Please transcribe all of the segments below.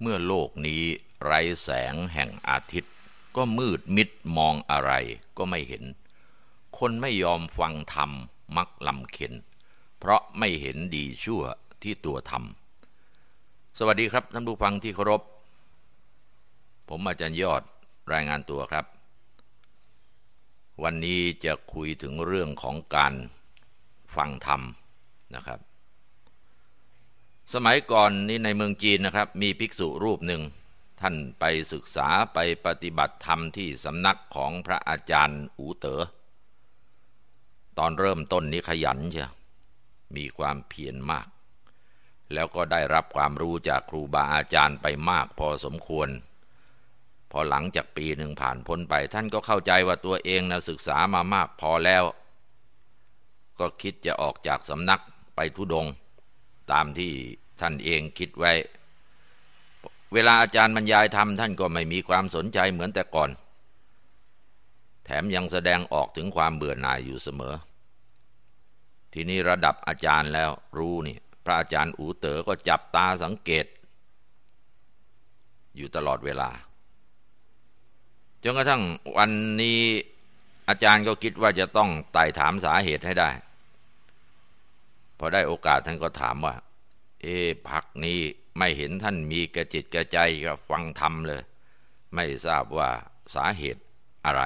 เมื่อโลกนี้ไร้แสงแห่งอาทิตย์ ก็มืดมิดมองอะไรก็ไม่เห็น คนไม่ยอมฟังธรรมมักลำเข็น เพราะไม่เห็นดีชั่วที่ตัวทำสวัสดีครับท่านผู้ฟังที่เคารพ ผมอาจารย์ยอดรายงานตัวครับ วันนี้จะคุยถึงเรื่องของการฟังธรรมนะครับ สมัยก่อนนี้ในเมืองจีนนะครับ มีภิกษุรูปหนึ่ง ท่านไปศึกษาไปปฏิบัติธรรมที่สำนักของพระอาจารย์อูเตอ๋อตอนเริ่มต้นนี้ขยันเชียมีความเพียรมาก แล้วก็ได้รับความรู้จากครูบาอาจารย์ไปมากพอสมควร พอหลังจากปีหนึ่งผ่านพ้นไป ท่านก็เข้าใจว่าตัวเองนะศึกษามามากพอแล้ว ก็คิดจะออกจากสำนักไปทุดง ตามที่ท่านเองคิดไว้ เวลาอาจารย์บรรยายธรรมท่านก็ไม่มีความสนใจเหมือนแต่ก่อน แถมยังแสดงออกถึงความเบื่อหน่ายอยู่เสมอ ทีนี้ระดับอาจารย์แล้วรู้นี่พระอาจารย์อูเต๋อก็จับตาสังเกต อยู่ตลอดเวลาจนกระทั่งวันนี้อาจารย์ก็คิดว่าจะต้องไต่ถามสาเหตุให้ได้ พอได้โอกาสท่านก็ถามว่า เอพักนี้ไม่เห็นท่านมีกระจิตกระใจกับฟังธรรมเลย ไม่ทราบว่าสาเหตุอะไร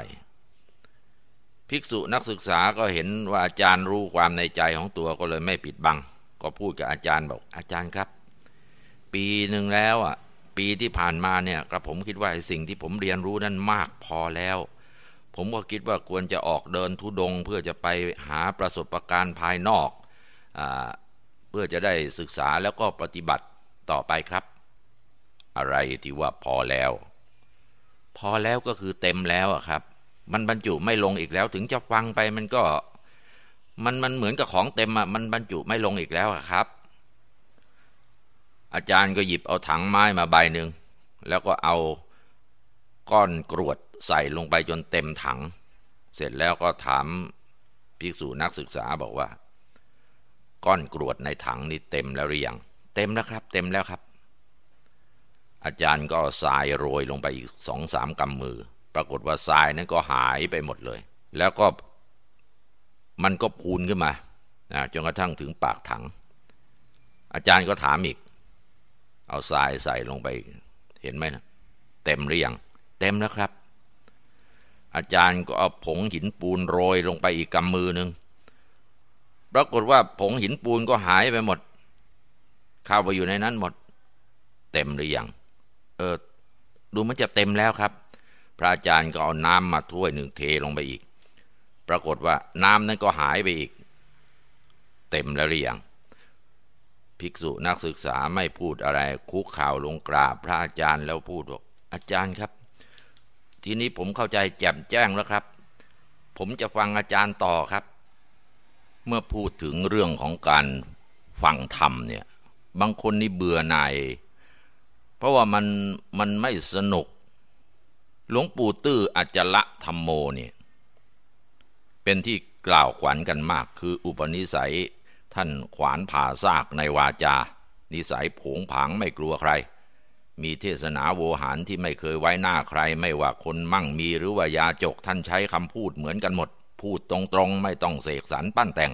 ภิกษุนักศึกษาก็เห็นว่าอาจารย์รู้ความในใจของตัวก็เลยไม่ปิดบัง ก็พูดกับอาจารย์บอกอาจารย์ครับ ปีหนึ่งแล้วอะปีที่ผ่านมาเนี่ยกระผมคิดว่าสิ่งที่ผมเรียนรู้นั้นมากพอแล้ว ผมก็คิดว่าควรจะออกเดินทุดงเพื่อจะไปหาประสบะการณ์ภายนอกอ เพื่อจะได้ศึกษาแล้วก็ปฏิบัติต่อไปครับ อะไรที่ว่าพอแล้ว พอแล้วก็คือเต็มแล้วครับ มันบรรจุไม่ลงอีกแล้ว ถึงจะฟังไปมันก็ มันมันเหมือนกับของเต็มอะมันบรรจุไม่ลงอีกแล้วครับ อาจารย์ก็หยิบเอาถังไม้มาใบหนึ่งแล้วก็เอาก้อนกรวดใส่ลงไปจนเต็มถัง เสร็จแล้วก็ถามภิกษุนักศึกษาบอกว่า ก้อนกรวดในถังนี่เต็มแล้วหรือยังเต็มแล้วครับ เต็มแล้วครับ อาจารย์ก็ทรายโรยลงไปอีกสองสามกำมือ ปรากฏว่าทรายนั้นก็หายไปหมดเลย แล้วก็มันก็พูนขึ้นมาจนกระทั่งถึงปากถัง อาจารย์ก็ถามอีก เอาทรายใส่ลงไป เห็นไหมนะเต็มหรือยังเต็มแล้วครับ อาจารย์ก็เอาผงหินปูนโรยลงไปอีกกำมือหนึ่ง ปรากฏว่าผงหินปูนก็หายไปหมด เข้าไปอยู่ในนั้นหมด เต็มหรือยังเออดูมันจะเต็มแล้วครับ พระอาจารย์ก็เอาน้ำมาถ้วยหนึ่งเทลงไปอีก ปรากฏว่าน้ำนั้นก็หายไปอีก เต็มแล้วหรือยังภิกษุนักศึกษาไม่พูดอะไร คุกข่าวลงกราบพระอาจารย์แล้วพูดว่าอาจารย์ครับ ทีนี้ผมเข้าใจแจ่มแจ้งแล้วครับ ผมจะฟังอาจารย์ต่อครับ เมื่อพูดถึงเรื่องของการฟังธรรมเนี่ย บางคนนี่เบื่อหน่ายเพราะว่ามันมันไม่สนุก หลวงปู่ตื้ออัจละธรรมโมเนี่ยเป็นที่กล่าวขวัญกันมาก คืออุปนิสัยท่านขวานผ่าซากในวาจา นิสัยผงผางไม่กลัวใคร มีเทศนาโวหารที่ไม่เคยไว้หน้าใคร ไม่ว่าคนมั่งมีหรือว่ายาจกท่านใช้คำพูดเหมือนกันหมด พูดตรงๆ ไม่ต้องเสกสรรปั้นแต่ง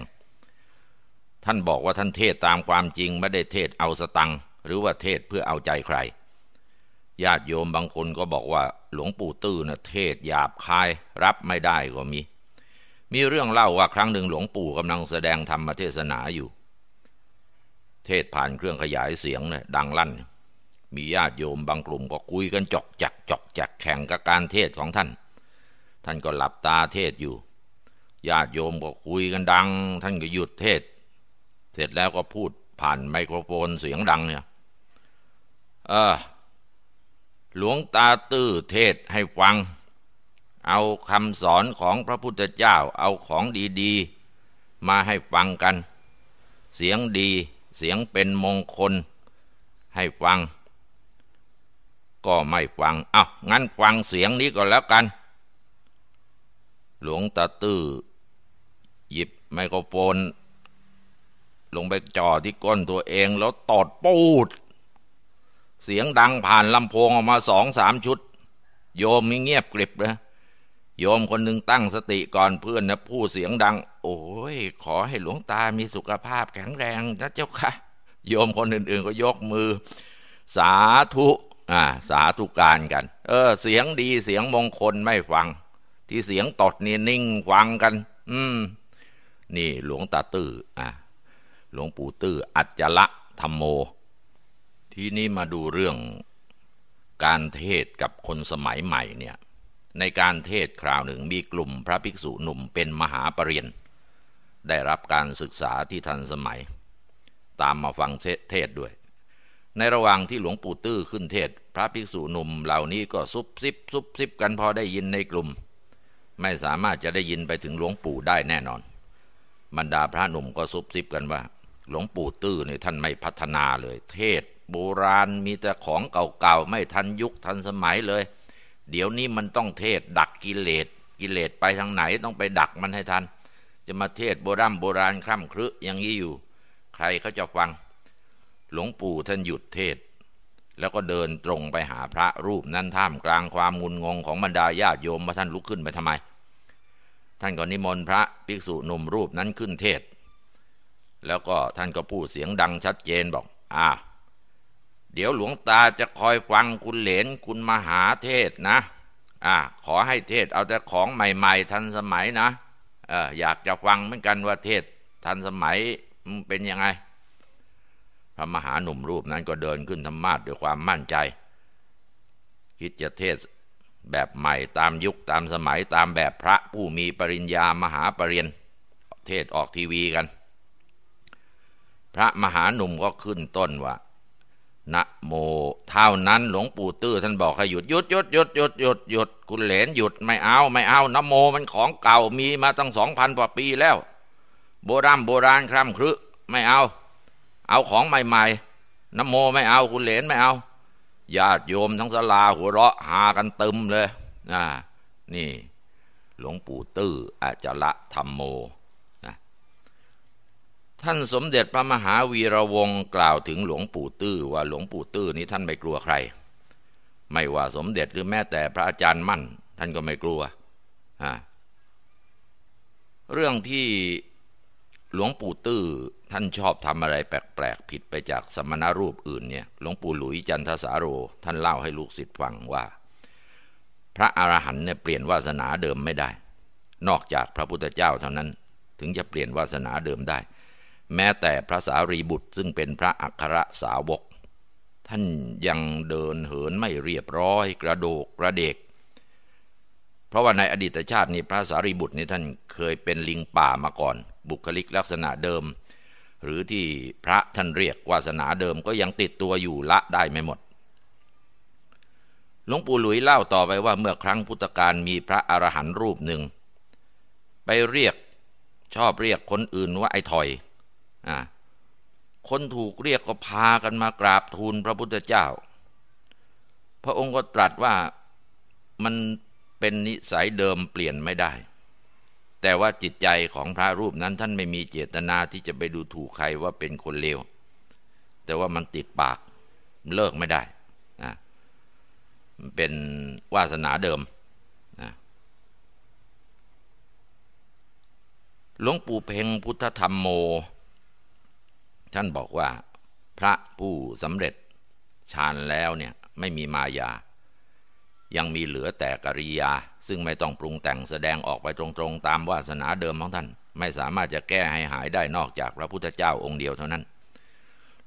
ท่านบอกว่าท่านเทศตามความจริงไม่ได้เทศเอาสตังหรือว่าเทศเพื่อเอาใจใคร ญาติโยมบางคนก็บอกว่าหลวงปู่ตื้อนะเทศหยาบคาย รับไม่ได้ก็มี มีเรื่องเล่าว่าครั้งหนึ่งหลวงปู่กำลังแสดงธรรมเทศนาอยู่ เทศผ่านเครื่องขยายเสียงเนี่ยดังลั่น มีญาติโยมบางกลุ่มก็คุยกันจอกจักจอกจักแข่งกับการเทศของท่าน ท่านก็หลับตาเทศอยู่ ญาติโยมก็คุยกันดัง ท่านก็หยุดเทศ เสร็จแล้วก็พูดผ่านไมโครโฟนเสียงดังเนี่ยเออหลวงตาตื้อเทศให้ฟัง เอาคำสอนของพระพุทธเจ้าเอาของดีๆ มาให้ฟังกัน เสียงดีเสียงเป็นมงคล ให้ฟัง ก็ไม่ฟังเอ้างั้นฟังเสียงนี้ก็แล้วกัน หลวงตาตื้อ ไมโครโฟน ลงไปจ่อที่ก้นตัวเองแล้วตอดปูด เสียงดังผ่านลำโพงออกมาสองสามชุด โยมมีเงียบกริบเลยโยมคนหนึ่งตั้งสติก่อนเพื่อนนะพูดเสียงดัง โอ้ย ขอให้หลวงตามีสุขภาพแข็งแรงนะเจ้าค่ะ โยมคนอื่นๆก็ยกมือ สาธุอ่าสาธุการกัน เออ เสียงดีเสียงมงคลไม่ฟัง ที่เสียงตดนี่นิ่งฟังกัน อืม นี่หลวงตาตื้ออ่าหลวงปู่ตื้ออัจจละธรรมโม ทีนี้มาดูเรื่องการเทศกับคนสมัยใหม่เนี่ยในการเทศคราวหนึ่งมีกลุ่มพระภิกษุหนุ่มเป็นมหาปรริญญาได้รับการศึกษาที่ทันสมัย ตามมาฟังเทศด้วย ในระหว่างที่หลวงปู่ตื้อขึ้นเทศ พระภิกษุหนุ่มเหล่านี้ก็ซุบซิบซุบซิบกันพอได้ยินในกลุ่ม ไม่สามารถจะได้ยินไปถึงหลวงปู่ได้แน่นอน บรรดาพระหนุ่มก็ซุบซิบกันว่า หลวงปู่ตื้อเนี่ยท่านไม่พัฒนาเลย เทศโบราณมีแต่ของเก่าๆไม่ทันยุคทันสมัยเลย เดี๋ยวนี้มันต้องเทศดักกิเลสกิเลสไปทางไหนต้องไปดักมันให้ทัน จะมาเทศโบราณโบราณคร่ำครึอย่างนี้อยู่ ใครเขาจะฟัง หลวงปู่ท่านหยุดเทศ แล้วก็เดินตรงไปหาพระรูปนั้นท่ามกลางความงุนงงของบรรดาญาติโยมว่าท่านลุกขึ้นไปทำไม ท่านก็นิมนต์พระ ภิกษุหนุ่มรูปนั้นขึ้นเทศ แล้วก็ท่านก็พูดเสียงดังชัดเจนบอกอ่าเดี๋ยวหลวงตาจะคอยฟังคุณเหลนคุณมหาเทศนะอ่าขอให้เทศเอาแต่ของใหม่ ๆ ทันสมัยนะเอออยากจะฟังเหมือนกันว่าเทศทันสมัยเป็นยังไง พระมหาหนุ่มรูปนั้นก็เดินขึ้นธรรมาทด้วยความมั่นใจ คิดจะเทศ แบบใหม่ตามยุคตามสมัยตามแบบพระผู้มีปริญญามหาปรริญญาเทศออกทีวีกัน พระมหาหนุ่มก็ขึ้นต้นว่านะโมเท่านั้นหลวงปู่ตื้อท่านบอกให้หยุดหยุดหยุดหยุดหยุดหยุดหยุดคุณเหลนหยุดไม่เอาไม่เอานะโมมันของเก่ามีมาตั้งสองพันกว่าปีแล้ว โบราณโบราณคร่ำครึไม่เอา เอาของใหม่ๆนะโมไม่เอาคุณเหลนไม่เอา ญาติโยมทั้งสลาหัวเราะหากันตึมเลยอ่านี่ หลวงปู่ตื้ออาจจะละธรรมโมท่านสมเด็จพระมหาวีระวงศ์กล่าวถึงหลวงปู่ตื้อว่าหลวงปู่ตื้อนี้ท่านไม่กลัวใคร ไม่ว่าสมเด็จหรือแม้แต่พระอาจารย์มั่น ท่านก็ไม่กลัวเรื่องที่หลวงปู่ตื้อ ท่านชอบทำอะไรแปลกๆผิดไปจากสมณรูปอื่นเนี่ยหลวงปู่หลุยจันทสาโร ท่านเล่าให้ลูกศิษย์ฟังว่า พระอรหันต์เนี่ยเปลี่ยนวาสนาเดิมไม่ได้ นอกจากพระพุทธเจ้าเท่านั้น ถึงจะเปลี่ยนวาสนาเดิมได้ แม้แต่พระสารีบุตรซึ่งเป็นพระอัครสาวก ท่านยังเดินเหินไม่เรียบร้อย กระโดกกระเดกเพราะว่าในอดีตชาตินี้พระสารีบุตรนี่ท่านเคยเป็นลิงป่ามาก่อน บุคลิกลักษณะเดิม หรือที่พระท่านเรียกวาสนาเดิมก็ยังติดตัวอยู่ละได้ไม่หมดหลวงปู่หลุยเล่าต่อไปว่าเมื่อครั้งพุทธกาลมีพระอรหันต์รูปหนึ่ง ไปเรียกชอบเรียกคนอื่นว่าไอ้ถอยคนถูกเรียกก็พากันมากราบทูลพระพุทธเจ้า พระองค์ก็ตรัสว่ามันเป็นนิสัยเดิมเปลี่ยนไม่ได้ แต่ว่าจิตใจของพระรูปนั้นท่านไม่มีเจตนาที่จะไปดูถูกใครว่าเป็นคนเลว แต่ว่ามันติดปากเลิกไม่ได้นะมันเป็นวาสนาเดิมนะหลวงปู่เพ่งพุทธธรรมโม ท่านบอกว่า พระผู้สำเร็จฌานแล้วเนี่ยไม่มีมายา ยังมีเหลือแต่กริยา ซึ่งไม่ต้องปรุงแต่งแสดงออกไปตรงๆ ตามวาสนาเดิมของท่าน ไม่สามารถจะแก้ให้หายได้นอกจากพระพุทธเจ้าองค์เดียวเท่านั้น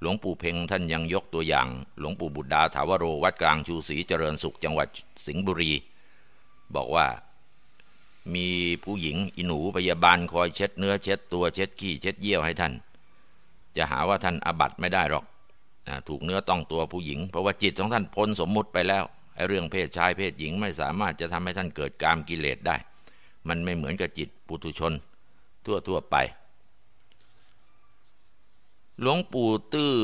หลวงปู่เพ่งท่านยังยกตัวอย่าง หลวงปู่บุตรดาถาวโรวัดกลางชูศรีเจริญสุขจังหวัดสิงห์บุรี บอกว่ามีผู้หญิงอิหนูพยาบาลคอยเช็ดเนื้อเช็ดตัวเช็ดขี้เช็ดเยี่ยวให้ท่าน จะหาว่าท่านอบัตไม่ได้หรอกถูกเนื้อต้องตัวผู้หญิง เพราะว่าจิตของท่านพ้นสมมุติไปแล้ว เรื่องเพศชายเพศหญิงไม่สามารถจะทำให้ท่านเกิดกามกิเลสได้ มันไม่เหมือนกับจิตปุถุชน ทั่วทั่วไป หลวงปู่ตื้อ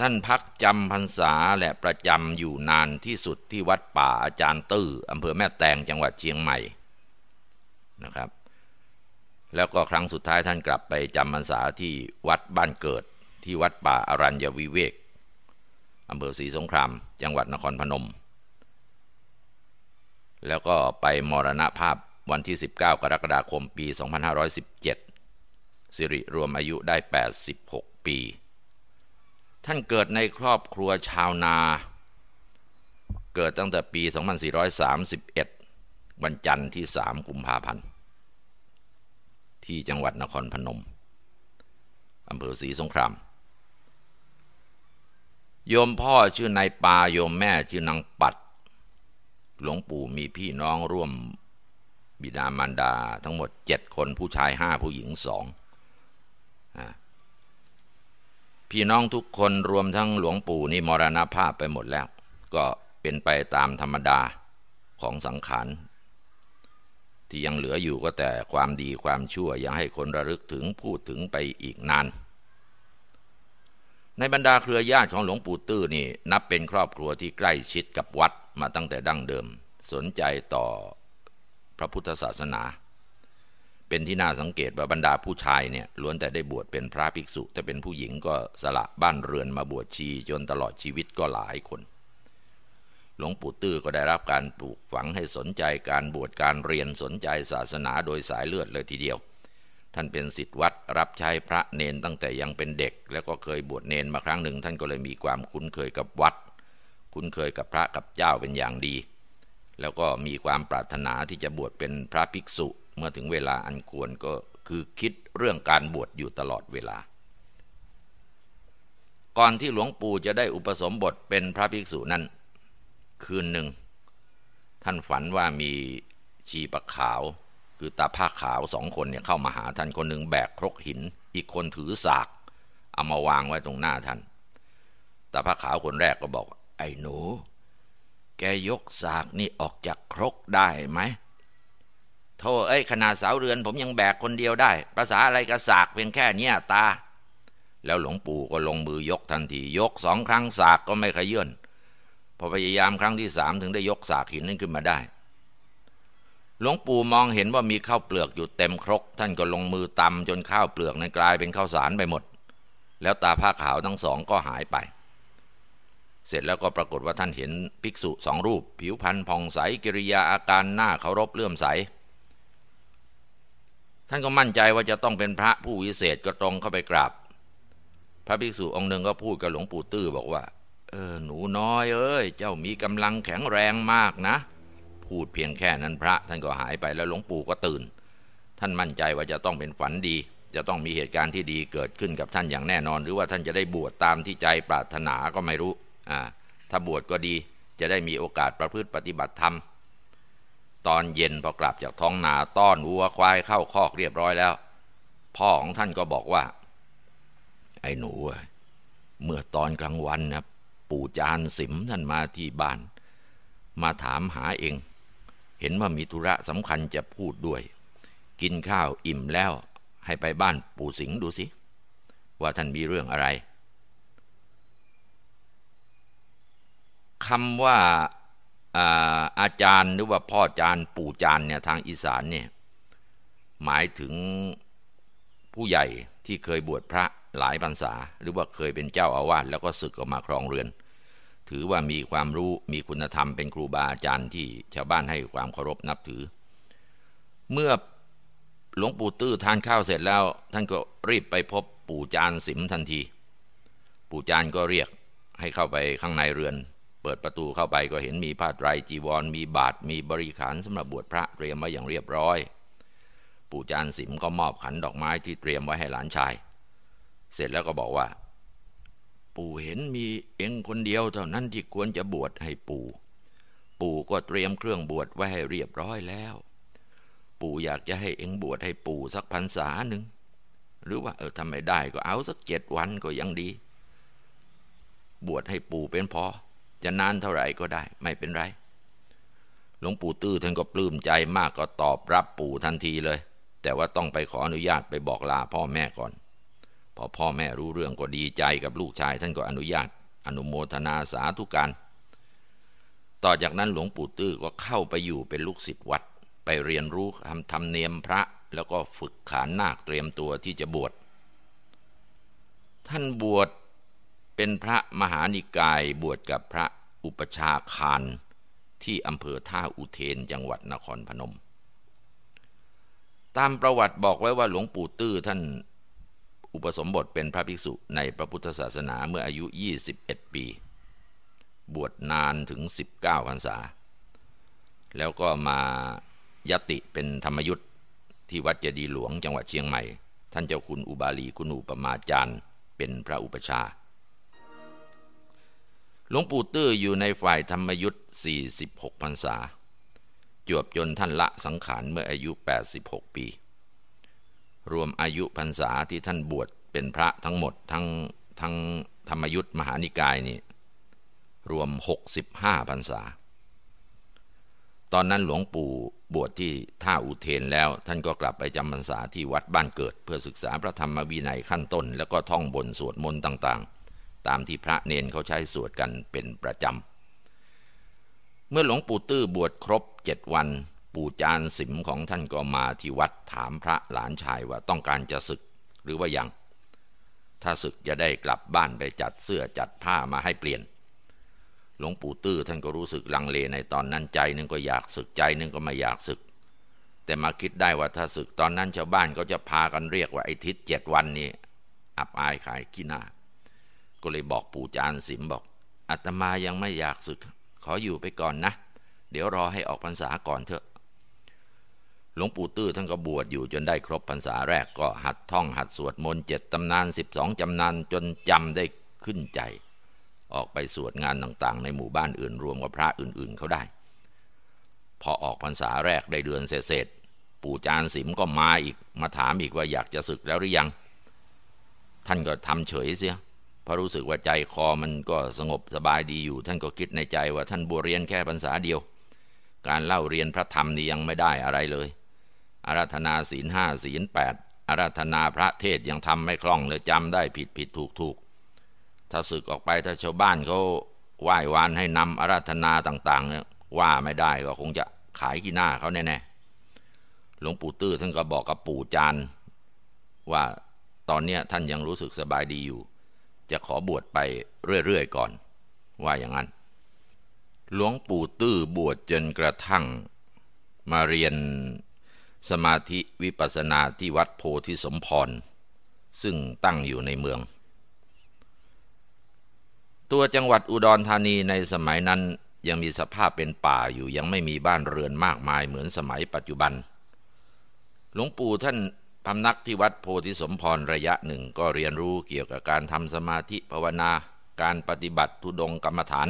ท่านพักจำพรรษาและประจำอยู่นานที่สุดที่วัดป่าอาจารย์ตื้ออำเภอแม่แตงจังหวัดเชียงใหม่นะครับ แล้วก็ครั้งสุดท้ายท่านกลับไปจำพรรษาที่วัดบ้านเกิด ที่วัดป่าอรัญญวิเวกอำเภอศรีสงคราม จังหวัดนครพนม แล้วก็ไปมรณภาพวันที่ 19 กรกฎาคมปี 2517 สิริรวมอายุได้ 86 ปี ท่านเกิดในครอบครัวชาวนา เกิดตั้งแต่ปี 2431 วันจันทร์ที่ 3 กุมภาพันธ์ ที่จังหวัดนครพนม อำเภอศรีสงคราม โยมพ่อชื่อนายปา โยมแม่ชื่อนางปัด หลวงปู่มีพี่น้องร่วมบิดามารดาทั้งหมดเจ็ดคนผู้ชายห้าผู้หญิงสองพี่น้องทุกคนรวมทั้งหลวงปู่นี่มรณภาพไปหมดแล้ว ก็เป็นไปตามธรรมดาของสังขารที่ยังเหลืออยู่ก็แต่ความดีความชั่วยังให้คนระลึกถึงพูดถึงไปอีกนาน ในบรรดาเครือญาติของหลวงปู่ตื้อนี่ นับเป็นครอบครัวที่ใกล้ชิดกับวัดมาตั้งแต่ดั้งเดิม สนใจต่อพระพุทธศาสนา เป็นที่น่าสังเกตว่าบรรดาผู้ชายเนี่ยล้วนแต่ได้บวชเป็นพระภิกษุ แต่เป็นผู้หญิงก็สละบ้านเรือนมาบวชชีจนตลอดชีวิตก็หลายคนหลวงปู่ตื้อก็ได้รับการปลูกฝังให้สนใจการบวชการเรียนสนใจศาสนาโดยสายเลือดเลยทีเดียว ท่านเป็นสิทธิวัดรับใช้พระเนนตั้งแต่ยังเป็นเด็ก แล้วก็เคยบวชเนนมาครั้งหนึ่ง ท่านก็เลยมีความคุ้นเคยกับวัด คุ้นเคยกับพระกับเจ้าเป็นอย่างดี แล้วก็มีความปรารถนาที่จะบวชเป็นพระภิกษุเมื่อถึงเวลาอันควรก็คือคิดเรื่องการบวชอยู่ตลอดเวลา ก่อนที่หลวงปู่จะได้อุปสมบทเป็นพระภิกษุนั้น คืนหนึ่ง ท่านฝันว่ามีชีปะขาว คือตาผ้าขาวสองคนเนี่ยเข้ามาหาท่านคนหนึ่งแบกครกหิน อีกคนถือสาก เอามาวางไว้ตรงหน้าท่านตาผ้าขาวคนแรกก็บอก ไอ้หนู แกยกสากนี่ออกจากครกได้ไหมโธ่เอ้ยขนาดสาวเรือน ผมยังแบกคนเดียวได้ ภาษาอะไรกับสากเพียงแค่เนี้ยตา แล้วหลวงปู่ก็ลงมือยกทันทียกสองครั้งสากก็ไม่ขยื่นพอพยายามครั้งที่สามถึงได้ยกสากหินนั้นขึ้นมาได้ หลวงปู่มองเห็นว่ามีข้าวเปลือกอยู่เต็มครก ท่านก็ลงมือตำจนข้าวเปลือกนั้นกลายเป็นข้าวสารไปหมด แล้วตาผ้าขาวทั้งสองก็หายไป เสร็จแล้วก็ปรากฏว่าท่านเห็นภิกษุสองรูป ผิวพรรณผ่องใสกิริยาอาการหน้าเคารพเลื่อมใส ท่านก็มั่นใจว่าจะต้องเป็นพระผู้วิเศษก็ตรงเข้าไปกราบ พระภิกษุองค์หนึ่งก็พูดกับหลวงปู่ตื้อบอกว่าเออหนูน้อยเอ้ย เจ้ามีกำลังแข็งแรงมากนะ พูดเพียงแค่นั้นพระ ท่านก็หายไปแล้วหลวงปู่ก็ตื่น ท่านมั่นใจว่าจะต้องเป็นฝันดี จะต้องมีเหตุการณ์ที่ดีเกิดขึ้นกับท่านอย่างแน่นอน หรือว่าท่านจะได้บวชตามที่ใจปรารถนาก็ไม่รู้อ่าถ้าบวชก็ดีจะได้มีโอกาสประพฤติปฏิบัติธรรมตอนเย็นพอกลับจากท้องนาต้อนวัวควายเข้าคอกเรียบร้อยแล้ว พ่อของท่านก็บอกว่า ไอ้หนู เมื่อตอนกลางวันนะปู่จานสิมท่านมาที่บ้าน มาถามหาเอง เห็นว่ามีธุระสำคัญจะพูดด้วย กินข้าวอิ่มแล้วให้ไปบ้านปู่สิงห์ดูสิ ว่าท่านมีเรื่องอะไรคำว่าอาอาจารย์หรือว่าพ่อจารย์ปู่จารย์เนี่ยทางอีสานเนี่ยหมายถึงผู้ใหญ่ที่เคยบวชพระหลายพรรษา หรือว่าเคยเป็นเจ้าอาวาสแล้วก็ศึกออกมาครองเรือน ถือว่ามีความรู้มีคุณธรรมเป็นครูบาอาจารย์ที่ชาวบ้านให้ความเคารพนับถือ เมื่อหลวงปู่ตื้อทานข้าวเสร็จแล้ว ท่านก็รีบไปพบปู่จานสิมทันที ปู่จานก็เรียกให้เข้าไปข้างในเรือน เปิดประตูเข้าไปก็เห็นมีผ้าไตรจีวร มีบาทมีบริขารสำหรับบวชพระเตรียมไว้อย่างเรียบร้อย ปู่จานสิมก็มอบขันดอกไม้ที่เตรียมไว้ให้หลานชาย เสร็จแล้วก็บอกว่า ปู่เห็นมีเองคนเดียวเท่านั้นที่ควรจะบวชให้ปู่ ปู่ก็เตรียมเครื่องบวชไว้ให้เรียบร้อยแล้ว ปู่อยากจะให้เองบวชให้ปู่สักพรรษาหนึ่งหรือว่าเออทำไม่ได้ก็เอาสักเจ็ดวันก็ยังดี บวชให้ปู่เป็นพอ จะนานเท่าไหร่ก็ได้ ไม่เป็นไรหลวงปู่ตื้อท่านก็ปลื้มใจมากก็ตอบรับปู่ทันทีเลย แต่ว่าต้องไปขออนุญาตไปบอกลาพ่อแม่ก่อน พอพ่อแม่รู้เรื่องก็ดีใจกับลูกชาย ท่านก็อนุญาต อนุโมทนาสาธุการ ต่อจากนั้นหลวงปู่ตื้อก็เข้าไปอยู่เป็นลูกศิษย์วัด ไปเรียนรู้ทำทำเนียมพระแล้วก็ฝึกขานนาคเตรียมตัวที่จะบวช ท่านบวชเป็นพระมหานิกายบวชกับพระอุปชาคารที่อำเภอท่าอุเทนจังหวัดนครพนม ตามประวัติบอกไว้ว่าหลวงปู่ตื้อท่าน อุปสมบทเป็นพระภิกษุในพระพุทธศาสนาเมื่ออายุ 21 ปี บวชนานถึง 19พรรษา แล้วก็มายติเป็นธรรมยุทธที่วัดเจดีหลวงจังหวัดเชียงใหม่ ท่านเจ้าคุณอุบาลีคุณอุปมาจารย์ เป็นพระอุปชาหลวงปู่ตื้ออยู่ในฝ่ายธรรมยุทธ์46พรรษา จวบจนท่านละสังขารเมื่ออายุ 86 ปี รวมอายุพรรษาที่ท่านบวชเป็นพระทั้งหมดทั้งทั้งธรรมยุทธมหานิกายนี่รวม 65พรรษา ตอนนั้นหลวงปู่บวชที่ท่าอุเทนแล้ว ท่านก็กลับไปจำพรรษาที่วัดบ้านเกิด เพื่อศึกษาพระธรรมวินัยขั้นต้น แล้วก็ท่องบนสวดมนต์ต่างๆ ตามที่พระเนนเขาใช้สวดกันเป็นประจำ เมื่อหลวงปู่ตื้อบวชครบเจ็ดวัน ปู่จานสิมของท่านก็มาที่วัดถามพระหลานชายว่าต้องการจะศึกหรือว่ายัง ถ้าศึกจะได้กลับบ้านไปจัดเสื้อจัดผ้ามาให้เปลี่ยน หลวงปู่ตื้อท่านก็รู้สึกลังเลในตอนนั้นใจนึงก็อยากศึกใจนึงก็ไม่อยากศึก แต่มาคิดได้ว่าถ้าศึกตอนนั้นชาวบ้านก็จะพากันเรียกว่าไอ้ทิศเจ็ดวันนี้อับอายขายขี้หน้า ก็เลยบอกปู่จานสิมบอกอาตมายังไม่อยากศึก ขออยู่ไปก่อนนะ เดี๋ยวรอให้ออกพรรษาก่อนเถอะ หลวงปู่ตื้อท่านก็บวชอยู่จนได้ครบพรรษาแรกก็หัดท่องหัดสวดมนต์เจ็ดตำนานสิบสองจำนานจนจำได้ขึ้นใจ ออกไปสวดงานต่างๆ ในหมู่บ้านอื่นรวมกับพระอื่นๆเขาได้ พอออกพรรษาแรกได้เดือนเศษปู่จานสิมก็มาอีกมาถามอีกว่าอยากจะศึกแล้วหรือยัง ท่านก็ทำเฉยเสียพอรู้สึกว่าใจคอมันก็สงบสบายดีอยู่ ท่านก็คิดในใจว่าท่านบวเรียนแค่พรรษาเดียว การเล่าเรียนพระธรรมนี่ยังไม่ได้อะไรเลย อาราธนาศีลห้าศีลแปดอาราธนาพระเทศยังทำไม่คล่องเลยจำได้ผิดผิดถูกถูกถ้าศึกออกไปถ้าชาวบ้านเขาไหว้วานให้นำอาราธนาต่างๆเนี่ยว่าไม่ได้ก็คงจะขายกี่หน้าเขาแน่ๆหลวงปู่ตื้อท่านก็บอกกับปู่จานว่าตอนเนี้ยท่านยังรู้สึกสบายดีอยู่ จะขอบวชไปเรื่อยๆก่อน ว่าอย่างนั้น หลวงปู่ตื้อบวชจนกระทั่งมาเรียน สมาธิวิปัสนาที่วัดโพธิสมพร ซึ่งตั้งอยู่ในเมือง ตัวจังหวัดอุดรธานีในสมัยนั้นยังมีสภาพเป็นป่าอยู่ยังไม่มีบ้านเรือนมากมายเหมือนสมัยปัจจุบัน หลวงปู่ท่านพำนักที่วัดโพธิสมพรระยะหนึ่งก็เรียนรู้เกี่ยวกับการทำสมาธิภาวนา การปฏิบัติทุดงกรรมฐาน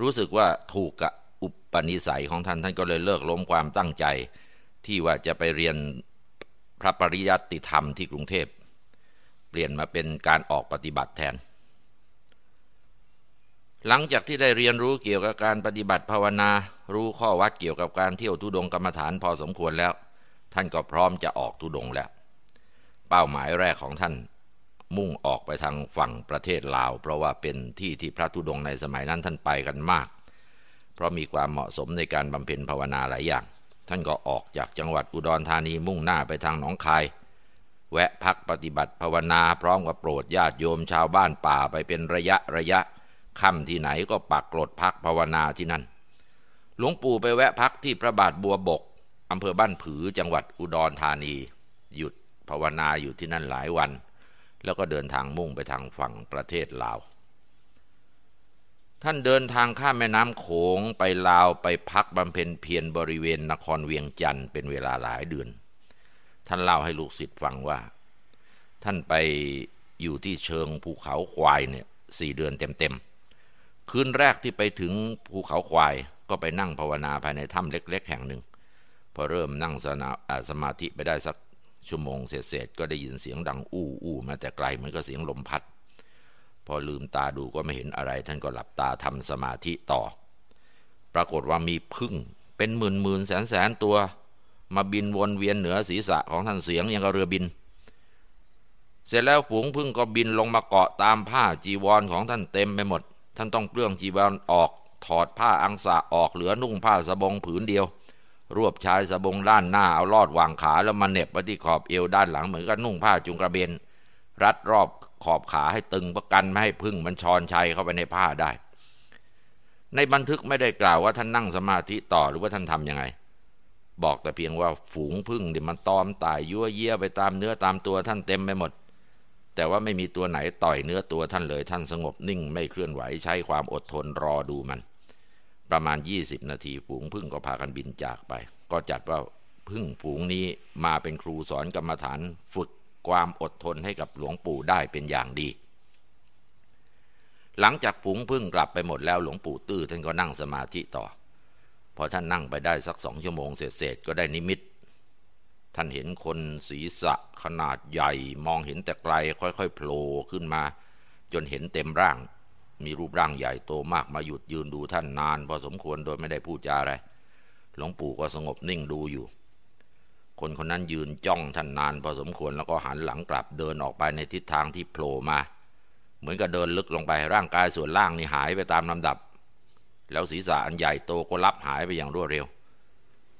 รู้สึกว่าถูกกับอุปนิสัยของท่านท่านก็เลยเลิกล้มความตั้งใจ ที่ว่าจะไปเรียนพระปริยัติธรรมที่กรุงเทพ เปลี่ยนมาเป็นการออกปฏิบัติแทน หลังจากที่ได้เรียนรู้เกี่ยวกับการปฏิบัติภาวนา รู้ข้อวัดเกี่ยวกับการเที่ยวทุดงกรรมฐานพอสมควรแล้ว ท่านก็พร้อมจะออกทุดงแล้ว เป้าหมายแรกของท่านมุ่งออกไปทางฝั่งประเทศลาว เพราะว่าเป็นที่ที่พระธุดงในสมัยนั้นท่านไปกันมาก เพราะมีความเหมาะสมในการบำเพ็ญภาวนาหลายอย่าง ท่านก็ออกจากจังหวัดอุดรธานีมุ่งหน้าไปทางหนองคาย แวะพักปฏิบัติภาวนาพร้อมกับโปรดญาติโยมชาวบ้านป่าไปเป็นระยะระยะค่ำที่ไหนก็ปักกรดพักภาวนาที่นั่น หลวงปู่ไปแวะพักที่พระบาทบัวบกอำเภอบ้านผือจังหวัดอุดรธานี หยุดภาวนาอยู่ที่นั่นหลายวัน แล้วก็เดินทางมุ่งไปทางฝั่งประเทศลาว ท่านเดินทางข้ามแม่น้ำโขงไปลาวไปพักบำเพ็ญเพียรบริเวณนครเวียงจันทร์เป็นเวลาหลายเดือน ท่านเล่าให้ลูกศิษย์ฟังว่า ท่านไปอยู่ที่เชิงภูเขาควายเนี่ยสี่เดือนเต็มๆคืนแรกที่ไปถึงภูเขาควายก็ไปนั่งภาวนาภายในถ้ำเล็ก ๆ แห่งหนึ่ง พอเริ่มนั่งสนาสมาธิไปได้สักชั่วโมงเศษๆก็ได้ยินเสียงดังอู้อู้มาแต่ไกลเหมือนกับเสียงลมพัด พอลืมตาดูก็ไม่เห็นอะไร ท่านก็หลับตาทำสมาธิต่อ ปรากฏว่ามีพึ่ง เป็นหมื่นหมื่นแสนแสนตัว มาบินวนเวียนเหนือศีรษะของท่านเสียงยังกับเรือบิน เสร็จแล้วฝูงพึ่งก็บินลงมาเกาะตามผ้าจีวรของท่านเต็มไปหมด ท่านต้องเปลื้องจีวรออก ถอดผ้าอังสะออกเหลือนุ่งผ้าสบงผืนเดียว รวบชายสบงด้านหน้าเอาลอดวางขาแล้วมาเน็บไปที่ขอบเอวด้านหลังเหมือนกับนุ่งผ้าจุงกระเบน รัดรอบขอบขาให้ตึงประกันไม่ให้พึ่งมันชอนชัยเข้าไปในผ้าได้ ในบันทึกไม่ได้กล่าวว่าท่านนั่งสมาธิต่อหรือว่าท่านทำยังไง บอกแต่เพียงว่าฝูงพึ่งเดี๋ยมันตอมตายยั่วเยี่ยไปตามเนื้อตามตัวท่านเต็มไปหมด แต่ว่าไม่มีตัวไหนต่อยเนื้อตัวท่านเลย ท่านสงบนิ่งไม่เคลื่อนไหวใช้ความอดทนรอดูมัน ประมาณ 20 นาทีฝูงพึ่งก็พากันบินจากไป ก็จัดว่าพึ่งฝูงนี้มาเป็นครูสอนกรรมฐานฝึก ความอดทนให้กับหลวงปู่ได้เป็นอย่างดี หลังจากฝูงพึ่งกลับไปหมดแล้วหลวงปู่ตื้อท่านก็นั่งสมาธิต่อ พอท่านนั่งไปได้สักสองชั่วโมงเสร็จก็ได้นิมิต ท่านเห็นคนศีรษะขนาดใหญ่ มองเห็นแต่ไกลค่อยๆโผล่ขึ้นมา จนเห็นเต็มร่าง มีรูปร่างใหญ่โตมากมาหยุดยืนดูท่านนาน พอสมควรโดยไม่ได้พูดจาอะไรหลวงปู่ก็สงบนิ่งดูอยู่ คนคนนั้นยืนจ้องท่านนานพอสมควรแล้วก็หันหลังกลับเดินออกไปในทิศทางที่โผล่มา เหมือนกับเดินลึกลงไปร่างกายส่วนล่างนี่หายไปตามลำดับ แล้วศีรษะอันใหญ่โตก็ลับหายไปอย่างรวดเร็ว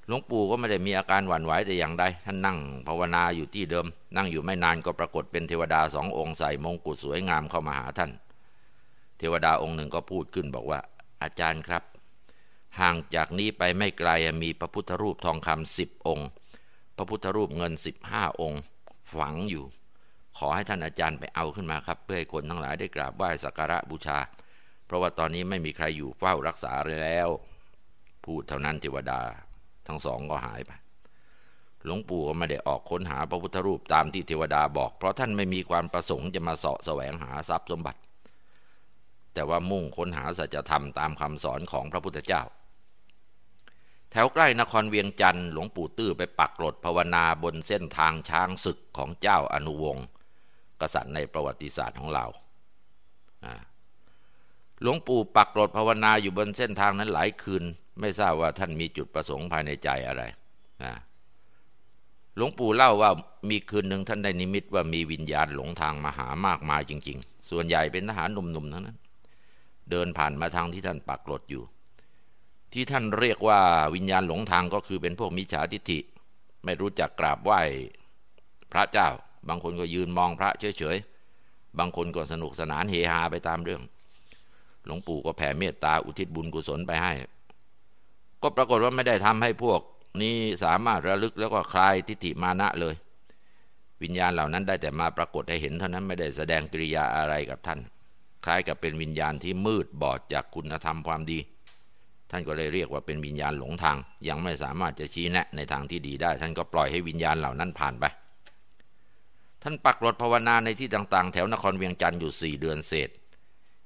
หลวงปู่ก็ไม่ได้มีอาการหวั่นไหวแต่อย่างใดท่านนั่งภาวนาอยู่ที่เดิม นั่งอยู่ไม่นานก็ปรากฏเป็นเทวดาสององค์ใส่มงกุฎสวยงามเข้ามาหาท่าน เทวดาองค์หนึ่งก็พูดขึ้นบอกว่า อาจารย์ครับ ห่างจากนี้ไปไม่ไกลมีพระพุทธรูปทองคำสิบองค์ พระพุทธรูปเงินสิบห้าองค์ ฝังอยู่ ขอให้ท่านอาจารย์ไปเอาขึ้นมาครับ เพื่อให้คนทั้งหลายได้กราบไหว้สักการะบูชา เพราะว่าตอนนี้ไม่มีใครอยู่เฝ้ารักษาเลยแล้ว พูดเท่านั้นเทวดาทั้งสองก็หายไปหลวงปู่ก็ไม่ได้ออกค้นหาพระพุทธรูปตามที่เทวดาบอก เพราะท่านไม่มีความประสงค์จะมาเสาะแสวงหาทรัพย์สมบัติ แต่ว่ามุ่งค้นหาสัจธรรมตามคำสอนของพระพุทธเจ้า แถวใกล้นครเวียงจันทร์หลวงปู่ตื้อไปปักหลดภาวนาบนเส้นทางช้างศึกของเจ้าอนุวงศ์กษัตริย์ในประวัติศาสตร์ของเราหลวงปู่ปักหลดภาวนาอยู่บนเส้นทางนั้นหลายคืน ไม่ทราบว่าท่านมีจุดประสงค์ภายในใจอะไรหลวงปู่เล่าว่ามีคืนหนึ่งท่านได้นิมิตว่ามีวิญญาณหลงทางมาหามากมายจริง ๆ ส่วนใหญ่เป็นทหารหนุ่มๆทั้งนั้น เดินผ่านมาทางที่ท่านปักหลดอยู่ ที่ท่านเรียกว่าวิญญาณหลงทางก็คือเป็นพวกมิจฉาทิฏฐิ ไม่รู้จักกราบไหว้พระเจ้า บางคนก็ยืนมองพระเฉยๆ บางคนก็สนุกสนานเฮฮาไปตามเรื่อง หลวงปู่ก็แผ่เมตตาอุทิศบุญกุศลไปให้ ก็ปรากฏว่าไม่ได้ทำให้พวกนี้สามารถระลึกแล้วก็คลายทิฏฐิมานะเลย วิญญาณเหล่านั้นได้แต่มาปรากฏให้เห็นเท่านั้นไม่ได้แสดงกิริยาอะไรกับท่าน คล้ายกับเป็นวิญญาณที่มืดบอดจากคุณธรรมความดี ท่านก็เลยเรียกว่าเป็นวิญญาณหลงทาง ยังไม่สามารถจะชี้แนะในทางที่ดีได้ ท่านก็ปล่อยให้วิญญาณเหล่านั้นผ่านไป ท่านปักรถภาวนาในที่ต่างๆ แถวนครเวียงจันทร์อยู่สี่เดือนเศษ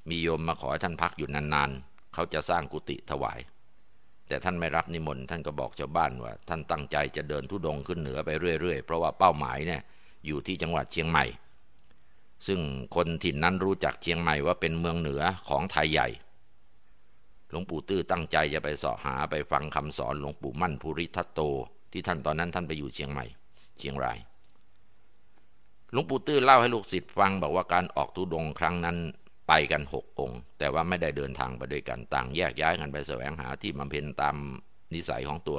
มีโยมมาขอท่านพักอยู่นานๆ เขาจะสร้างกุฏิถวาย แต่ท่านไม่รับนิมนต์ท่านก็บอกชาวบ้านว่า ท่านตั้งใจจะเดินทุดงขึ้นเหนือไปเรื่อยๆ เพราะว่าเป้าหมายเนี่ยอยู่ที่จังหวัดเชียงใหม่ ซึ่งคนถิ่นนั้นรู้จักเชียงใหม่ว่าเป็นเมืองเหนือของไทยใหญ่ หลวงปู่ตื้อตั้งใจจะไปสาะหาไปฟังคำสอนหลวงปู่มั่นภูริทัตโต ที่ท่านตอนนั้นท่านไปอยู่เชียงใหม่ เชียงราย หลวงปู่ตื้อเล่าให้ลูกศิษย์ฟังบอกว่าการออกทุดงครั้งนั้นไปกันหกองค์ แต่ว่าไม่ได้เดินทางไปด้วยกันต่างแยกย้ายกันไปแสวงหาที่บำเพ็ญตามนิสัยของตัว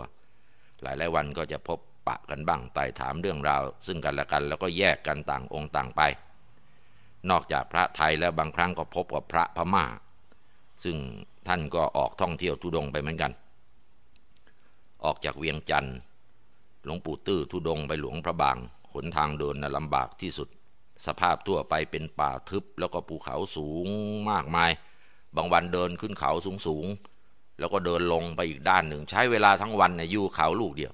หลายหลายวันก็จะพบปะกันบ้างไต่ถามเรื่องราว ซึ่งกันและกันแล้วก็แยกกันต่างองค์ต่างไป นอกจากพระไทยแล้วบางครั้งก็พบกับพระพม่า ซึ่ง ท่านก็ออกท่องเที่ยวทุดงไปเหมือนกัน ออกจากเวียงจันทร์หลวงปู่ตื้อทุดงไปหลวงพระบาง หนทางเดินน่ะลำบากที่สุด สภาพทั่วไปเป็นป่าทึบ แล้วก็ภูเขาสูงมากมาย บางวันเดินขึ้นเขาสูงสูง แล้วก็เดินลงไปอีกด้านหนึ่ง ใช้เวลาทั้งวันเนี่ยอยู่เขาลูกเดียว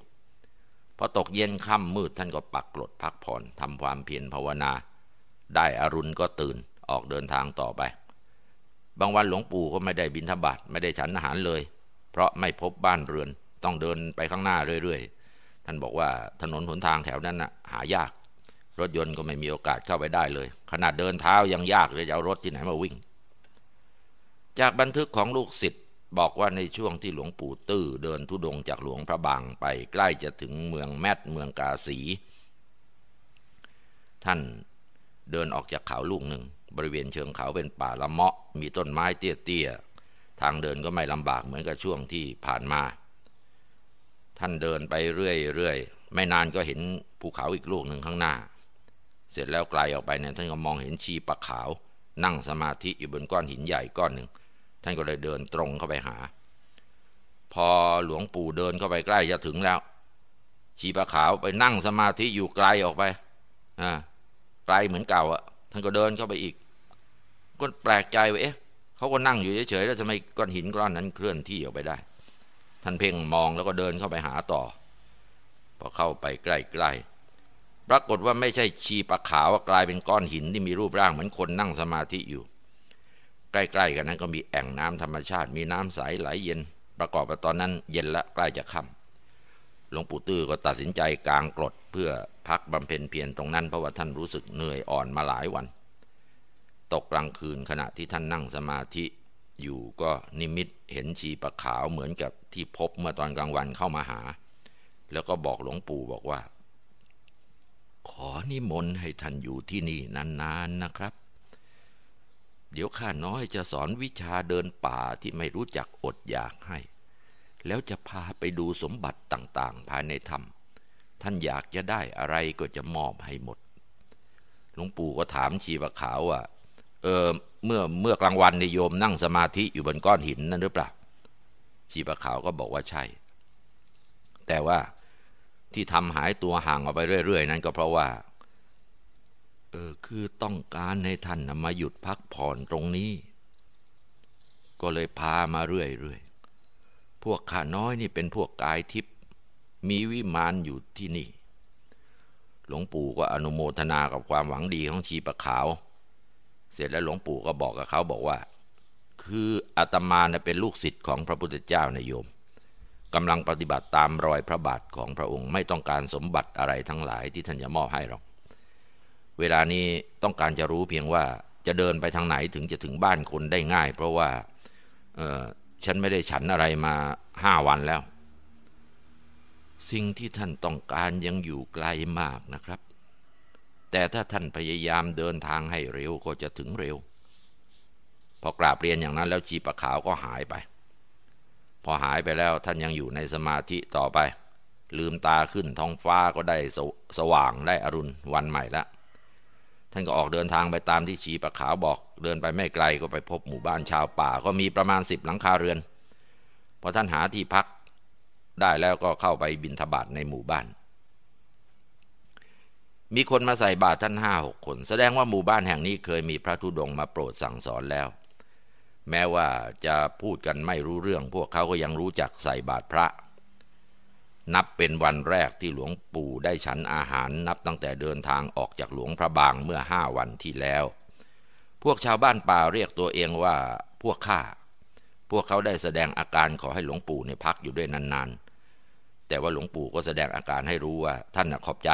พอตกเย็นค่ำมืดท่านก็ปักกรดพักผ่อนทำความเพียรภาวนา ได้อรุณก็ตื่นออกเดินทางต่อไป บางวันหลวงปู่ก็ไม่ได้บินทบาทไม่ได้ฉันอาหารเลย เพราะไม่พบบ้านเรือน ต้องเดินไปข้างหน้าเรื่อยๆ ท่านบอกว่าถนนหนทางแถวนั้นนะหายาก รถยนต์ก็ไม่มีโอกาสเข้าไปได้เลย ขนาดเดินเท้ายังยากเลยจะเอารถที่ไหนมาวิ่ง จากบันทึกของลูกศิษย์บอกว่าในช่วงที่หลวงปู่ตื้อเดินทุดงจากหลวงพระบางไปใกล้จะถึงเมืองแมทเมืองกาสี ท่านเดินออกจากเขาลูกหนึ่ง บริเวณเชิงเขาเป็นป่าละเมาะ มีต้นไม้เตี้ยๆ ทางเดินก็ไม่ลำบากเหมือนกับช่วงที่ผ่านมา ท่านเดินไปเรื่อยๆ ไม่นานก็เห็นภูเขาอีกลูกหนึ่งข้างหน้า เสร็จแล้วไกลออกไปเนี่ยท่านก็มองเห็นชีปะขาว นั่งสมาธิอยู่บนก้อนหินใหญ่ก้อนหนึ่ง ท่านก็เลยเดินตรงเข้าไปหา พอหลวงปู่เดินเข้าไปใกล้จะถึงแล้ว ชีปะขาวไปนั่งสมาธิอยู่ไกลออกไป อ่าไกลเหมือนเก่าอะท่านก็เดินเข้าไปอีก ก็แปลกใจว่าเอ๊ะเขาก็นั่งอยู่เฉยๆแล้วทำไมก้อนหินก้อนนั้นเคลื่อนที่ออกไปได้ ท่านเพ่งมองแล้วก็เดินเข้าไปหาต่อ พอเข้าไปใกล้ๆปรากฏว่าไม่ใช่ชีปะขาวกลายเป็นก้อนหินที่มีรูปร่างเหมือนคนนั่งสมาธิอยู่ ใกล้ๆกันนั้นก็มีแอ่งน้ำธรรมชาติ มีน้ำใสไหลเย็น ประกอบกับตอนนั้น เย็นละใกล้จะค่ำหลวงปู่ตื้อก็ตัดสินใจกลางกรดเพื่อพักบำเพ็ญเพียรตรงนั้นเพราะว่าท่านรู้สึกเหนื่อยอ่อนมาหลายวัน ตกกลางคืนขณะที่ท่านนั่งสมาธิอยู่ก็นิมิตเห็นชีปะขาวเหมือนกับที่พบเมื่อตอนกลางวันเข้ามาหา แล้วก็บอกหลวงปู่บอกว่า ขอนิมนต์ให้ท่านอยู่ที่นี่นานๆนนนะครับ เดี๋ยวข้าน้อยจะสอนวิชาเดินป่าที่ไม่รู้จักอดอยากให้ แล้วจะพาไปดูสมบัติต่างๆ ภายในถ้ำท่านอยากจะได้อะไรก็จะมอบให้หมดหลวงปู่ก็ถามชีปะขาวว่า เออเมื่อเมื่อกลางวันนิโยมนั่งสมาธิอยู่บนก้อนหินนั่นหรือเปล่าชีปะขาวก็บอกว่าใช่ แต่ว่าที่ทำหายตัวห่างออกไปเรื่อย ๆ นั้นก็เพราะว่าเออคือต้องการให้ท่านมาหยุดพักผ่อนตรงนี้ ก็เลยพามาเรื่อยๆพวกข้าน้อยนี่เป็นพวกกายทิพย์มีวิมานอยู่ที่นี่ หลวงปู่ก็อนุโมทนากับความหวังดีของชีปะขาว เสร็จแล้วหลวงปู่ก็บอกกับเขาบอกว่า คืออาตมาเป็นลูกศิษย์ของพระพุทธเจ้านายโยมกำลังปฏิบัติตามรอยพระบาทของพระองค์ไม่ต้องการสมบัติอะไรทั้งหลายที่ท่านจะมอบให้หรอก เวลานี้ต้องการจะรู้เพียงว่าจะเดินไปทางไหนถึงจะถึงบ้านคนได้ง่าย เพราะว่าฉันไม่ได้ฉันอะไรมาห้าวันแล้ว สิ่งที่ท่านต้องการยังอยู่ไกลมากนะครับ แต่ถ้าท่านพยายามเดินทางให้เร็วก็จะถึงเร็ว พอกราบเรียนอย่างนั้นแล้วจีปะขาวก็หายไป พอหายไปแล้วท่านยังอยู่ในสมาธิต่อไป ลืมตาขึ้นท้องฟ้าก็ได้สสว่างได้อรุณวันใหม่ละท่านก็ออกเดินทางไปตามที่ชีปะขาวบอก เดินไปไม่ไกลก็ไปพบหมู่บ้านชาวป่า ก็มีประมาณสิบหลังคาเรือนพอท่านหาที่พักได้แล้วก็เข้าไปบินทบาทในหมู่บ้าน มีคนมาใส่บาตรท่านห้าหกคน แสดงว่าหมู่บ้านแห่งนี้เคยมีพระธุดงมาโปรดสั่งสอนแล้ว แม้ว่าจะพูดกันไม่รู้เรื่อง พวกเขาก็ยังรู้จักใส่บาตรพระ นับเป็นวันแรกที่หลวงปู่ได้ฉันอาหารนับตั้งแต่เดินทางออกจากหลวงพระบางเมื่อห้าวันที่แล้ว พวกชาวบ้านป่าเรียกตัวเองว่าพวกข้าพวกเขาได้แสดงอาการขอให้หลวงปู่ในพักอยู่ด้วยนานๆ แต่ว่าหลวงปู่ก็แสดงอาการให้รู้ว่าท่านขอบใจ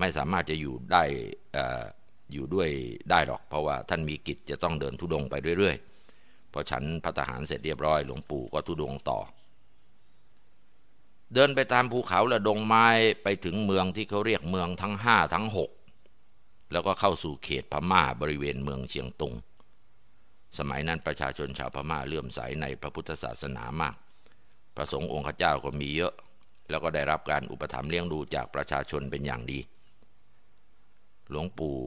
ไม่สามารถจะอยู่ได้อยู่ด้วยได้หรอก เพราะว่าท่านมีกิจจะต้องเดินทุดงไปเรื่อยๆพอฉันพัฒหารเสร็จเรียบร้อยหลวงปู่ก็ทุดงต่อ เดินไปตามภูเขาและดงไม้ไปถึงเมืองที่เขาเรียกเมืองทั้งห้าทั้งหกแล้วก็เข้าสู่เขตพม่าบริเวณเมืองเชียงตุง สมัยนั้นประชาชนชาวพม่าเลื่อมใสในพระพุทธศาสนามาก พระสงฆ์องค์ข้าเจ้าก็มีเยอะ แล้วก็ได้รับการอุปถัมภ์เลี้ยงดูจากประชาชนเป็นอย่างดี หลวงปู่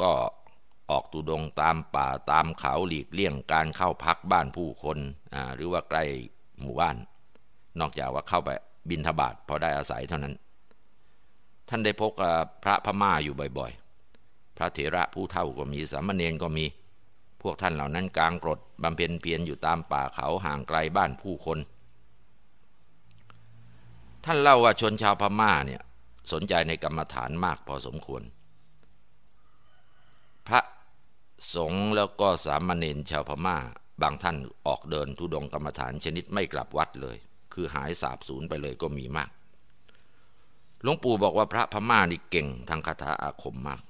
ก็ออกตุดงตามป่าตามเขาหลีกเลี่ยงการเข้าพักบ้านผู้คนหรือว่าใกล้หมู่บ้าน นอกจากว่าเข้าไปบินทบาทพอได้อาศัยเท่านั้น ท่านได้พบกับพระพม่าอยู่บ่อยๆ พระเถระผู้เท่าก็มีสามเณรก็มี พวกท่านเหล่านั้นกลางกรดบำเพ็ญเพียรอยู่ตามป่าเขาห่างไกลบ้านผู้คน ท่านเล่าว่าชนชาวพม่าเนี่ย สนใจในกรรมฐานมากพอสมควร พระสงฆ์แล้วก็สามเณรชาวพม่า บางท่านออกเดินทุดงกรรมฐานชนิดไม่กลับวัดเลย คือหายสาบสูญไปเลยก็มีมากหลวงปู่บอกว่าพระพม่านี่เก่งทางคาถาอาคมมาก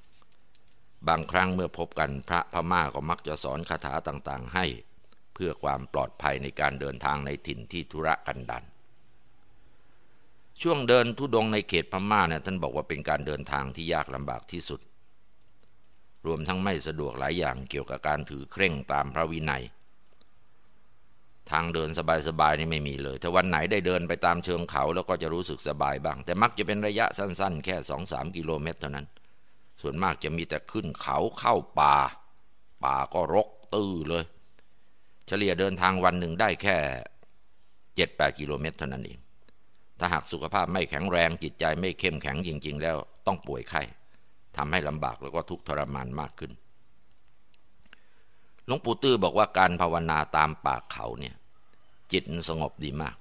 บางครั้งเมื่อพบกันพระพม่าก็มักจะสอนคาถาต่างๆให้ เพื่อความปลอดภัยในการเดินทางในถิ่นที่ธุระกันดาร ช่วงเดินทุดงในเขตพม่าเนี่ยท่านบอกว่าเป็นการเดินทางที่ยากลำบากที่สุด รวมทั้งไม่สะดวกหลายอย่างเกี่ยวกับการถือเคร่งตามพระวินัย ทางเดินสบายๆนี่ไม่มีเลย ถ้าวันไหนได้เดินไปตามเชิงเขาแล้วก็จะรู้สึกสบายบ้าง แต่มักจะเป็นระยะสั้นๆ แค่สองสามกิโลเมตรเท่านั้น ส่วนมากจะมีแต่ขึ้นเขาเข้าป่า ป่าก็รกตื้อเลย เฉลี่ยเดินทางวันหนึ่งได้แค่เจ็ดแปดกิโลเมตรเท่านั้นเอง ถ้าหากสุขภาพไม่แข็งแรงจิตใจไม่เข้มแข็งจริง ๆ แล้วต้องป่วยไข้ทำให้ลำบากแล้วก็ทุกข์ทรมานมากขึ้น หลวงปู่ตื้อบอกว่าการภาวนาตามป่าเขาเนี่ยจิตสงบดีมาก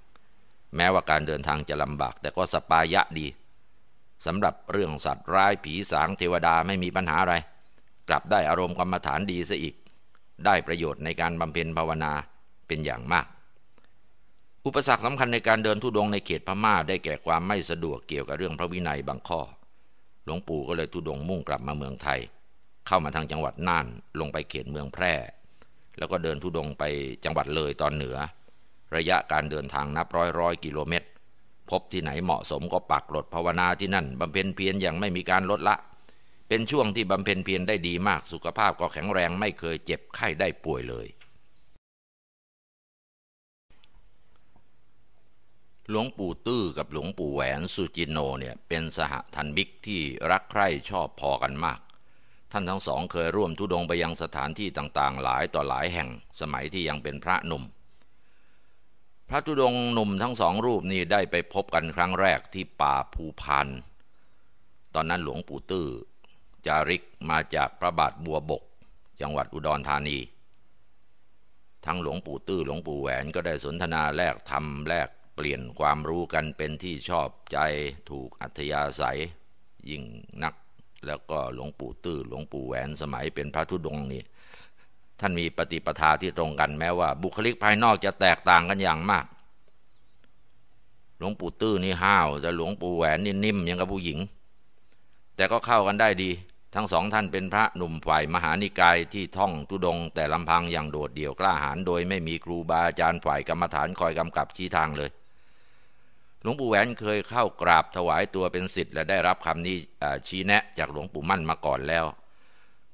แม้ว่าการเดินทางจะลำบาก แต่ก็สปายะดีสำหรับเรื่องสัตว์ร้ายผีสางเทวดาไม่มีปัญหาอะไร กลับได้อารมณ์กรรมฐานดีซะอีก ได้ประโยชน์ในการบำเพ็ญภาวนาเป็นอย่างมาก อุปสรรคสำคัญในการเดินทุดงในเขตพม่าได้แก่ความไม่สะดวกเกี่ยวกับเรื่องพระวินัยบางข้อ หลวงปู่ก็เลยทุดงมุ่งกลับมาเมืองไทย เข้ามาทางจังหวัดน่านลงไปเขตเมืองแพร่ แล้วก็เดินทุดงไปจังหวัดเลยตอนเหนือ ระยะการเดินทางนับร้อยร้อยกิโลเมตร พบที่ไหนเหมาะสมก็ปักหลดภาวนาที่นั่นบำเพ็ญเพียรอย่างไม่มีการลดละ เป็นช่วงที่บำเพ็ญเพียรได้ดีมากสุขภาพก็แข็งแรงไม่เคยเจ็บไข้ได้ป่วยเลย หลวงปู่ตื้อกับหลวงปู่แหวนสุจิโนเนี่ยเป็นสหทันบิกที่รักใคร่ชอบพอกันมาก ท่านทั้งสองเคยร่วมทุดงไปยังสถานที่ต่างๆ หลายต่อหลายแห่งสมัยที่ยังเป็นพระหนุ่ม พระธุดงหนุ่มทั้งสองรูปนี้ได้ไปพบกันครั้งแรกที่ป่าภูพานตอนนั้นหลวงปู่ตื้อจาริกมาจากพระบาทบัวบก จังหวัดอุดรธานีทั้งหลวงปู่ตื้อหลวงปู่แหวนก็ได้สนทนาแลกธรรมแลก เปลี่ยนความรู้กันเป็นที่ชอบใจถูกอัธยาศัย ยิ่งนัก แล้วก็หลวงปู่ตื้อหลวงปู่แหวนสมัยเป็นพระธุดงนี่ท่านมีปฏิปทาที่ตรงกันแม้ว่า บุคลิกภายนอกจะแตกต่างกันอย่างมาก หลวงปู่ตื้อนี่ห้าวแต่หลวงปู่แหวนนี่นิ่มยังกับผู้หญิง แต่ก็เข้ากันได้ดี ทั้งสองท่านเป็นพระหนุ่มฝ่ายมหานิกายที่ท่องตุดง แต่ลำพังอย่างโดดเดี่ยวกล้าหาญโดยไม่มีครูบาอาจารย์ฝ่ายกรรมฐานคอยกำกับชี้ทางเลย หลวงปู่แหวนเคยเข้ากราบถวายตัวเป็นสิทธิ์และได้รับคำนี้ชี้แนะจากหลวงปู่มั่นมาก่อนแล้ว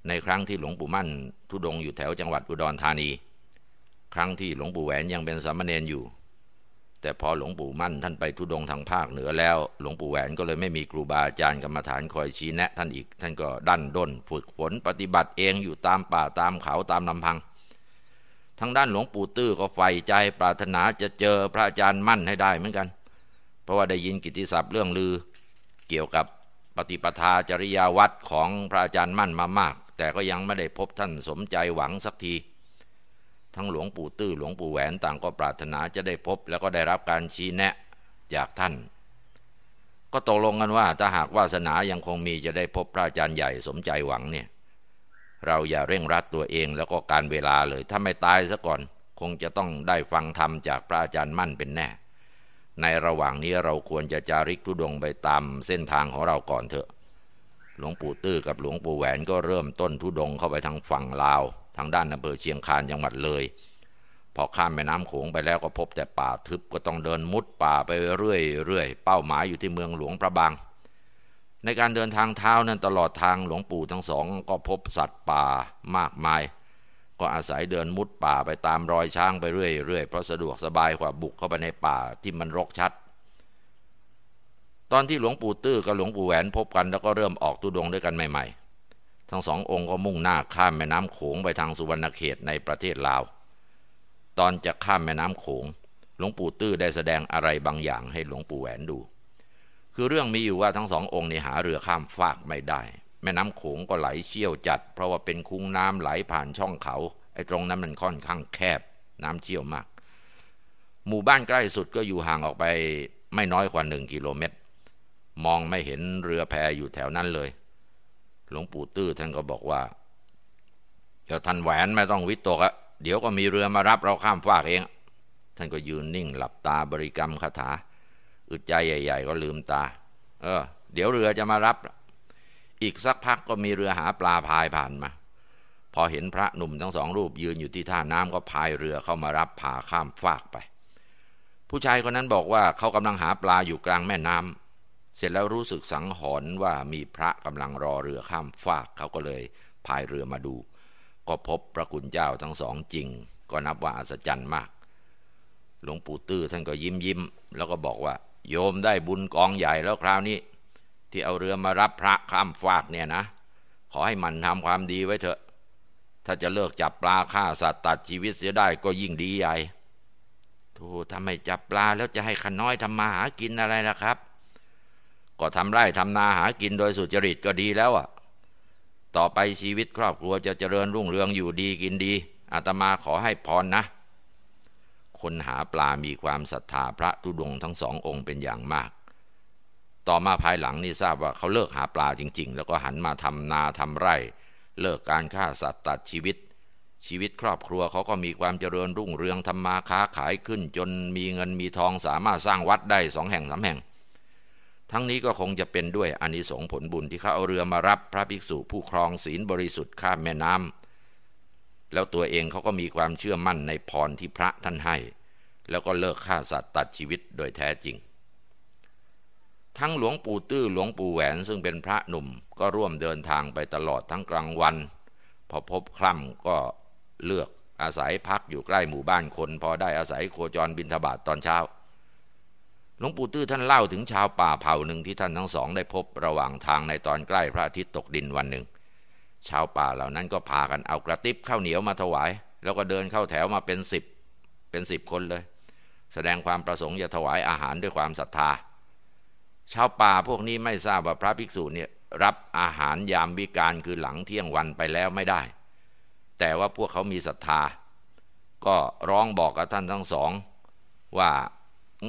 ในครั้งที่หลวงปู่มั่นทุดงอยู่แถวจังหวัดอุดรธานี ครั้งที่หลวงปู่แหวนยังเป็นสามเณรอยู่ แต่พอหลวงปู่มั่นท่านไปทุดงทางภาคเหนือแล้ว หลวงปู่แหวนก็เลยไม่มีครูบาอาจารย์กรรมฐานคอยชี้แนะ ท่านอีก ท่านก็ดันด้นฝึกฝนปฏิบัติเองอยู่ตามป่าตามเขาตามลำพังทางด้านหลวงปู่ตื้อก็ใฝ่ใจปรารถนาจะเจอพระอาจารย์มั่นให้ได้เหมือนกัน เพราะว่าได้ยินกิติศัพท์เรื่องลือ เกี่ยวกับปฏิปทาจริยาวัดของพระอาจารย์มั่นมามาก แต่ก็ยังไม่ได้พบท่านสมใจหวังสักที ทั้งหลวงปู่ตื้อหลวงปู่แหวนต่างก็ปรารถนาจะได้พบ แล้วก็ได้รับการชี้แนะจากท่าน ก็ตกลงกันว่าถ้าหากวาสนายังคงมีจะได้พบพระอาจารย์ใหญ่สมใจหวังเนี่ยเราอย่าเร่งรัดตัวเองแล้วก็การเวลาเลย ถ้าไม่ตายซะก่อน คงจะต้องได้ฟังธรรมจากพระอาจารย์มั่นเป็นแน่ ในระหว่างนี้เราควรจะจาริกทุดงไปตามเส้นทางของเราก่อนเถอะ หลวงปู่ตื้อกับหลวงปู่แหวนก็เริ่มต้นทุดงเข้าไปทางฝั่งลาว ทางด้านอำเภอเชียงคานจังหวัดเลย พอข้ามแม่น้ำโขงไปแล้วก็พบแต่ป่าทึบก็ต้องเดินมุดป่าไปเรื่อยๆเป้าหมายอยู่ที่เมืองหลวงพระบาง ในการเดินทางเท้านั้นตลอดทางหลวงปู่ทั้งสองก็พบสัตว์ป่ามากมาย ก็อาศัยเดินมุดป่าไปตามรอยช้างไปเรื่อยๆเพราะสะดวกสบายกว่าบุกเข้าไปในป่าที่มันรกชัด ตอนที่หลวงปู่ตื้อกับหลวงปู่แหวนพบกันแล้วก็เริ่มออกตุดงด้วยกันใหม่ ๆ ทั้งสององค์ก็มุ่งหน้าข้ามแม่น้ำโขงไปทางสุวรรณเขตในประเทศลาว ตอนจะข้ามแม่น้ำโขง หลวงปู่ตื้อได้แสดงอะไรบางอย่างให้หลวงปู่แหวนดู คือเรื่องมีอยู่ว่าทั้งสององค์ในหาเรือข้ามฟากไม่ได้ แม่น้ำโขงก็ไหลเชี่ยวจัด เพราะว่าเป็นคุ้งน้ำไหลผ่านช่องเขา ไอ้ตรงนั้นมันค่อนข้างแคบ น้ำเชี่ยวมาก หมู่บ้านใกล้สุดก็อยู่ห่างออกไปไม่น้อยกว่าหนึ่งกิโลเมตร มองไม่เห็นเรือแพอยู่แถวนั้นเลย หลวงปู่ตื้อท่านก็บอกว่าเจ้าท่านแหวนไม่ต้องวิตกอะเดี๋ยวก็มีเรือมารับเราข้ามฟากเอง ท่านก็ยืนนิ่งหลับตาบริกรรมคาถา อึดใจใหญ่ ๆ ก็ลืมตา เออ เดี๋ยวเรือจะมารับ อีกสักพักก็มีเรือหาปลาพายผ่านมา พอเห็นพระหนุ่มทั้งสองรูปยืนอยู่ที่ท่าน้ำก็พายเรือเข้ามารับพาข้ามฟากไป ผู้ชายคนนั้นบอกว่าเขากำลังหาปลาอยู่กลางแม่น้ำเสร็จแล้วรู้สึกสังหรณ์ว่ามีพระกำลังรอเรือข้ามฟากเขาก็เลยพายเรือมาดู ก็พบพระคุณเจ้าทั้งสองจริง ก็นับว่าอัศจรรย์มาก หลวงปู่ตื้อท่านก็ยิ้มยิ้มแล้วก็บอกว่า โยมได้บุญกองใหญ่แล้วคราวนี้ ที่เอาเรือมารับพระข้ามฟากเนี่ยนะ ขอให้มันทำความดีไว้เถอะ ถ้าจะเลิกจับปลาฆ่าสัตว์ตัดชีวิตเสียได้ก็ยิ่งดีใหญ่ทูทำไมจับปลาแล้วจะให้ขน้อยทำมาหากินอะไรล่ะครับ ก็ทำไร่ทำนาหากินโดยสุจริตก็ดีแล้วอะ ต่อไปชีวิตครอบครัวจะเจริญรุ่งเรืองอยู่ดีกินดีอาตมาขอให้พรนะ คนหาปลามีความศรัทธาพระธุดงทั้งสององค์เป็นอย่างมาก ต่อมาภายหลังนี่ทราบว่าเขาเลิกหาปลาจริง ๆ แล้วก็หันมาทำนาทำไร่ เลิกการฆ่าสัตว์ตัดชีวิต ชีวิตครอบครัวเขาก็มีความเจริญรุ่งเรืองทำมาค้าขายขึ้น จนมีเงินมีทองสามารถสร้างวัดได้สองแห่งสาแห่ง ทั้งนี้ก็คงจะเป็นด้วยอานิสงส์ผลบุญที่เขาเอาเรือมารับพระภิกษุผู้ครองศีลบริสุทธิ์ข้ามแม่น้ำแล้วตัวเองเขาก็มีความเชื่อมั่นในพรที่พระท่านให้ แล้วก็เลิกฆ่าสัตว์ตัดชีวิตโดยแท้จริง ทั้งหลวงปู่ตื้อหลวงปู่แหวนซึ่งเป็นพระหนุ่ม ก็ร่วมเดินทางไปตลอดทั้งกลางวัน พอพบคล่ำก็เลือกอาศัยพักอยู่ใกล้หมู่บ้านคน พอได้อาศัยโคจรบินทบาทตอนเช้าหลวงปู่ตื้อท่านเล่าถึงชาวป่าเผ่าหนึ่งที่ท่านทั้งสองได้พบระหว่างทางในตอนใกล้พระอาทิตย์ตกดินวันหนึ่ง ชาวป่าเหล่านั้นก็พากันเอากระติบข้าวเหนียวมาถวาย แล้วก็เดินเข้าแถวมาเป็นสิบเป็นสิบคนเลย แสดงความประสงค์จะถวายอาหารด้วยความศรัทธา ชาวป่าพวกนี้ไม่ทราบว่าพระภิกษุเนี่ยรับอาหารยามวิการคือหลังเที่ยงวันไปแล้วไม่ได้ แต่ว่าพวกเขามีศรัทธา ก็ร้องบอกกับท่านทั้งสอง ว่า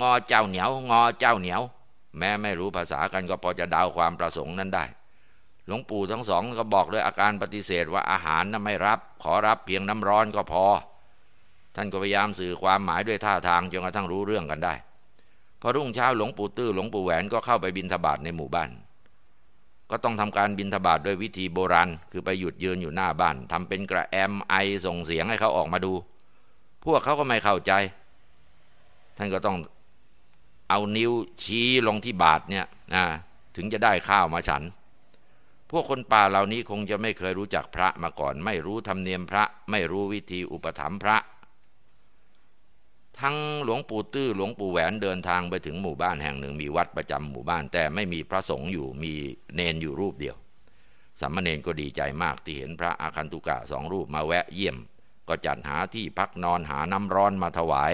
งอเจ้าเหนียวงอเจ้าเหนียว แม้ไม่รู้ภาษากันก็พอจะดาวความประสงค์นั้นได้ หลวงปู่ทั้งสองก็บอกด้วยอาการปฏิเสธว่าอาหารนั้นไม่รับ ขอรับเพียงน้ำร้อนก็พอ ท่านก็พยายามสื่อความหมายด้วยท่าทางจนกระทั่งรู้เรื่องกันได้ พอรุ่งเช้าหลวงปู่ตื้อหลวงปู่แหวนก็เข้าไปบินทบาทในหมู่บ้าน ก็ต้องทำการบินทบาทด้วยวิธีโบราณ คือไปหยุดยืนอยู่หน้าบ้านทำเป็นกระแอมไอส่งเสียงให้เขาออกมาดู พวกเขาก็ไม่เข้าใจ ท่านก็ต้องเอานิ้วชี้ลงที่บาทเนี่ยนะถึงจะได้ข้าวมาฉัน พวกคนป่าเหล่านี้คงจะไม่เคยรู้จักพระมาก่อน ไม่รู้ธรรมเนียมพระ ไม่รู้วิธีอุปถัมภ์พระ ทั้งหลวงปู่ตื้อหลวงปู่แหวนเดินทางไปถึงหมู่บ้านแห่งหนึ่ง มีวัดประจำหมู่บ้าน แต่ไม่มีพระสงฆ์อยู่มีเนนอยู่รูปเดียวสัมเนนก็ดีใจมากที่เห็นพระอาคันตุกะสองรูปมาแวะเยี่ยม ก็จัดหาที่พักนอนหาน้ำร้อนมาถวาย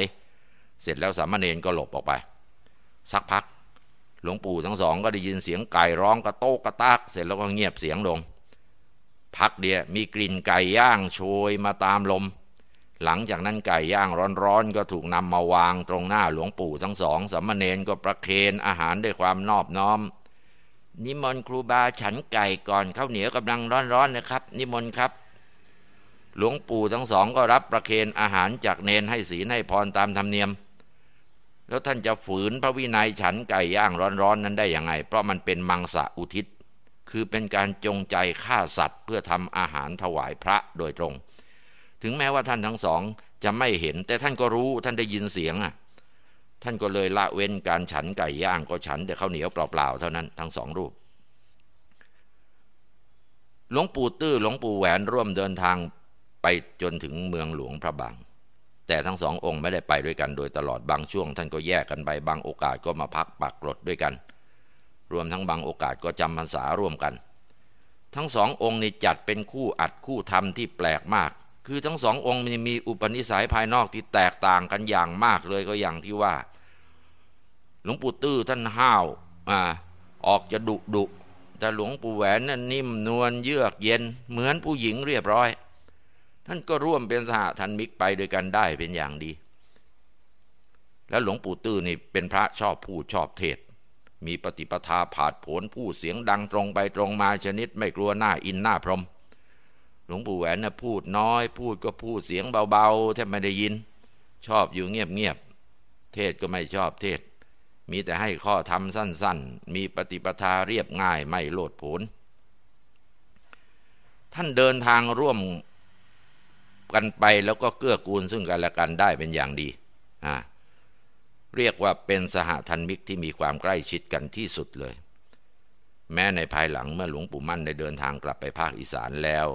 เสร็จแล้วสัมเนนก็หลบออกไป สักพัก หลวงปู่ทั้งสองก็ได้ยินเสียงไก่ร้องกระโตกกระตาก เสร็จแล้วก็เงียบเสียงลง พักเดียมีกลิ่นไก่ย่างโชยมาตามลม หลังจากนั้นไก่ย่างร้อนๆ ก็ถูกนำมาวางตรงหน้าหลวงปู่ทั้งสองสมมาเนนก็ประเคนอาหารด้วยความนอบน้อม นิมนต์ครูบาฉันไก่ก่อนข้าวเหนียวกำลังร้อนๆนะครับ นิมนต์ครับ หลวงปู่ทั้งสองก็รับประเคนอาหารจากเนนให้ศีลให้พรตามธรรมเนียม แล้วท่านจะฝืนพระวินัยฉันไก่ย่างร้อนๆนั้นได้ยังไง เพราะมันเป็นมังสะอุทิศ คือเป็นการจงใจฆ่าสัตว์เพื่อทำอาหารถวายพระโดยตรง ถึงแม้ว่าท่านทั้งสองจะไม่เห็น แต่ท่านก็รู้ท่านได้ยินเสียงอะท่านก็เลยละเว้นการฉันไก่ย่างก็ฉันแต่ข้าวเหนียวเปล่าๆเท่านั้นทั้งสองรูป หลวงปู่ตื้อหลวงปู่แหวนร่วมเดินทางไปจนถึงเมืองหลวงพระบางแต่ทั้งสององค์ไม่ได้ไปด้วยกันโดยตลอดบางช่วง ท่านก็แยกกันไปบางโอกาสก็มาพักปักกรดด้วยกัน รวมทั้งบางโอกาสก็จำพรรษาร่วมกัน ทั้งสององค์นี้จัดเป็นคู่อัดคู่ทำที่แปลกมาก คือทั้งสององค์มีมีอุปนิสัยภายนอกที่แตกต่างกันอย่างมากเลยก็อย่างที่ว่า หลวงปู่ตื้อท่านห้าวอ่าออกจะดุดุแต่หลวงปู่แหวนนั้นนิ่มนวลเยือกเย็น เหมือนผู้หญิงเรียบร้อย ท่านก็ร่วมเป็นสหทันมิกไปด้วยกันได้เป็นอย่างดี แล้วหลวงปู่ตื้อนี่เป็นพระชอบพูดชอบเทศ มีปฏิปทาผาดผลพูดเสียงดังตรงไปตรงมาชนิดไม่กลัวหน้าอินหน้าพรม หลวงปู่แหวนนะพูดน้อย พูดก็พูดเสียงเบาๆแทบไม่ได้ยิน ชอบอยู่เงียบๆเทศก็ไม่ชอบเทศ มีแต่ให้ข้อธรรมสั้น ๆ มีปฏิปทาเรียบง่ายไม่โลดผลท่านเดินทางร่วมกันไปแล้วก็เกื้อกูลซึ่งกันและกันได้เป็นอย่างดีอ่าเรียกว่าเป็นสหธรรมิกที่มีความใกล้ชิดกันที่สุดเลย แม้ในภายหลังเมื่อหลวงปู่มั่นได้เดินทางกลับไปภาคอีสานแล้ว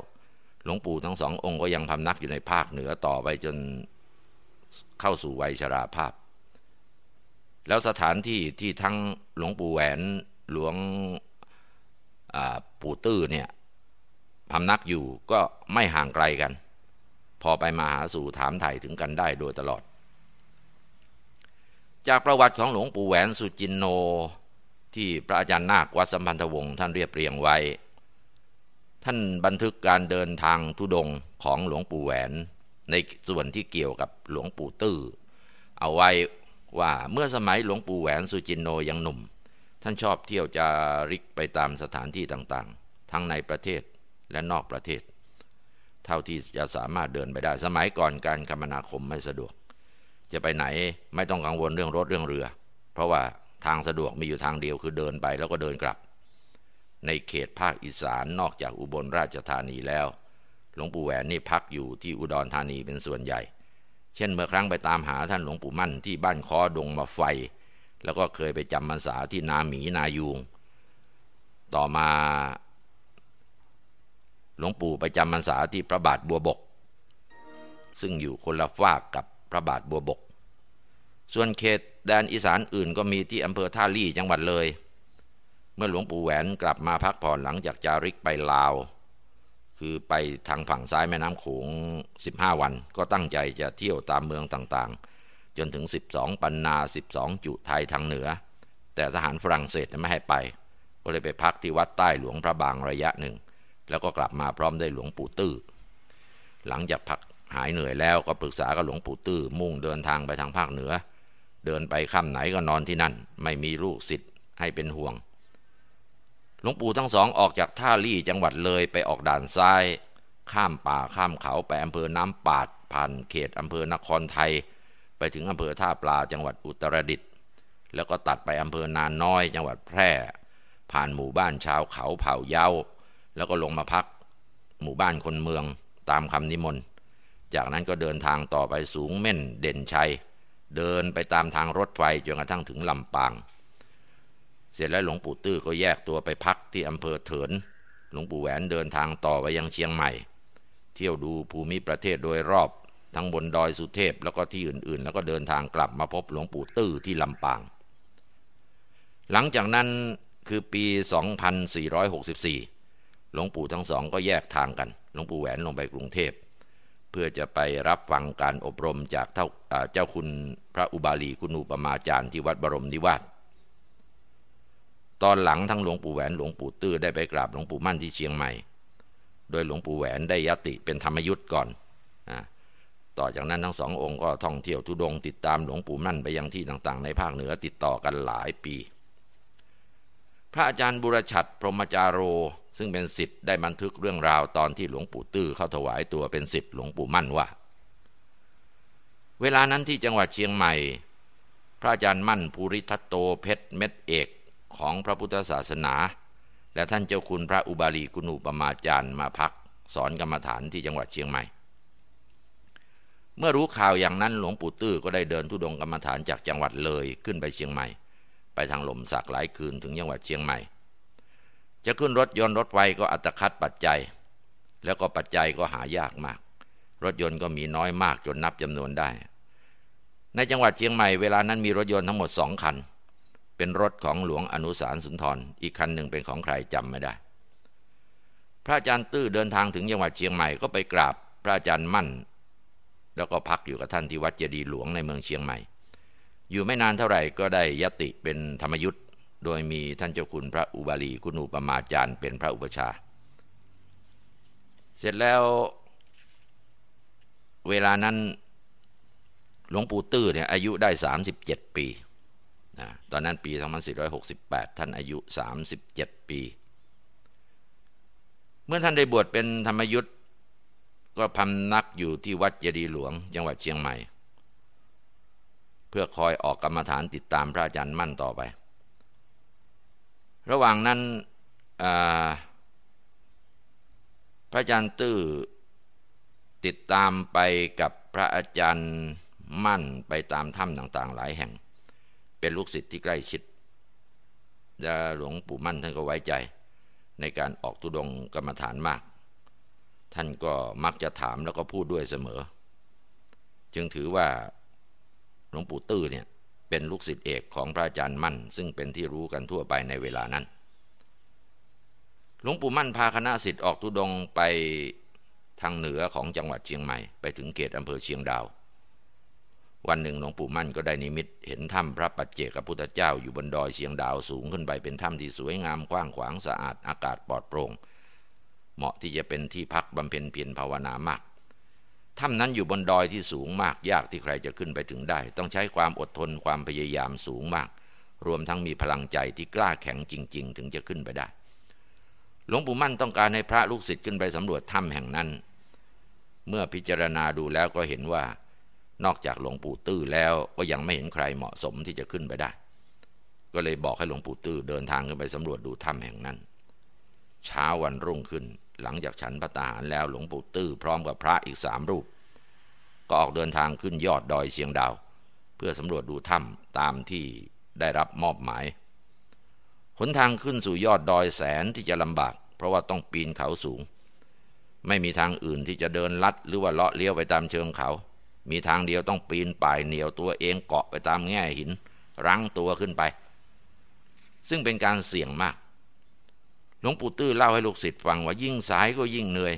หลวงปู่ทั้งสององค์ก็ยังพำนักอยู่ในภาคเหนือต่อไปจนเข้าสู่วัยชราภาพ แล้วสถานที่ที่ทั้งหลวงปู่แหวนหลวงปู่ตื้อเนี่ยพำนักอยู่ก็ไม่ห่างไกลกัน พอไปมาหาสู่ถามไถ่ถึงกันได้โดยตลอด จากประวัติของหลวงปู่แหวนสุจินโน ที่พระอาจารย์นาควัดสัมพันธวงศ์ท่านเรียบเรียงไว้ ท่านบันทึกการเดินทางทุดงของหลวงปู่แหวน ในส่วนที่เกี่ยวกับหลวงปู่ตื้อเอาไว้ว่าเมื่อสมัยหลวงปู่แหวนสุจินโนยังหนุ่ม ท่านชอบเที่ยวจาริกไปตามสถานที่ต่างๆ ทั้งในประเทศและนอกประเทศ เท่าที่จะสามารถเดินไปได้สมัยก่อนการคมนาคมไม่สะดวก จะไปไหนไม่ต้องกังวลเรื่องรถเรื่องเรือ เพราะว่าทางสะดวกมีอยู่ทางเดียวคือเดินไปแล้วก็เดินกลับ ในเขตภาคอีสานนอกจากอุบลราชธานีแล้ว หลวงปู่แหวนนี่พักอยู่ที่อุดรธานีเป็นส่วนใหญ่ เช่นเมื่อครั้งไปตามหาท่านหลวงปู่มั่นที่บ้านคอดงมาไฟ แล้วก็เคยไปจำพรรษาที่นาหมีนายูงต่อมาหลวงปู่ไปจำพรรษาที่พระบาทบัวบก ซึ่งอยู่คนละฝากกับพระบาทบัวบก ส่วนเขตแดนอีสานอื่นก็มีที่อำเภอท่าลี่จังหวัดเลย มื่อหลวงปู่แหวนกลับมาพักผ่อนหลังจากจาริกไปลาว คือไปทางฝั่งซ้ายแม่น้ำโขง 15 วัน ก็ตั้งใจจะเที่ยวตามเมืองต่างๆ จนถึง 12 ปันนา 12 จุไทยทางเหนือ แต่ทหารฝรั่งเศสไม่ให้ไป ก็เลยไปพักที่วัดใต้หลวงพระบางระยะหนึ่ง แล้วก็กลับมาพร้อมได้หลวงปู่ตื้อหลังจากพักหายเหนื่อยแล้วก็ปรึกษากับหลวงปู่ตื้อมุ่งเดินทางไปทางภาคเหนือ เดินไปค่ำไหนก็นอนที่นั่น ไม่มีลูกศิษย์ให้เป็นห่วง หลวงปู่ทั้งสองออกจากท่าลี่จังหวัดเลยไปออกด่านซ้าย ข้ามป่าข้ามเขาไปอำเภอน้ำปาดผ่านเขตอำเภอนครไทย ไปถึงอำเภอท่าปลาจังหวัดอุตรดิตถ์แล้วก็ตัดไปอำเภอนานน้อย จังหวัดแพร่ ผ่านหมู่บ้านชาวเขาเผ่าเย้าแล้วก็ลงมาพัก หมู่บ้านคนเมืองตามคำนิมนต์ จากนั้นก็เดินทางต่อไปสูงเม่นเด่นชัย เดินไปตามทางรถไฟจนกระทั่งถึงลำปาง เสร็จแล้วหลวงปู่ตื้อก็แยกตัวไปพักที่อำเภอเถิน หลวงปู่แหวนเดินทางต่อไปยังเชียงใหม่ เที่ยวดูภูมิประเทศโดยรอบทั้งบนดอยสุเทพแล้วก็ที่อื่นๆ แล้วก็เดินทางกลับมาพบหลวงปู่ตื้อที่ลำปาง หลังจากนั้นคือปี 2464 หลวงปู่ทั้งสองก็แยกทางกัน หลวงปู่แหวนลงไปกรุงเทพ เพื่อจะไปรับฟังการอบรมจากเจ้าคุณพระอุบาลีคุณูปมาจารย์ที่วัดบรมนิวาส ตอนหลังทั้งหลวงปู่แหวนหลวงปู่ตื้อได้ไปกราบหลวงปู่มั่นที่เชียงใหม่ โดยหลวงปู่แหวนได้ยติเป็นธรรมยุทธ์ก่อนต่อจากนั้นทั้งสององค์ก็ท่องเที่ยวทุดงติดตามหลวงปู่มั่นไปยังที่ต่างๆ ในภาคเหนือติดต่อกันหลายปี พระอาจารย์บุรชัดพรหมจารโร ซึ่งเป็นสิทธิ์ได้บันทึกเรื่องราวตอนที่หลวงปู่ตื้อเข้าถวายตัวเป็นสิทธิ์หลวงปู่มั่นว่า เวลานั้นที่จังหวัดเชียงใหม่ พระอาจารย์มั่นภูริทัตโตเพชรเม็ดเอก ของพระพุทธศาสนา และท่านเจ้าคุณพระอุบาลีกุณูปมาจารย์มาพัก สอนกรรมฐานที่จังหวัดเชียงใหม่ เมื่อรู้ข่าวอย่างนั้นหลวงปู่ตื้อก็ได้เดินทุดงกรรมฐานจากจังหวัดเลยขึ้นไปเชียงใหม่ ไปทางหล่มสักหลายคืนถึงจังหวัดเชียงใหม่ จะขึ้นรถยนต์รถไฟก็อัตคัดปัจจัย แล้วก็ปัจจัยก็หายากมาก รถยนต์ก็มีน้อยมากจนนับจำนวนได้ ในจังหวัดเชียงใหม่เวลานั้นมีรถยนต์ทั้งหมดสองคัน เป็นรถของหลวงอนุสารสุนทร อีกคันหนึ่งเป็นของใครจำไม่ได้ พระอาจารย์ตื้อเดินทางถึงจังหวัดเชียงใหม่ก็ไปกราบพระอาจารย์มั่น แล้วก็พักอยู่กับท่านที่วัดเจดีหลวงในเมืองเชียงใหม่ อยู่ไม่นานเท่าไหร่ก็ได้ยติเป็นธรรมยุทธ์โดยมีท่านเจ้าคุณพระอุบาลีคุณูปมาจารย์เป็นพระอุปชา เสร็จแล้ว เวลานั้นหลวงปู่ตื้อเนี่ยอายุได้ 37 ปี นะตอนนั้นปี 2468 ท่านอายุ 37 ปี เมื่อท่านได้บวชเป็นธรรมยุทธ์ก็พำนักอยู่ที่วัดเจดีหลวง จังหวัดเชียงใหม่ เพื่อคอยออกกรรมฐานติดตามพระอาจารย์มั่นต่อไป ระหว่างนั้นพระอาจารย์ตื้อติดตามไปกับพระอาจารย์มั่นไปตามถ้ำต่าง ๆ หลายแห่ง เป็นลูกศิษย์ที่ใกล้ชิดและหลวงปู่มั่นท่านก็ไว้ใจ ในการออกตุดงกรรมฐานมาก ท่านก็มักจะถามแล้วก็พูดด้วยเสมอ จึงถือว่าหลวงปู่ตื้อเนี่ยเป็นลูกศิษย์เอกของพระอาจารย์มั่น ซึ่งเป็นที่รู้กันทั่วไปในเวลานั้น หลวงปู่มั่นพาคณะสิทธิ์ออกตุดงไปทางเหนือของจังหวัดเชียงใหม่ ไปถึงเขตอำเภอเชียงดาว วันหนึ่งหลวงปู่มั่นก็ได้นิมิต เห็นถ้ำพระปัจเจกพุทธเจ้าอยู่บนดอยเชียงดาวสูงขึ้นไปเป็นถ้ำที่สวยงามกว้างขวางสะอาดอากาศปลอดโปร่ง เหมาะที่จะเป็นที่พักบำเพ็ญเพียรภาวนามากถ้ำนั้นอยู่บนดอยที่สูงมากยากที่ใครจะขึ้นไปถึงได้ ต้องใช้ความอดทนความพยายามสูงมาก รวมทั้งมีพลังใจที่กล้าแข็งจริง ๆ ถึงจะขึ้นไปได้หลวงปู่มั่นต้องการให้พระลูกศิษย์ขึ้นไปสำรวจถ้ำแห่งนั้น เมื่อพิจารณาดูแล้วก็เห็นว่า นอกจากหลวงปู่ตื้อแล้วก็ยังไม่เห็นใครเหมาะสมที่จะขึ้นไปได้ ก็เลยบอกให้หลวงปู่ตื้อเดินทางขึ้นไปสำรวจดูถ้ำแห่งนั้น เช้าวันรุ่งขึ้น หลังจากฉันพระตาหารแล้วหลวงปู่ตื้อพร้อมกับพระอีกสามรูป ก็ออกเดินทางขึ้นยอดดอยเชียงดาว เพื่อสำรวจดูถ้ำตามที่ได้รับมอบหมายหนทางขึ้นสู่ยอดดอยแสนที่จะลำบาก เพราะว่าต้องปีนเขาสูง ไม่มีทางอื่นที่จะเดินลัดหรือว่าเลาะเลี้ยวไปตามเชิงเขา มีทางเดียวต้องปีนป่ายเหนียวตัวเองเกาะไปตามแง่หิน รั้งตัวขึ้นไป ซึ่งเป็นการเสี่ยงมาก หลวงปู่ตื้อเล่าให้ลูกศิษย์ฟังว่ายิ่งสายก็ยิ่งเหนื่อย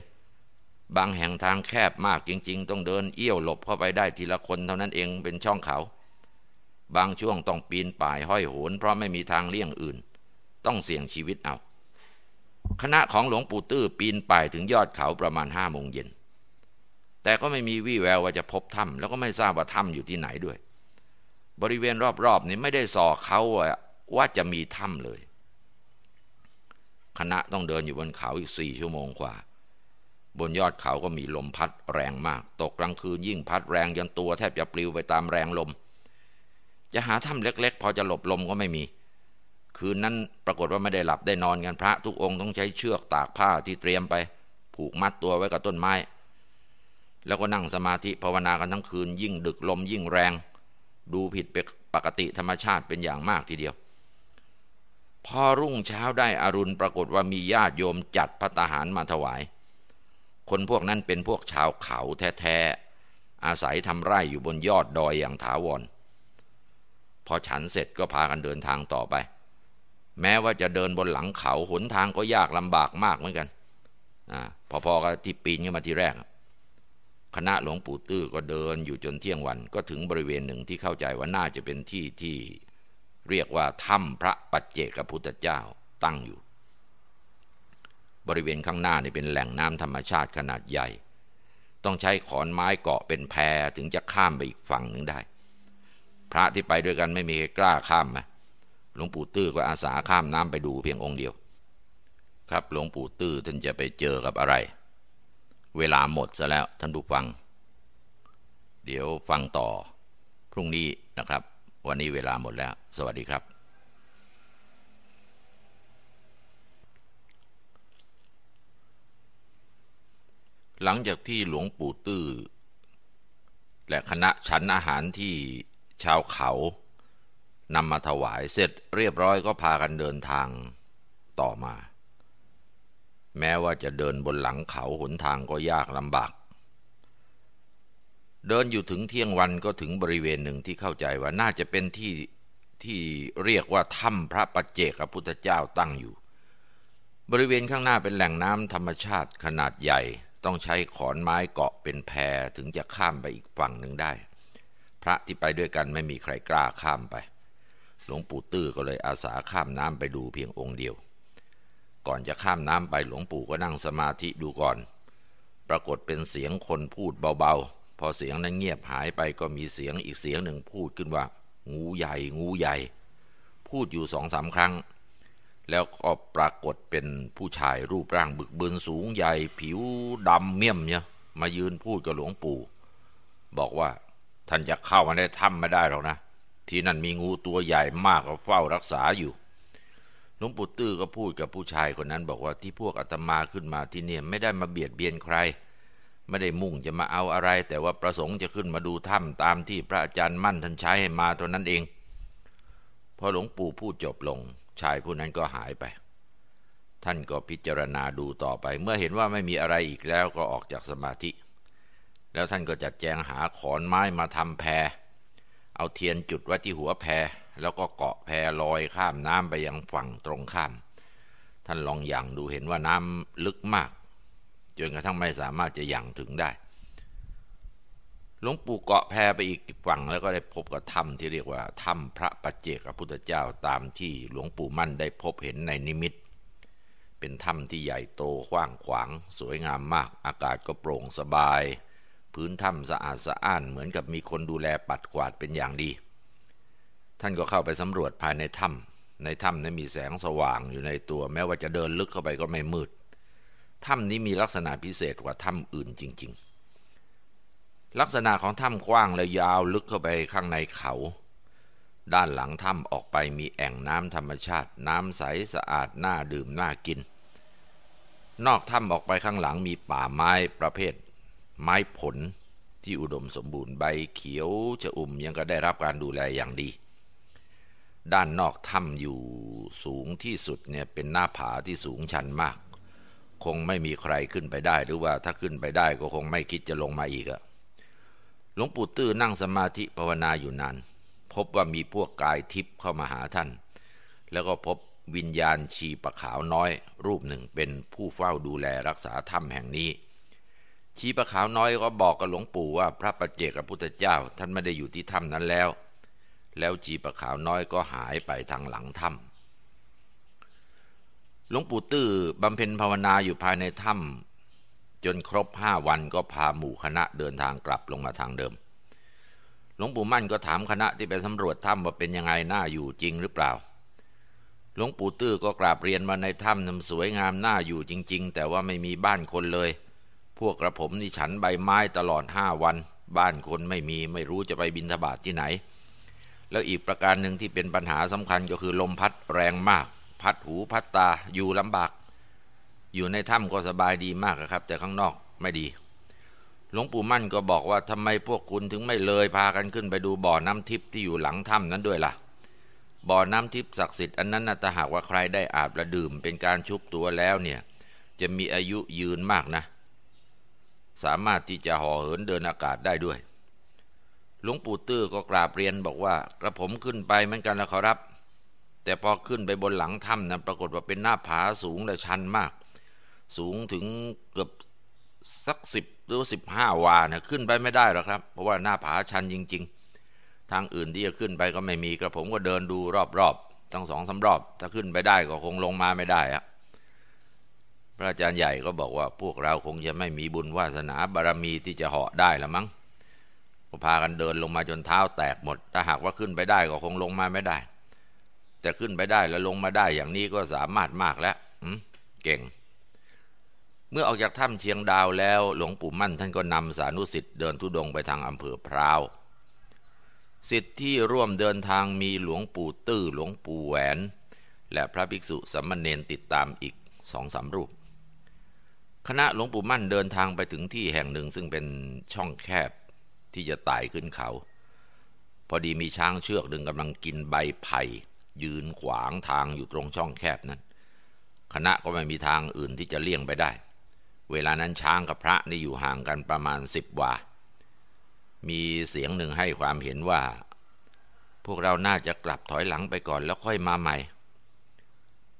บางแห่งทางแคบมากจริง ๆ ต้องเดินเอี้ยวหลบเข้าไปได้ทีละคนเท่านั้นเองเป็นช่องเขา บางช่วงต้องปีนป่ายห้อยโหน เพราะไม่มีทางเลี่ยงอื่น ต้องเสี่ยงชีวิตเอา คณะของหลวงปู่ตื้อปีนป่ายถึงยอดเขาประมาณห้าโมงเย็น แต่ก็ไม่มีวี่แววว่าจะพบถ้ำแล้วก็ไม่ทราบว่าถ้ำอยู่ที่ไหนด้วย บริเวณรอบๆนี้ไม่ได้สอเขาว่าจะมีถ้ำเลย คณะต้องเดินอยู่บนเขาอีกสี่ชั่วโมงกว่า บนยอดเขาก็มีลมพัดแรงมาก ตกกลางคืนยิ่งพัดแรงจนตัวแทบจะปลิวไปตามแรงลม จะหาถ้ำเล็กๆ พอจะหลบลมก็ไม่มีคืนนั้นปรากฏว่าไม่ได้หลับได้นอนกันพระ ทุกองค์ต้องใช้เชือกตากผ้าที่เตรียมไป ผูกมัดตัวไว้กับต้นไม้ แล้วก็นั่งสมาธิภาวนากันทั้งคืน ยิ่งดึกลมยิ่งแรง ดูผิดปกติธรรมชาติเป็นอย่างมากทีเดียว พอรุ่งเช้าได้อารุณปรากฏว่ามีญาติโยมจัดพระตาหารมาถวาย คนพวกนั้นเป็นพวกชาวเขาแท้ๆ อาศัยทำไร่อยู่บนยอดดอยอย่างถาวร พอฉันเสร็จก็พากันเดินทางต่อไป แม้ว่าจะเดินบนหลังเขาหนทางก็ยากลำบากมากเหมือนกันอพอๆกับที่ปีนขึ้นมาที่แรกค คณะหลวงปู่ตื้อก็เดินอยู่จนเที่ยงวัน ก็ถึงบริเวณหนึ่งที่เข้าใจว่าน่าจะเป็นที่ที่เรียกว่าถ้ำพระปัจเจกพุทธเจ้าตั้งอยู่ บริเวณข้างหน้านี่เป็นแหล่งน้ำธรรมชาติขนาดใหญ่ ต้องใช้ขอนไม้เกาะเป็นแพถึงจะข้ามไปอีกฝั่งหนึ่งได้ พระที่ไปด้วยกันไม่มีใครกล้าข้ามไหมหลวงปู่ตื้อก็อาสาข้ามน้ำไปดูเพียงองค์เดียว ครับหลวงปู่ตื้อท่านจะไปเจอกับอะไร เวลาหมดซะแล้วท่านผู้ฟัง เดี๋ยวฟังต่อพรุ่งนี้นะครับ วันนี้เวลาหมดแล้ว สวัสดีครับหลังจากที่หลวงปู่ตื้อและคณะฉันอาหารที่ชาวเขานำมาถวายเสร็จเรียบร้อยก็พากันเดินทางต่อมา แม้ว่าจะเดินบนหลังเขาหนทางก็ยากลำบาก เดินอยู่ถึงเที่ยงวันก็ถึงบริเวณหนึ่งที่เข้าใจว่าน่าจะเป็นที่ที่เรียกว่าถ้ำพระปัจเจกพุทธเจ้าตั้งอยู่ บริเวณข้างหน้าเป็นแหล่งน้ำธรรมชาติขนาดใหญ่ ต้องใช้ขอนไม้เกาะเป็นแพถึงจะข้ามไปอีกฝั่งหนึ่งได้ พระที่ไปด้วยกันไม่มีใครกล้าข้ามไป หลวงปู่ตื้อก็เลยอาสาข้ามน้ำไปดูเพียงองค์เดียว ก่อนจะข้ามน้ำไปหลวงปู่ก็นั่งสมาธิดูก่อน ปรากฏเป็นเสียงคนพูดเบาๆ พอเสียงนั้นเงียบหายไปก็มีเสียงอีกเสียงหนึ่งพูดขึ้นว่า งูใหญ่ งูใหญ่ พูดอยู่สองสามครั้ง แล้วก็ปรากฏเป็นผู้ชายรูปร่างบึกบึนสูงใหญ่ ผิวดำเมี่ยมเนี่ยมายืนพูดกับหลวงปู่ บอกว่าท่านจะเข้ามาได้ถ้ำไม่ได้หรอกนะ ที่นั่นมีงูตัวใหญ่มากก็เฝ้ารักษาอยู่ หลวงปู่ตื้อก็พูดกับผู้ชายคนนั้น บอกว่าที่พวกอาตมาขึ้นมาที่เนี่ยไม่ได้มาเบียดเบียนใคร ไม่ได้มุ่งจะมาเอาอะไร แต่ว่าประสงค์จะขึ้นมาดูถ้ำตามที่พระอาจารย์มั่นท่านใช้ให้มาตัวนั้นเอง พอหลวงปู่พูดจบลง ชายผู้นั้นก็หายไป ท่านก็พิจารณาดูต่อไป เมื่อเห็นว่าไม่มีอะไรอีกแล้วก็ออกจากสมาธิ แล้วท่านก็จัดแจงหาขอนไม้มาทำแพเอาเทียนจุดไว้ที่หัวแพ แล้วก็เกาะแพลอยข้ามน้ำไปยังฝั่งตรงข้าม ท่านลองอยังดูเห็นว่าน้ำลึกมากจนกระทั่งไม่สามารถจะยังถึงได้หลวงปู่เกาะแพไปอีกฝั่งแล้วก็ได้พบกับถ้ำที่เรียกว่าถ้ำพระปัจเจกพุทธเจ้าตามที่หลวงปู่มั่นได้พบเห็นในนิมิต เป็นถ้ำที่ใหญ่โตกว้างขวาง สวยงามมาก อากาศก็โปร่งสบาย พื้นถ้ำสะอาดสะอ้านเหมือนกับมีคนดูแลปัดกวาดเป็นอย่างดี ท่านก็เข้าไปสำรวจภายในถ้ำในถ้ำนั้นมีแสงสว่างอยู่ในตัว แม้ว่าจะเดินลึกเข้าไปก็ไม่มืดถ้ำนี้มีลักษณะพิเศษกว่าถ้ำอื่นจริง ๆ ลักษณะของถ้ำกว้างและยาวลึกเข้าไปข้างในเขา ด้านหลังถ้ำออกไปมีแอ่งน้ำธรรมชาติ น้ำใสสะอาดน่าดื่มน่ากิน นอกถ้ำออกไปข้างหลังมีป่าไม้ประเภท ไม้ผลที่อุดมสมบูรณ์ใบเขียวจะอุ่มยังก็ได้รับการดูแลอย่างดี ด้านนอกถ้ำอยู่สูงที่สุดเนี่ยเป็นหน้าผาที่สูงชันมาก คงไม่มีใครขึ้นไปได้ หรือว่าถ้าขึ้นไปได้ก็คงไม่คิดจะลงมาอีกอะหลวงปู่ตื้อนั่งสมาธิภาวนาอยู่นาน พบว่ามีพวกกายทิพย์เข้ามาหาท่าน แล้วก็พบวิญญาณชีปะขาวน้อย รูปหนึ่งเป็นผู้เฝ้าดูแลรักษาถ้ำแห่งนี้ ชีปะขาวน้อยก็บอกกับหลวงปู่ว่าพระปัจเจกพุทธเจ้า ท่านไม่ได้อยู่ที่ถ้ำนั้นแล้ว แล้วชีปะขาวน้อยก็หายไปทางหลังถ้ำหลวงปู่ตื้อบำเพ็ญภาวนาอยู่ภายในถ้ำจนครบห้าวันก็พาหมู่คณะเดินทางกลับลงมาทางเดิม หลวงปู่มั่นก็ถามคณะที่ไปสำรวจถ้ำว่าเป็นยังไงน่าอยู่จริงหรือเปล่าหลวงปู่ตื้อก็กราบเรียนมาในถ้ำทำสวยงามน่าอยู่จริง ๆ แต่ว่าไม่มีบ้านคนเลย พวกกระผมนี่ฉันใบไม้ตลอดห้าวัน บ้านคนไม่มีไม่รู้จะไปบินทบาทที่ไหน แล้วอีกประการหนึ่งที่เป็นปัญหาสำคัญก็คือลมพัดแรงมาก พัดหูพัดตาอยู่ลำบาก อยู่ในถ้ำก็สบายดีมากครับ แต่ข้างนอกไม่ดี หลวงปู่มั่นก็บอกว่าทำไมพวกคุณถึงไม่เลยพากันขึ้นไปดูบ่อน้ำทิพย์ที่อยู่หลังถ้ำนั้นด้วยล่ะ บ่อน้ำทิพย์ศักดิ์สิทธิ์อันนั้นถ้าหากว่าใครได้อาบและดื่มเป็นการชุบตัวแล้วเนี่ย จะมีอายุยืนมากนะ สามารถที่จะห่อเหินเดินอากาศได้ด้วย หลวงปู่ตื้อก็กราบเรียนบอกว่ากระผมขึ้นไปเหมือนกันแล้วขอรับ แต่พอขึ้นไปบนหลังถ้ำนั้นปรากฏว่าเป็นหน้าผาสูงและชันมาก สูงถึงเกือบสักสิบหรือสิบห้าวาเนี่ยขึ้นไปไม่ได้หรอกครับ เพราะว่าหน้าผาชันจริง ๆ ทางอื่นที่จะขึ้นไปก็ไม่มีกระผมก็เดินดูรอบๆทั้งสองสารอบ ถ้าขึ้นไปได้ก็คงลงมาไม่ได้อะพระอาจารย์ใหญ่ก็บอกว่าพวกเราคงจะไม่มีบุญวาสนาบารมีที่จะเหาะได้ละมั้ง ก็พากันเดินลงมาจนเท้าแตกหมด ถ้าหากว่าขึ้นไปได้ก็คงลงมาไม่ได้ แต่ขึ้นไปได้แล้วลงมาได้อย่างนี้ก็สามารถมากแล้วเก่ง เมื่อออกจากถ้ำเชียงดาวแล้ว หลวงปู่มั่นท่านก็นำสานุสิทธิ์เดินทุดงไปทางอำเภอพร้าวสิทธิ์ที่ร่วมเดินทางมีหลวงปู่ตื้อหลวงปู่แหวน และพระภิกษุสัมมเนนติดตามอีกสองสามรูป คณะหลวงปู่มั่นเดินทางไปถึงที่แห่งหนึ่งซึ่งเป็นช่องแคบ ที่จะไต่ขึ้นเขา พอดีมีช้างเชือกหนึ่งกำลังกินใบไผ่ยืนขวางทางอยู่ตรงช่องแคบนั้นคณะก็ไม่มีทางอื่นที่จะเลี่ยงไปได้ เวลานั้นช้างกับพระนี่อยู่ห่างกันประมาณสิบวา มีเสียงหนึ่งให้ความเห็นว่า พวกเราน่าจะกลับถอยหลังไปก่อนแล้วค่อยมาใหม่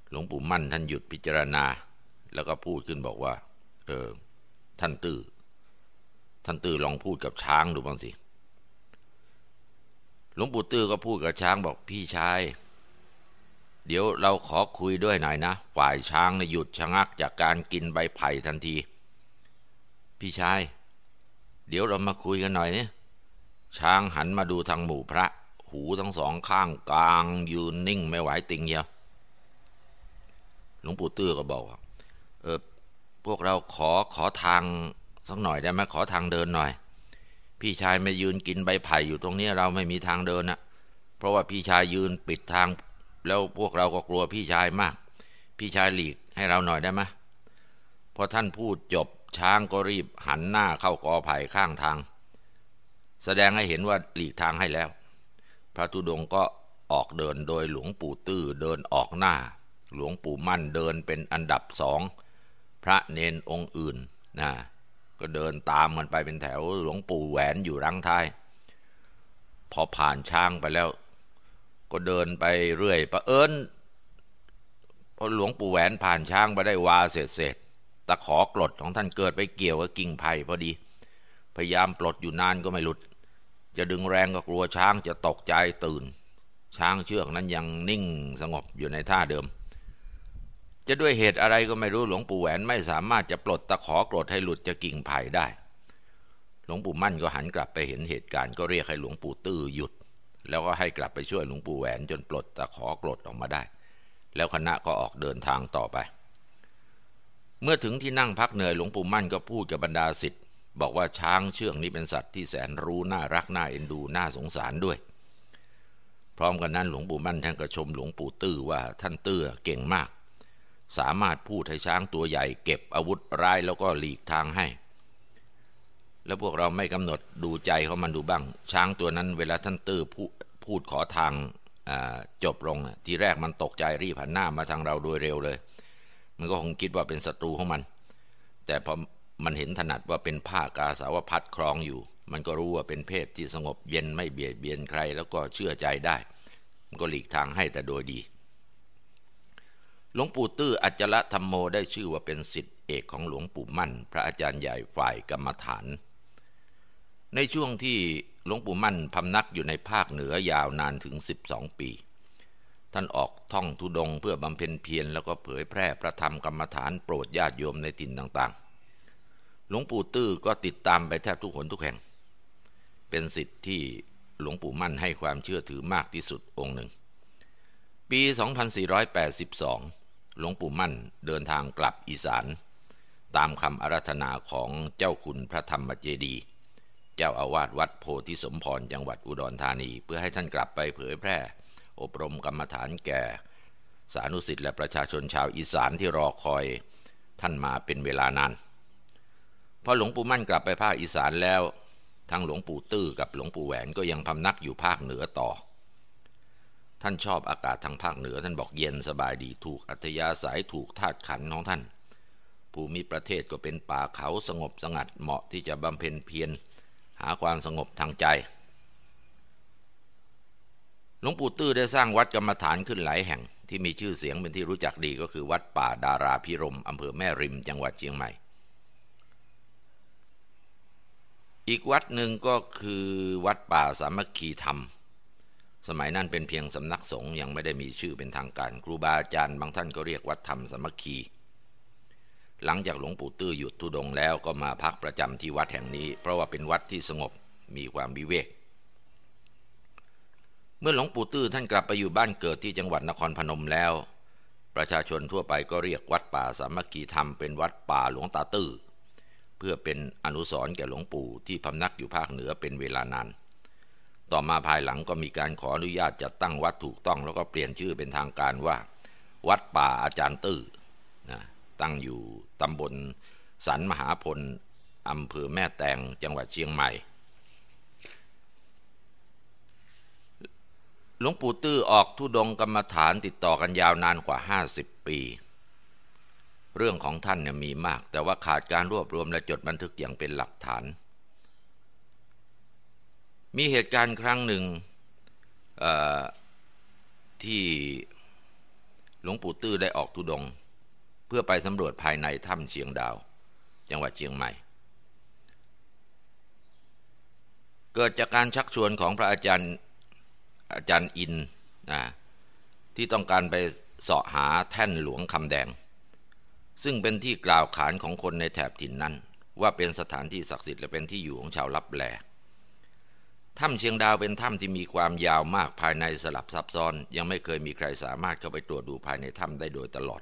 หลวงปู่มั่นท่านหยุดพิจารณา แล้วก็พูดขึ้นบอกว่า เออ ท่านตื้อ ท่านตื้อลองพูดกับช้างดูบ้างสิ หลวงปู่ตื้อก็พูดกับช้างบอกพี่ชาย เดี๋ยวเราขอคุยด้วยหน่อยนะ ฝ่ายช้างนะหยุดชะงักจากการกินใบไผ่ทันที พี่ชาย เดี๋ยวเรามาคุยกันหน่อยเนี่ยช้างหันมาดูทางหมู่พระ หูทั้งสองข้างกลางยืนนิ่งไม่ไหวติงเยียว หลวงปู่ตื้อก็บอกว่าเออพวกเราขอขอทาง สักหน่อยได้ไหมขอทางเดินหน่อย พี่ชายไม่ยืนกินใบไผ่อยู่ตรงนี้เราไม่มีทางเดินนะเพราะว่าพี่ชายยืนปิดทาง แล้วพวกเราก็กลัวพี่ชายมาก พี่ชายหลีกให้เราหน่อยได้ไหมพอท่านพูดจบช้างก็รีบหันหน้าเข้ากอไผ่ข้างทาง แสดงให้เห็นว่าหลีกทางให้แล้ว พระธุดงก็ออกเดินโดยหลวงปู่ตื้อเดินออกหน้า หลวงปู่มั่นเดินเป็นอันดับสอง พระเนนองค์อื่นนะ ก็เดินตามมันไปเป็นแถวหลวงปู่แหวนอยู่รังท้าย พอผ่านช้างไปแล้ว ก็เดินไปเรื่อยประเอิญพอหลวงปู่แหวนผ่านช้างไปได้วาเศษเศษตะขอกรดของท่านเกิดไปเกี่ยวกับกิ่งไผ่พอดี พยายามปลดอยู่นานก็ไม่หลุด จะดึงแรงก็กลัวช้างจะตกใจตื่น ช้างเชือกนั้นยังนิ่งสงบอยู่ในท่าเดิม จะด้วยเหตุอะไรก็ไม่รู้หลวงปู่แหวนไม่สามารถจะปลดตะขอกรดให้หลุดจากกิ่งไผ่ได้ หลวงปู่มั่นก็หันกลับไปเห็นเหตุการณ์ก็เรียกให้หลวงปู่ตื้อหยุด แล้วก็ให้กลับไปช่วยหลวงปู่แหวนจนปลดตะขอกรดออกมาได้ แล้วคณะก็ออกเดินทางต่อไป เมื่อถึงที่นั่งพักเหนื่อยหลวงปู่มั่นก็พูดกับบรรดาสิทธิ์บอกว่าช้างเชื่องนี้เป็นสัตว์ที่แสนรู้น่ารักน่าเอ็นดูน่าสงสารด้วย พร้อมกันนั้นหลวงปู่มั่นท่านก็ชมหลวงปู่ตื้อว่าท่านตื้อเก่งมาก สามารถพูดให้ช้างตัวใหญ่ เก็บอาวุธร้ายแล้วก็หลีกทางให้ แล้วพวกเราไม่กำหนดดูใจเขามันดูบ้าง ช้างตัวนั้นเวลาท่านตื้อพูดขอทางจบลงทีแรกมันตกใจรีบหันหน้ามาทางเราโดยเร็วเลย มันก็คงคิดว่าเป็นศัตรูของมัน แต่พอมันเห็นถนัดว่าเป็นผ้ากาสาวพัดครองอยู่ มันก็รู้ว่าเป็นเพศที่สงบเย็นไม่เบียดเบียนใคร แล้วก็เชื่อใจได้ มันก็หลีกทางให้แต่โดยดี หลวงปู่ตื้ออัจฉรธรรมโมได้ชื่อว่าเป็นสิทธิเอกของหลวงปู่มั่น พระอาจารย์ใหญ่ฝ่ายกรรมฐาน ในช่วงที่หลวงปู่มั่นพำนักอยู่ในภาคเหนือยาวนานถึง 12 ปี ท่านออกท่องทุดงเพื่อบำเพ็ญเพียรแล้วก็เผยแพร่พระธรรมกรรมฐานโปรดญาติโยมในถิ่นต่างๆ หลวงปู่ตื้อก็ติดตามไปแทบทุกคนทุกแห่ง เป็นสิทธิ์ที่หลวงปู่มั่นให้ความเชื่อถือมากที่สุดองค์หนึ่ง ปี 2482 หลวงปู่มั่นเดินทางกลับอีสาน ตามคำอารัธนาของเจ้าคุณพระธรรมเจดี เจ้าอาวาสวัดโพธิสมพรจังหวัดอุดรธานี เพื่อให้ท่านกลับไปเผยแพร่ อบรมกรรมฐานแก่ สานุสิทธิ์และประชาชนชาวอีสานที่รอคอยท่านมาเป็นเวลานานพอหลวงปู่มั่นกลับไปภาคอีสานแล้วทั้งหลวงปู่ตื้อกับหลวงปู่แหวนก็ยังพำนักอยู่ภาคเหนือต่อ ท่านชอบอากาศทางภาคเหนือ ท่านบอกเย็นสบายดีถูกอัธยาศัยถูกธาตุขันของท่าน ภูมิประเทศก็เป็นป่าเขาสงบสงัดเหมาะที่จะบำเพ็ญเพียรหาความสงบทางใจหลวงปู่ตื้อได้สร้างวัดกรรมฐานขึ้นหลายแห่ง ที่มีชื่อเสียงเป็นที่รู้จักดีก็คือวัดป่าดาราพิรมอำเภอแม่ริมจังหวัดเชียงใหม่ อีกวัดหนึ่งก็คือวัดป่าสามัคคีธรรม สมัยนั้นเป็นเพียงสำนักสงฆ์ยังไม่ได้มีชื่อเป็นทางการ ครูบาอาจารย์บางท่านก็เรียกวัดธรรมสมัคคี หลังจากหลวงปู่ตื้อหยุดทุดงแล้วก็มาพักประจำที่วัดแห่งนี้ เพราะว่าเป็นวัดที่สงบมีความวิเวก เมื่อหลวงปู่ตื้อท่านกลับไปอยู่บ้านเกิดที่จังหวัดนครพนมแล้ว ประชาชนทั่วไปก็เรียกวัดป่าสามัคคีธรรมเป็นวัดป่าหลวงตาตื้อเพื่อเป็นอนุสรณ์แก่หลวงปู่ที่พำนักอยู่ภาคเหนือเป็นเวลานาน ต่อมาภายหลังก็มีการขออนุญาตจัดตั้งวัดถูกต้อง แล้วก็เปลี่ยนชื่อเป็นทางการว่า วัดป่าอาจารย์ตื้อนะตั้งอยู่ตำบลสันมหาพลอำเภอแม่แตงจังหวัดเชียงใหม่หลวงปู่ตื้อออกทุดงกรรมฐานติดต่อกันยาวนานกว่า 50 ปี เรื่องของท่านเนี่ยมีมาก แต่ว่าขาดการรวบรวมและจดบันทึกอย่างเป็นหลักฐาน มีเหตุการณ์ครั้งหนึ่งที่หลวงปู่ตื้อได้ออกทุดง เพื่อไปสำรวจภายในถ้ำเชียงดาว จังหวัดเชียงใหม่ เกิดจากการชักชวนของพระอาจารย์อาจารย์อินนะที่ต้องการไปเสาะหาแท่นหลวงคำแดง ซึ่งเป็นที่กล่าวขานของคนในแถบถิ่นนั้น ว่าเป็นสถานที่ศักดิ์สิทธิ์และเป็นที่อยู่ของชาวลับแล ถ้ำเชียงดาวเป็นถ้ำที่มีความยาวมากภายในสลับซับซ้อน ยังไม่เคยมีใครสามารถเข้าไปตรวจดูภายในถ้ำได้โดยตลอด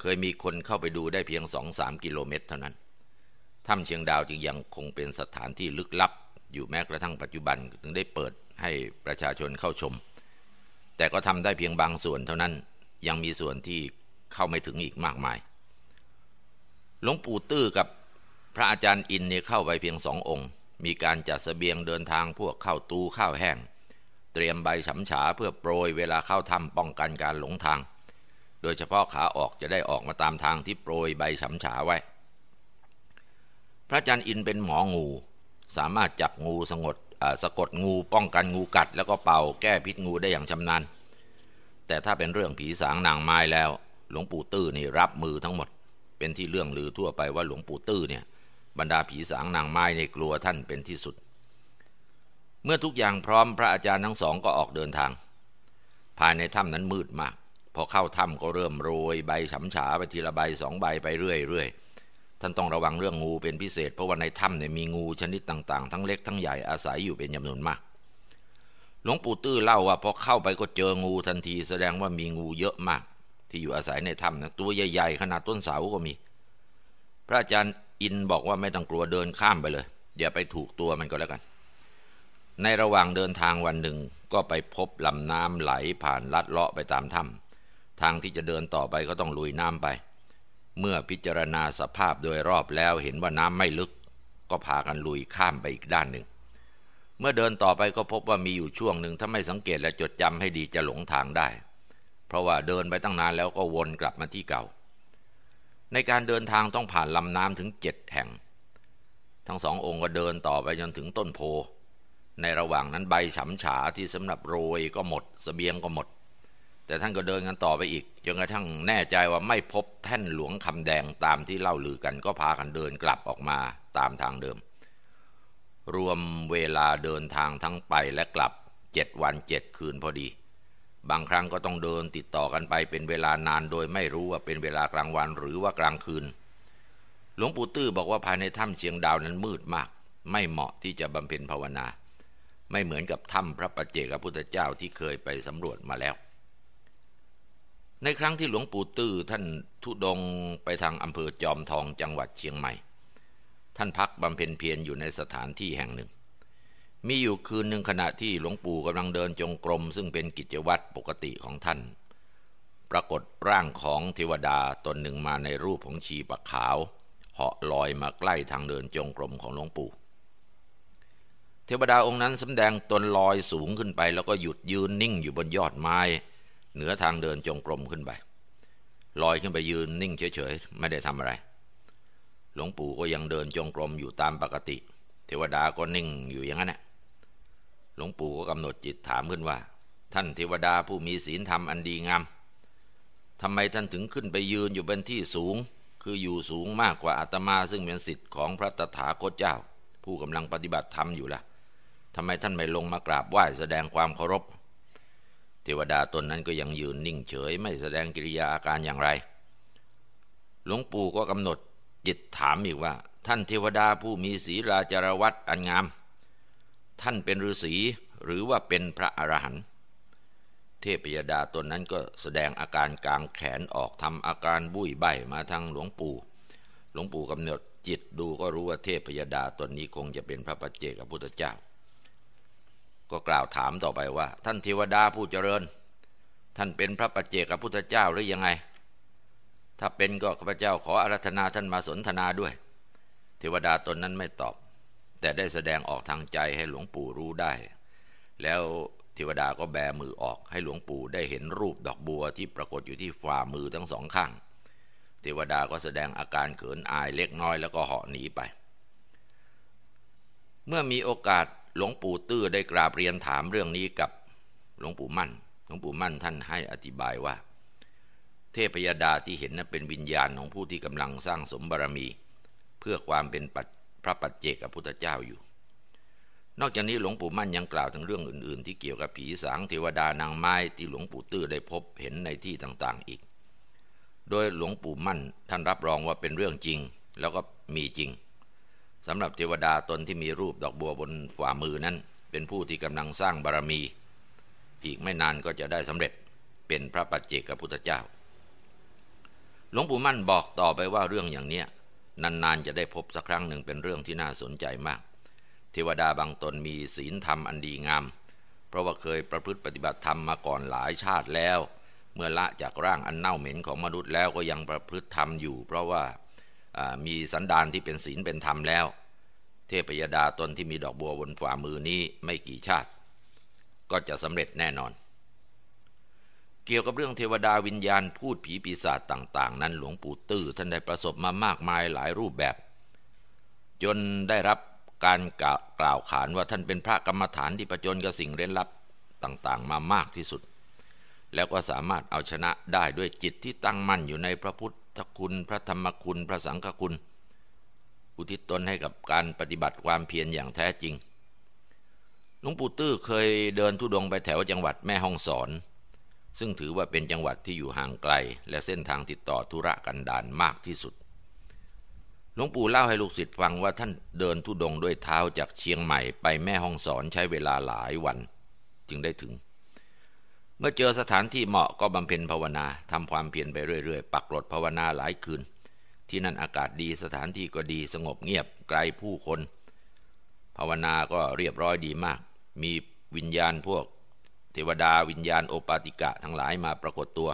เคยมีคนเข้าไปดูได้เพียงสองสามกิโลเมตรเท่านั้นถ้ำเชียงดาวจึงยังคงเป็นสถานที่ลึกลับ อยู่แม้กระทั่งปัจจุบันถึงได้เปิดให้ประชาชนเข้าชม แต่ก็ทำได้เพียงบางส่วนเท่านั้นยังมีส่วนที่เข้าไม่ถึงอีกมากมายหลวงปู่ตื้อกับพระอาจารย์อินเนี่ยเข้าไปเพียงสององค์ มีการจัดสเสบียงเดินทางพวกข้าวตูข้าวแห้ง เตรียมใบฉำฉาเพื่อโปรยเวลาเข้าทำป้องกันการหลงทาง โดยเฉพาะขาออกจะได้ออกมาตามทางที่โปรยใบฉำฉาไว้ พระอาจารย์อินเป็นหมองู สามารถจับงูสงดสะกดงูป้องกันงูกัด แล้วก็เป่าแก้พิษงูได้อย่างชำนาญแต่ถ้าเป็นเรื่องผีสางนางไม้แล้ว หลวงปู่ตื้อนี่รับมือทั้งหมด เป็นที่เรื่องลือทั่วไปว่าหลวงปู่ตื้อเนี่ย บรรดาผีสางนางไม้ในกลัวท่านเป็นที่สุด เมื่อทุกอย่างพร้อมพระอาจารย์ทั้งสองก็ออกเดินทาง ภายในถ้ำนั้นมืดมาก พอเข้าถ้ำก็เริ่มโรยใบฉำฉาไปทีละใบสองใบไปเรื่อยๆ ท่านต้องระวังเรื่องงูเป็นพิเศษ เพราะว่าในถ้ำเนี่ยมีงูชนิดต่างๆ ทั้งเล็กทั้งใหญ่อาศัยอยู่เป็นจำนวนมากหลวงปู่ตื้อเล่าว่าพอเข้าไปก็เจองูทันทีแสดงว่ามีงูเยอะมาก ที่อยู่อาศัยในถ้ำนะตัวใหญ่ๆขนาดต้นเสาก็มี พระอาจารย์ อินบอกว่าไม่ต้องกลัวเดินข้ามไปเลยอย่าไปถูกตัวมันก็แล้วกัน ในระหว่างเดินทางวันหนึ่งก็ไปพบลำน้ำไหลผ่านลัดเลาะไปตามถ้ำทางที่จะเดินต่อไปก็ต้องลุยน้ำไป เมื่อพิจารณาสภาพโดยรอบแล้วเห็นว่าน้ำไม่ลึก ก็พากันลุยข้ามไปอีกด้านหนึ่ง เมื่อเดินต่อไปก็พบว่ามีอยู่ช่วงหนึ่งถ้าไม่สังเกตและจดจำให้ดีจะหลงทางได้ เพราะว่าเดินไปตั้งนานแล้วก็วนกลับมาที่เก่า ในการเดินทางต้องผ่านลำน้ำถึงเจ็ดแห่ง ทั้งสององค์ก็เดินต่อไปจนถึงต้นโพ ในระหว่างนั้นใบฉำฉาที่สำหรับโรยก็หมดสเสบียงก็หมด แต่ท่านก็เดินกันต่อไปอีกจนกระทั่งแน่ใจว่าไม่พบแท่นหลวงคำแดงตามที่เล่าลือกันก็พากันเดินกลับออกมาตามทางเดิม รวมเวลาเดินทางทั้งไปและกลับเจ็ดวันเจ็ดคืนพอดี บางครั้งก็ต้องเดินติดต่อกันไปเป็นเวลานานโดยไม่รู้ว่าเป็นเวลากลางวันหรือว่ากลางคืน หลวงปู่ตื้อบอกว่าภายในถ้ำเชียงดาวนั้นมืดมาก ไม่เหมาะที่จะบำเพ็ญภาวนา ไม่เหมือนกับถ้ำพระปัจเจกพุทธเจ้าที่เคยไปสำรวจมาแล้ว ในครั้งที่หลวงปู่ตื้อท่านทุดงไปทางอำเภอจอมทองจังหวัดเชียงใหม่ ท่านพักบำเพ็ญเพียรอยู่ในสถานที่แห่งหนึ่ง มีอยู่คืนหนึ่งขณะที่หลวงปู่กำลังเดินจงกรม ซึ่งเป็นกิจวัตรปกติของท่าน ปรากฏร่างของเทวดาตนหนึ่งมาในรูปของชีปะขาว เหาะลอยมาใกล้ทางเดินจงกรมของหลวงปู่ เทวดาองค์นั้นสำแดงตนลอยสูงขึ้นไป แล้วก็หยุดยืนนิ่งอยู่บนยอดไม้ เหนือทางเดินจงกรมขึ้นไปลอยขึ้นไปยืนนิ่งเฉยๆไม่ได้ทำอะไร หลวงปู่ก็ยังเดินจงกรมอยู่ตามปกติ เทวดาก็นิ่งอยู่อย่างนั้นแหละ หลวงปู่ก็กำหนดจิตถามขึ้นว่า ท่านเทวดาผู้มีศีลธรรมอันดีงามทำไมท่านถึงขึ้นไปยืนอยู่บนที่สูง คืออยู่สูงมากกว่าอาตมาซึ่งเป็นสิทธิ์ของพระตถาคตเจ้า ผู้กำลังปฏิบัติธรรมอยู่ละ่ะทำไมท่านไม่ลงมากราบไหว้แสดงความเคารพ เทวดาตนนั้นก็ยังยืนนิ่งเฉยไม่แสดงกิริยาอาการอย่างไร หลวงปู่ก็กำหนดจิตถามอีกว่า ท่านเทวดาผู้มีศีลาจารวัตอันงาม ท่านเป็นฤาษีหรือว่าเป็นพระอรหันต์เทพยดาตนนั้นก็แสดงอาการกลางแขนออกทำอาการบุ้ยใบมาทางหลวงปู่ หลวงปู่กำหนดจิตดูก็รู้ว่าเทพยดาตนนี้คงจะเป็นพระปัจเจกพุทธเจ้า ก็กล่าวถามต่อไปว่า ท่านเทวดาผู้เจริญ ท่านเป็นพระปัจเจกพุทธเจ้าหรือยังไง ถ้าเป็นก็ข้าพเจ้าขออารัธนาท่านมาสนทนาด้วย เทวดาตนนั้นไม่ตอบ แต่ได้แสดงออกทางใจให้หลวงปู่รู้ได้ แล้วเทวดาก็แบมือออกให้หลวงปู่ได้เห็นรูปดอกบัวที่ปรากฏอยู่ที่ฝ่ามือทั้งสองข้าง เทวดาก็แสดงอาการเขินอายเล็กน้อยแล้วก็เหาะหนีไป เมื่อมีโอกาสหลวงปู่ตื้อได้กราบเรียนถามเรื่องนี้กับหลวงปู่มั่น หลวงปู่มั่นท่านให้อธิบายว่า เทพยดาที่เห็นนั้นเป็นวิญญาณของผู้ที่กำลังสร้างสมบารมี เพื่อความเป็นปัจ พระปัจเจกพุทธเจ้าอยู่ นอกจากนี้หลวงปู่มั่นยังกล่าวถึงเรื่องอื่น ๆ ที่เกี่ยวกับผีสางเทวดานางไม้ที่หลวงปู่ตื้อได้พบเห็นในที่ต่างๆอีก โดยหลวงปู่มั่นท่านรับรองว่าเป็นเรื่องจริงแล้วก็มีจริงสำหรับเทวดาตนที่มีรูปดอกบัวบนฝ่ามือนั้น เป็นผู้ที่กำลังสร้างบารมี อีกไม่นานก็จะได้สำเร็จเป็นพระปัจเจกพุทธเจ้า หลวงปู่มั่นบอกต่อไปว่าเรื่องอย่างเนี้ย นานๆจะได้พบสักครั้งหนึ่งเป็นเรื่องที่น่าสนใจมาก เทวดาบางตนมีศีลธรรมอันดีงาม เพราะว่าเคยประพฤติปฏิบัติธรรมมาก่อนหลายชาติแล้ว เมื่อละจากร่างอันเน่าเหม็นของมนุษย์แล้วก็ยังประพฤติธรรมอยู่ เพราะว่ามีสันดานที่เป็นศีลเป็นธรรมแล้ว เทพยดาตนที่มีดอกบัวบนฝ่ามือนี้ไม่กี่ชาติ ก็จะสำเร็จแน่นอน เกี่ยวกับเรื่องเทวดาวิญญาณพูดผีปีศาจต่าง ๆ นั้นหลวงปู่ตื้อท่านได้ประสบมามากมายหลายรูปแบบ จนได้รับการกล่าวขานว่าท่านเป็นพระกรรมฐานที่ประจนกับสิ่งเร้นลับต่างๆ มามากที่สุด แล้วก็สามารถเอาชนะได้ด้วยจิตที่ตั้งมั่นอยู่ในพระพุทธคุณ พระธรรมคุณ พระสังฆคุณ อุทิศตนให้กับการปฏิบัติความเพียรอย่างแท้จริง หลวงปู่ตื้อเคยเดินทุดงไปแถวจังหวัดแม่ฮ่องสอน ซึ่งถือว่าเป็นจังหวัดที่อยู่ห่างไกล และเส้นทางติดต่อธุระกันดารมากที่สุด หลวงปู่เล่าให้ลูกศิษย์ฟังว่าท่านเดินทุดงด้วยเท้าจากเชียงใหม่ไปแม่ฮ่องสอนใช้เวลาหลายวัน จึงได้ถึง เมื่อเจอสถานที่เหมาะก็บำเพ็ญภาวนาทำความเพียรไปเรื่อยๆ ปักหลดภาวนาหลายคืน ที่นั่นอากาศดีสถานที่ก็ดีสงบเงียบไกลผู้คน ภาวนาก็เรียบร้อยดีมาก มีวิญญาณพวก เทวดาวิญญาณโอปาติกะทั้งหลายมาปรากฏตัว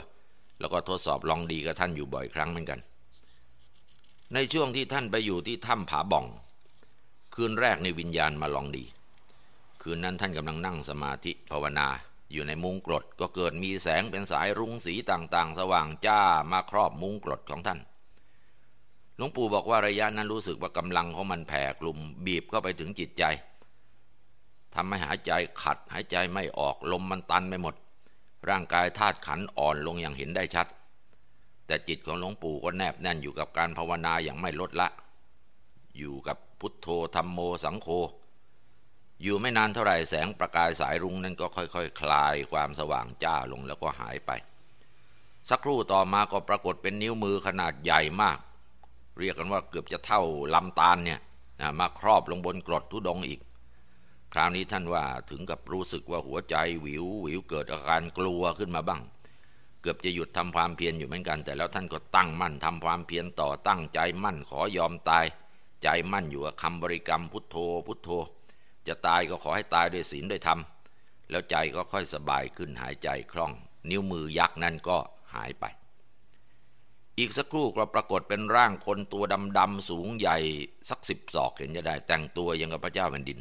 แล้วก็ทดสอบลองดีกับท่านอยู่บ่อยครั้งเหมือนกัน ในช่วงที่ท่านไปอยู่ที่ถ้ำผาบ่อง คืนแรกในวิญญาณมาลองดี คืนนั้นท่านกำลังนั่งสมาธิภาวนาอยู่ในมุ้งกรดก็เกิดมีแสงเป็นสายรุ้งสีต่างๆ สว่างจ้ามาครอบมุ้งกรดของท่าน หลวงปู่บอกว่าระยะนั้นรู้สึกว่ากำลังของมันแผ่กลุ่มบีบเข้าไปถึงจิตใจ ทำให้หายใจขัดหายใจไม่ออกลมมันตันไปหมด ร่างกายธาตุขันอ่อนลงอย่างเห็นได้ชัด แต่จิตของหลวงปู่ก็แนบแน่นอยู่กับการภาวนาอย่างไม่ลดละ อยู่กับพุทโธธรรมโมสังโฆอยู่ไม่นานเท่าไหร่แสงประกายสายรุ้งนั้นก็ค่อยๆคคลายความสว่างจ้าลงแล้วก็หายไป สักครู่ต่อมาก็ปรากฏเป็นนิ้วมือขนาดใหญ่มาก เรียกกันว่าเกือบจะเท่าลำตาลเนี่ยมาครอบลงบนกรดทุดงอีก คราวนี้ท่านว่าถึงกับรู้สึกว่าหัวใจวิววิวเกิดอาการกลัวขึ้นมาบ้าง เกือบจะหยุดทำความเพียรอยู่เหมือนกัน แต่แล้วท่านก็ตั้งมั่นทำความเพียรต่อตั้งใจมั่นขอยอมตาย ใจมั่นอยู่กับคำบริกรรมพุทโธ พุทโธ จะตายก็ขอให้ตายด้วยศีลด้วยธรรมแล้วใจก็ค่อยสบายขึ้นหายใจคล่อง นิ้วมือยักษ์นั่นก็หายไป อีกสักครู่ก็ปรากฏเป็นร่างคนตัวดำๆสูงใหญ่สักสิบศอกเห็นจะได้ แต่งตัวยังกับพระเจ้าแผ่นดิน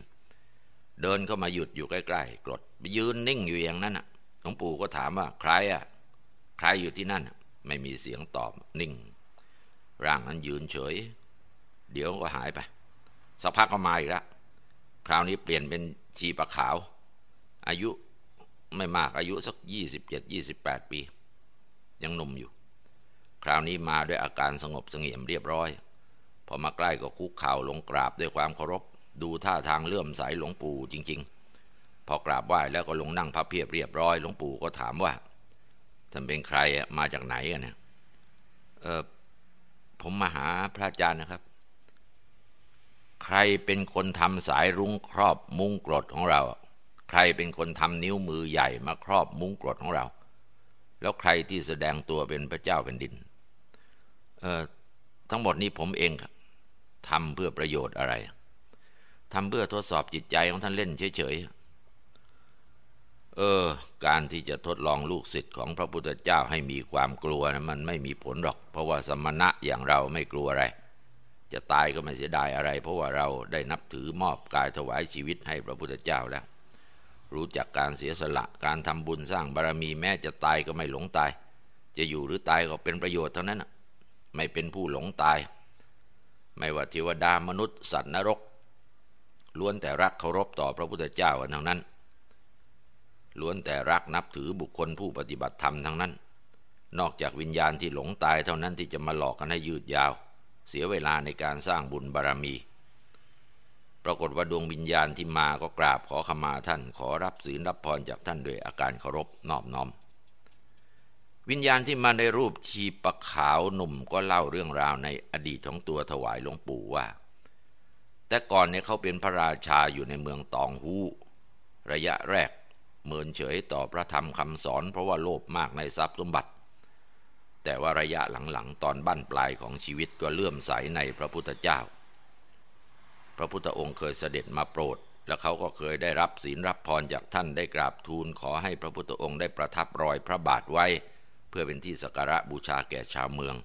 เดินเข้ามาหยุดอยู่ใกล้ๆกรดยืนนิ่งอยู่อย่างนั้นน่ะหลวงปู่ก็ถามว่าใครอะใครอยู่ที่นั่น ไม่มีเสียงตอบนิ่ง ร่างนั้นยืนเฉย เดี๋ยวก็หายไปสักพักก็มาอีกแล้วคราวนี้เปลี่ยนเป็นชีปะขาว อายุไม่มากอายุสักยี่สิบเจ็ดยี่สิบแปดปี ยังหนุ่มอยู่ คราวนี้มาด้วยอาการสงบสงเงียมเรียบร้อย พอมาใกล้ก็คุกเข่าลงกราบด้วยความเคารพ ดูท่าทางเลื่อมใสหลวงปู่จริง ๆ พอกราบไหว้แล้วก็ลงนั่งพับเพียบเรียบร้อยหลวงปู่ก็ถามว่าท่านเป็นใครมาจากไหนกันเนี่ยเออผมมาหาพระอาจารย์นะครับ ใครเป็นคนทำสายรุ้งครอบมุ้งกรดของเรา ใครเป็นคนทำนิ้วมือใหญ่มาครอบมุ้งกรดของเรา แล้วใครที่แสดงตัวเป็นพระเจ้าเป็นดินเออทั้งหมดนี้ผมเองครับทำเพื่อประโยชน์อะไร ทำเพื่อทดสอบจิตใจของท่านเล่นเฉยๆ เออ การที่จะทดลองลูกศิษย์ของพระพุทธเจ้าให้มีความกลัวนะมันไม่มีผลหรอก เพราะว่าสมณะอย่างเราไม่กลัวอะไร จะตายก็ไม่เสียดายอะไร เพราะว่าเราได้นับถือมอบกายถวายชีวิตให้พระพุทธเจ้าแล้ว รู้จักการเสียสละการทำบุญสร้างบารมีแม้จะตายก็ไม่หลงตาย จะอยู่หรือตายก็เป็นประโยชน์เท่านั้นไม่เป็นผู้หลงตาย ไม่ว่าเทวดามนุษย์สัตว์นรก ล้วนแต่รักเคารพต่อพระพุทธเจ้ากันทั้งนั้น ล้วนแต่รักนับถือบุคคลผู้ปฏิบัติธรรมทั้งนั้น นอกจากวิญญาณที่หลงตายเท่านั้นที่จะมาหลอกกันให้ยืดยาว เสียเวลาในการสร้างบุญบารรมี ปรากฏว่าดวงวิญญาณที่มาก็กราบขอขมาท่าน ขอรับศีลรับพรจากท่านด้วยอาการเคารพนอบน้อมวิญญาณที่มาในรูปชีปะขาวหนุ่มก็เล่าเรื่องราวในอดีตของตัวถวายหลวงปู่ว่า แต่ก่อนเนี่ยเขาเป็นพระราชาอยู่ในเมืองตองฮูระยะแรกเหมินเฉยต่อพระธรรมคำสอนเพราะว่าโลภมากในทรัพย์สมบัติ แต่ว่าระยะหลังๆ ตอนบั้นปลายของชีวิตก็เลื่อมใสในพระพุทธเจ้า พระพุทธองค์เคยเสด็จมาโปรด และเขาก็เคยได้รับศีลรับพรจากท่านได้กราบทูลขอให้พระพุทธองค์ได้ประทับรอยพระบาทไว้ เพื่อเป็นที่สักการะบูชาแก่ชาวเมือง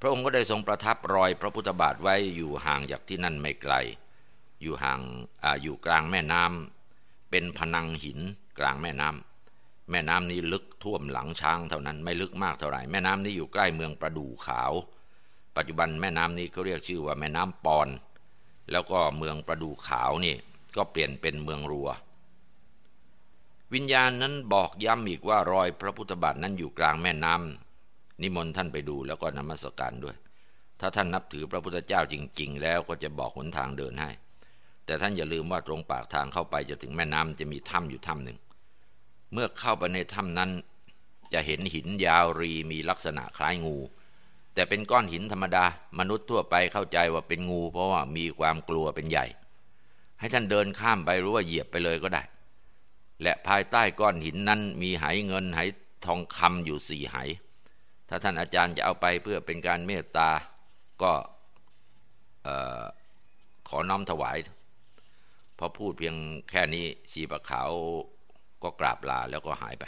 พระองค์ก็ได้ทรงประทับรอยพระพุทธบาทไว้อยู่ห่างจากที่นั่นไม่ไกล อยู่ห่างออยู่กลางแม่น้ำเป็นพนังหินกลางแม่น้ำแม่น้ำนี้ลึกท่วมหลังช้างเท่านั้นไม่ลึกมากเท่าไหร่แม่น้ำนี้อยู่ใกล้เมืองประดู่ขาว ปัจจุบันแม่น้ำนี้เขาเรียกชื่อว่าแม่น้ำปอน แล้วก็เมืองประดู่ขาวนี่ก็เปลี่ยนเป็นเมืองรัว วิญญาณนั้นบอกย้ำอีกว่ารอยพระพุทธบาทนั้นอยู่กลางแม่น้ำ นิมนต์ท่านไปดูแล้วก็นมัสการด้วย ถ้าท่านนับถือพระพุทธเจ้าจริง ๆ แล้วก็จะบอกหนทางเดินให้ แต่ท่านอย่าลืมว่าตรงปากทางเข้าไปจะถึงแม่น้ำจะมีถ้ำอยู่ถ้ำหนึ่ง เมื่อเข้าไปในถ้ำนั้น จะเห็นหินยาวรีมีลักษณะคล้ายงู แต่เป็นก้อนหินธรรมดามนุษย์ทั่วไปเข้าใจว่าเป็นงู เพราะว่ามีความกลัวเป็นใหญ่ ให้ท่านเดินข้ามไปหรือว่าเหยียบไปเลยก็ได้ และภายใต้ก้อนหินนั้นมีไหเงินไหทองคำอยู่สี่ไห ถ้าท่านอาจารย์จะเอาไปเพื่อเป็นการเมตตาก็ขอน้อมถวายพอพูดเพียงแค่นี้ชีปะขาวก็กราบลาแล้วก็หายไป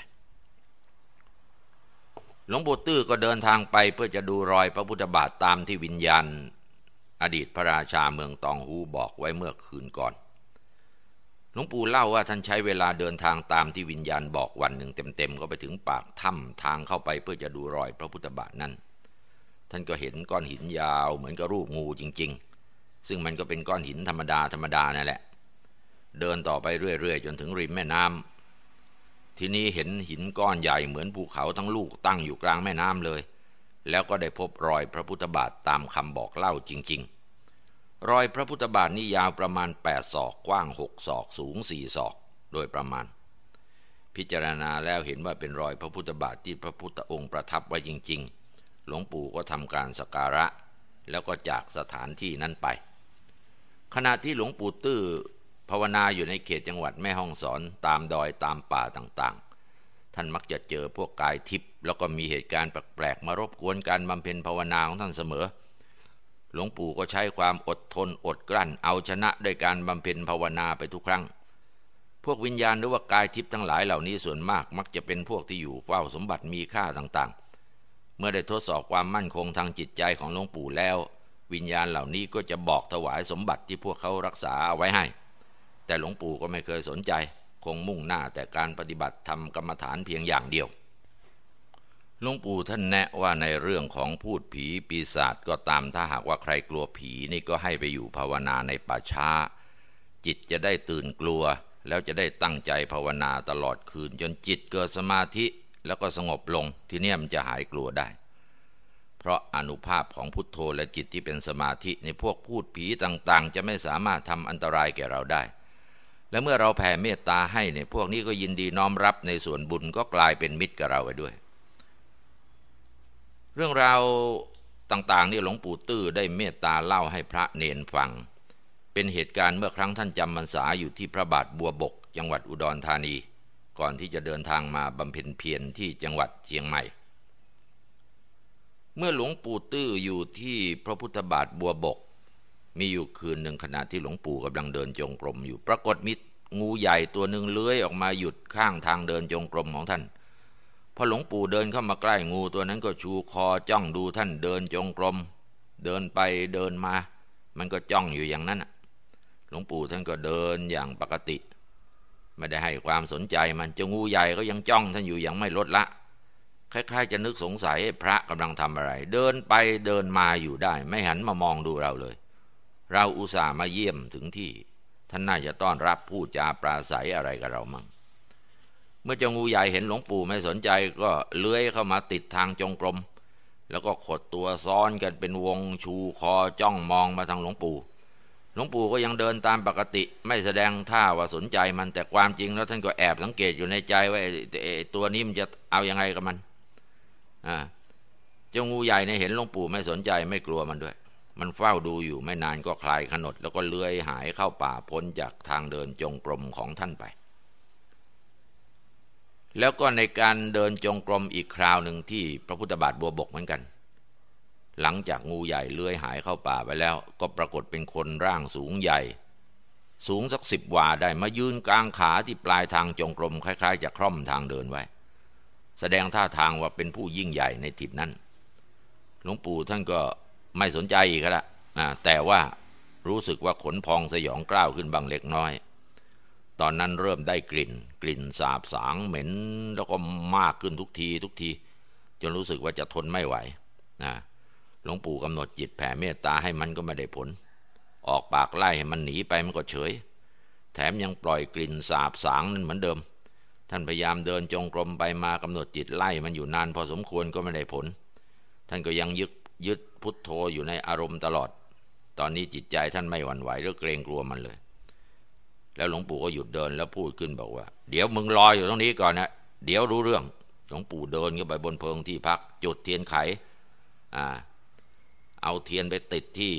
หลวงปู่ตื้อก็เดินทางไปเพื่อจะดูรอยพระพุทธบาทตามที่วิญญาณ อดีตพระราชาเมืองตองหูบอกไว้เมื่อคืนก่อน หลวงปู่เล่าว่าท่านใช้เวลาเดินทางตามที่วิญญาณบอกวันหนึ่งเต็มๆก็ไปถึงปากถ้ำทางเข้าไปเพื่อจะดูรอยพระพุทธบาทนั้น ท่านก็เห็นก้อนหินยาวเหมือนกับรูปงูจริง ๆ ซึ่งมันก็เป็นก้อนหินธรรมดาธรรมดานั่นแหละ เดินต่อไปเรื่อยๆจนถึงริมแม่น้ำทีนี้เห็นหินก้อนใหญ่เหมือนภูเขาทั้งลูกตั้งอยู่กลางแม่น้ำเลย แล้วก็ได้พบรอยพระพุทธบาทตามคำบอกเล่าจริง ๆ รอยพระพุทธบาทนี่ยาวประมาณ 8 ศอกกว้าง 6 ศอกสูง 4 ศอก โดยประมาณ พิจารณาแล้วเห็นว่าเป็นรอยพระพุทธบาทที่พระพุทธองค์ประทับไว้จริง ๆ หลวงปู่ก็ทำการสักการะ แล้วก็จากสถานที่นั้นไป ขณะที่หลวงปู่ตื้อภาวนาอยู่ในเขตจังหวัดแม่ฮ่องสอนตามดอยตามป่าต่างๆ ท่านมักจะเจอพวกกายทิพย์แล้วก็มีเหตุการณ์แปลกๆมารบกวนการบำเพ็ญภาวนาของท่านเสมอ หลวงปู่ก็ใช้ความอดทนอดกลั้น เอาชนะด้วยการบำเพ็ญภาวนาไปทุกครั้ง พวกวิญญาณหรือว่ากายทิพย์ทั้งหลายเหล่านี้ส่วนมากมักจะเป็นพวกที่อยู่เฝ้าสมบัติมีค่าต่างๆ เมื่อได้ทดสอบความมั่นคงทางจิตใจของหลวงปู่แล้ว วิญญาณเหล่านี้ก็จะบอกถวายสมบัติที่พวกเขารักษาเอาไว้ให้ แต่หลวงปู่ก็ไม่เคยสนใจ คงมุ่งหน้าแต่การปฏิบัติทำกรรมฐานเพียงอย่างเดียว หลวงปู่ท่านแนะว่าในเรื่องของพูดผีปีศาจก็ตามถ้าหากว่าใครกลัวผีนี่ก็ให้ไปอยู่ภาวนาในป่าช้า จิตจะได้ตื่นกลัว แล้วจะได้ตั้งใจภาวนาตลอดคืน จนจิตเกิดสมาธิแล้วก็สงบลงทีนี้มันจะหายกลัวได้ เพราะอนุภาพของพุทโธและจิตที่เป็นสมาธิในพวกพูดผีต่างๆ จะไม่สามารถทำอันตรายแก่เราได้ และเมื่อเราแผ่เมตตาให้เนี่ยพวกนี้ก็ยินดีน้อมรับในส่วนบุญก็กลายเป็นมิตรกับเราไปด้วย เรื่องราวต่างๆนี่หลวงปู่ตื้อได้เมตตาเล่าให้พระเนนฟัง เป็นเหตุการณ์เมื่อครั้งท่านจำพรรษาอยู่ที่พระบาทบัวบก จังหวัดอุดรธานี ก่อนที่จะเดินทางมาบำเพ็ญเพียรที่จังหวัดเชียงใหม่ เมื่อหลวงปู่ตื้ออยู่ที่พระพุทธบาทบัวบก มีอยู่คืนหนึ่งขณะที่หลวงปู่กำลังเดินจงกรมอยู่ ปรากฏมีงูใหญ่ตัวหนึ่งเลื้อยออกมาหยุดข้างทางเดินจงกรมของท่าน พอหลวงปู่เดินเข้ามาใกล้งูตัวนั้นก็ชูคอจ้องดูท่านเดินจงกรม เดินไปเดินมา มันก็จ้องอยู่อย่างนั้นหลวงปู่ท่านก็เดินอย่างปกติ ไม่ได้ให้ความสนใจมันจะงูใหญ่ก็ยังจ้องท่านอยู่อย่างไม่ลดละคล้ายๆจะนึกสงสัยพระกำลังทำอะไร เดินไปเดินมาอยู่ได้ ไม่หันมามองดูเราเลย เราอุตส่าห์มาเยี่ยมถึงที่ ท่านน่าจะต้อนรับพูดจาปราศัยอะไรกับเรามั่ง เมื่อเจ้างูใหญ่เห็นหลวงปู่ไม่สนใจก็เลื้อยเข้ามาติดทางจงกรม แล้วก็ขดตัวซ้อนกันเป็นวงชูคอจ้องมองมาทางหลวงปู่ หลวงปู่ก็ยังเดินตามปกติไม่แสดงท่าว่าสนใจมันแต่ความจริงแล้วท่านก็แอบสังเกตอยู่ในใจว่าตัวนี้มันจะเอาอยัางไงกับมันอ่าเจ้างูใหญ่เนี่ยเห็นหลวงปู่ไม่สนใจไม่กลัวมันด้วย มันเฝ้าดูอยู่ไม่นานก็คลายขนด แล้วก็เลื้อยหายเข้าป่าพ้นจากทางเดินจงกรมของท่านไป แล้วก็ในการเดินจงกรมอีกคราวหนึ่งที่พระพุทธบาทบัวบกเหมือนกัน หลังจากงูใหญ่เลื้อยหายเข้าป่าไปแล้ว ก็ปรากฏเป็นคนร่างสูงใหญ่ สูงสักสิบวาได้มายืนกลางขาที่ปลายทางจงกรมคล้ายๆ จะคล่อมทางเดินไว้ แสดงท่าทางว่าเป็นผู้ยิ่งใหญ่ในทิศนั้นหลวงปู่ท่านก็ไม่สนใจอีกแล้วแต่ว่ารู้สึกว่าขนพองสยองกล้าวขึ้นบางเล็กน้อย ตอนนั้นเริ่มได้กลิ่น กลิ่นสาบสางเหม็น แล้วก็มากขึ้นทุกทีทุกที จนรู้สึกว่าจะทนไม่ไหวนะหลวงปู่กำหนดจิตแผ่เมตตาให้มันก็ไม่ได้ผล ออกปากไล่ให้มันหนีไปมันก็เฉย แถมยังปล่อยกลิ่นสาบสางนั้นเหมือนเดิม ท่านพยายามเดินจงกรมไปมากำหนดจิตไล่มันอยู่นานพอสมควรก็ไม่ได้ผล ท่านก็ยังยึดยึดพุทโธอยู่ในอารมณ์ตลอด ตอนนี้จิตใจท่านไม่หวั่นไหวหรือเกรงกลัวมันเลย แล้วหลวงปู่ก็หยุดเดินแล้วพูดขึ้นบอกว่า เดี๋ยวมึงรออยู่ตรงนี้ก่อนนะเดี๋ยวรู้เรื่องหลวงปู่เดินขึ้นไปบนเพิงที่พัก จุดเทียนไขอ่าเอาเทียนไปติดที่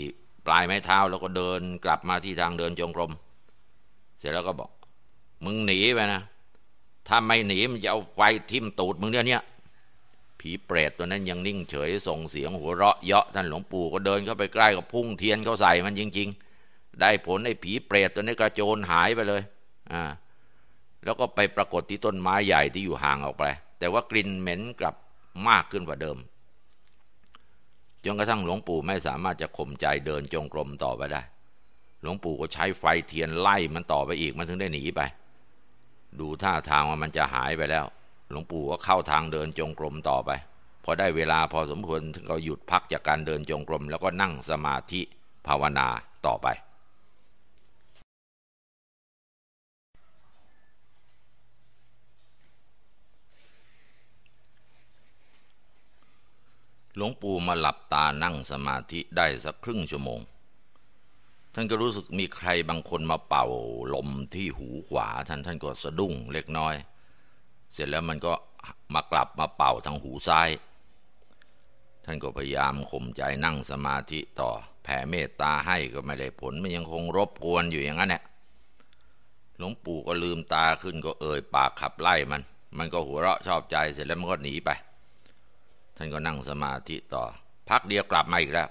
ปลายไม้เท้าแล้วก็เดินกลับมาที่ทางเดินจงกรม เสร็จแล้วก็บอก มึงหนีไปนะ ถ้าไม่หนีมันจะเอาไฟทิ่มตูดมึงเนี่ยเนี่ยผีเปรตตัวนั้นยังนิ่งเฉยส่งเสียงหัวเราะเยาะท่านหลวงปู่ก็เดินเข้าไปใกล้กับพุ่งเทียนเขาใส่มันจริง ๆ ได้ผลไอ้ผีเปรตตัวนี้กระโจนหายไปเลยอ่าแล้วก็ไปปรากฏที่ต้นไม้ใหญ่ที่อยู่ห่างออกไป แต่ว่ากลิ่นเหม็นกลับมากขึ้นกว่าเดิม จนกระทั่งหลวงปู่ไม่สามารถจะข่มใจเดินจงกรมต่อไปได้ หลวงปู่ก็ใช้ไฟเทียนไล่มันต่อไปอีกมันถึงได้หนีไป ดูท่าทางว่ามันจะหายไปแล้ว หลวงปู่ก็เข้าทางเดินจงกรมต่อไป พอได้เวลาพอสมควรถึงก็หยุดพักจากการเดินจงกรมแล้วก็นั่งสมาธิภาวนาต่อไป หลวงปู่มาหลับตานั่งสมาธิได้สักครึ่งชั่วโมง ท่านก็รู้สึกมีใครบางคนมาเป่าลมที่หูขวาท่านท่านก็สะดุ้งเล็กน้อย เสร็จแล้วมันก็มากลับมาเป่าทางหูซ้าย ท่านก็พยายามข่มใจนั่งสมาธิต่อแผ่เมตตาให้ก็ไม่ได้ผลมันยังคงรบกวนอยู่อย่างนั้นแหละหลวงปู่ก็ลืมตาขึ้นก็เอ่ยปากขับไล่มัน มันก็หัวเราะชอบใจเสร็จแล้วมันก็หนีไป ท่านก็นั่งสมาธิต่อ พักเดียวกลับมาอีกแล้ว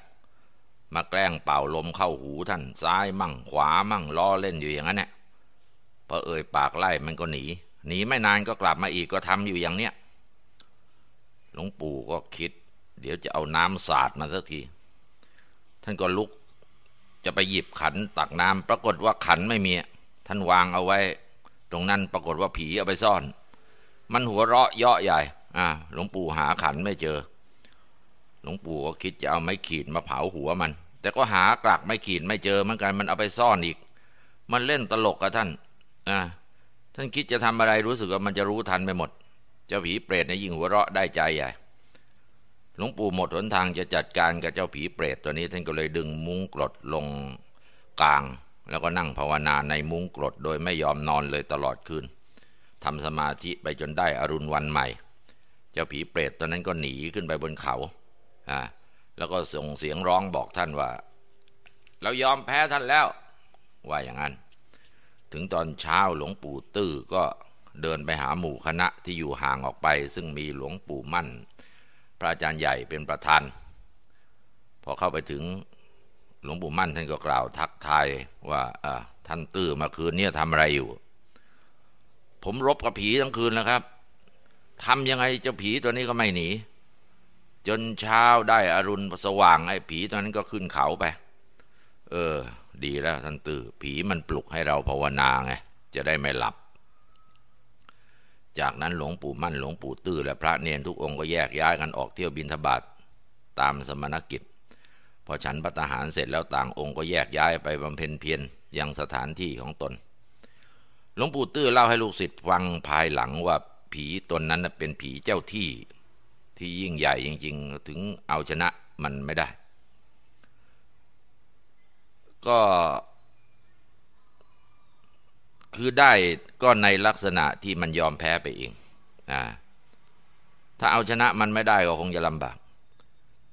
มาแกล้งเป่าลมเข้าหูท่านซ้ายมั่งขวามั่งล้อเล่นอยู่อย่างนั้นแหละพอเอ่ยปากไล่มันก็หนี หนีไม่นานก็กลับมาอีกก็ทำอยู่อย่างเนี้ยหลวงปู่ก็คิด เดี๋ยวจะเอาน้ำสาดมาสักที ท่านก็ลุก จะไปหยิบขันตักน้ำปรากฏว่าขันไม่มีท่านวางเอาไว้ ตรงนั้นปรากฏว่าผีเอาไปซ่อน มันหัวเราะเยาะใหญ่ อ่าหลวงปู่หาขันไม่เจอ หลวงปู่ก็คิดจะเอาไม้ขีดมาเผาหัวมัน แต่ก็หากลักไม้ขีดไม่เจอเหมือนกันมันเอาไปซ่อนอีก มันเล่นตลกกับท่านอ่าท่านคิดจะทำอะไรรู้สึกว่ามันจะรู้ทันไปหมด เจ้าผีเปรตในยิ่งหัวเราะได้ใจใหญ่หลวงปู่หมดหนทางจะจัดการกับเจ้าผีเปรตตัวนี้ ท่านก็เลยดึงมุ้งกรดลงกลาง แล้วก็นั่งภาวนาในมุ้งกรดโดยไม่ยอมนอนเลยตลอดคืนทำสมาธิไปจนได้อรุณวันใหม่ เจ้าผีเปรตตัวนั้นก็หนีขึ้นไปบนเขาอ่าแล้วก็ส่งเสียงร้องบอกท่านว่า เรายอมแพ้ท่านแล้ว ว่าอย่างนั้น ถึงตอนเช้าหลวงปู่ตื้อก็เดินไปหาหมู่คณะที่อยู่ห่างออกไป ซึ่งมีหลวงปู่มั่น พระอาจารย์ใหญ่เป็นประธาน พอเข้าไปถึงหลวงปู่มั่นท่านก็กล่าวทักทายว่าท่านตื้อมาคืนนี้ทำอะไรอยู่ ผมรบกับผีทั้งคืนแล้วครับ ทำยังไงเจ้าผีตัวนี้ก็ไม่หนี จนเช้าได้อรุณสว่างไอ้ผีตัวนั้นก็ขึ้นเขาไป เออ ดีแล้วท่านตื่อผีมันปลุกให้เราภาวนาไงจะได้ไม่หลับ จากนั้นหลวงปู่มั่นหลวงปู่ตื้อและพระเนนทุกองค์ก็แยกย้ายกันออกเที่ยวบินทบาทตามสมณกิจพอฉันพัตหารเสร็จแล้วต่างองค์ก็แยกย้ายไปบำเพ็ญเพียรยังสถานที่ของตน หลวงปู่ตื้อเล่าให้ลูกศิษย์ฟังภายหลังว่า ผีตนนั้นเป็นผีเจ้าที่ที่ยิ่งใหญ่จริงๆ ถึงเอาชนะมันไม่ได้ ก็คือได้ก็ในลักษณะที่มันยอมแพ้ไปเองอ่าถ้าเอาชนะมันไม่ได้ก็คงจะลำบาก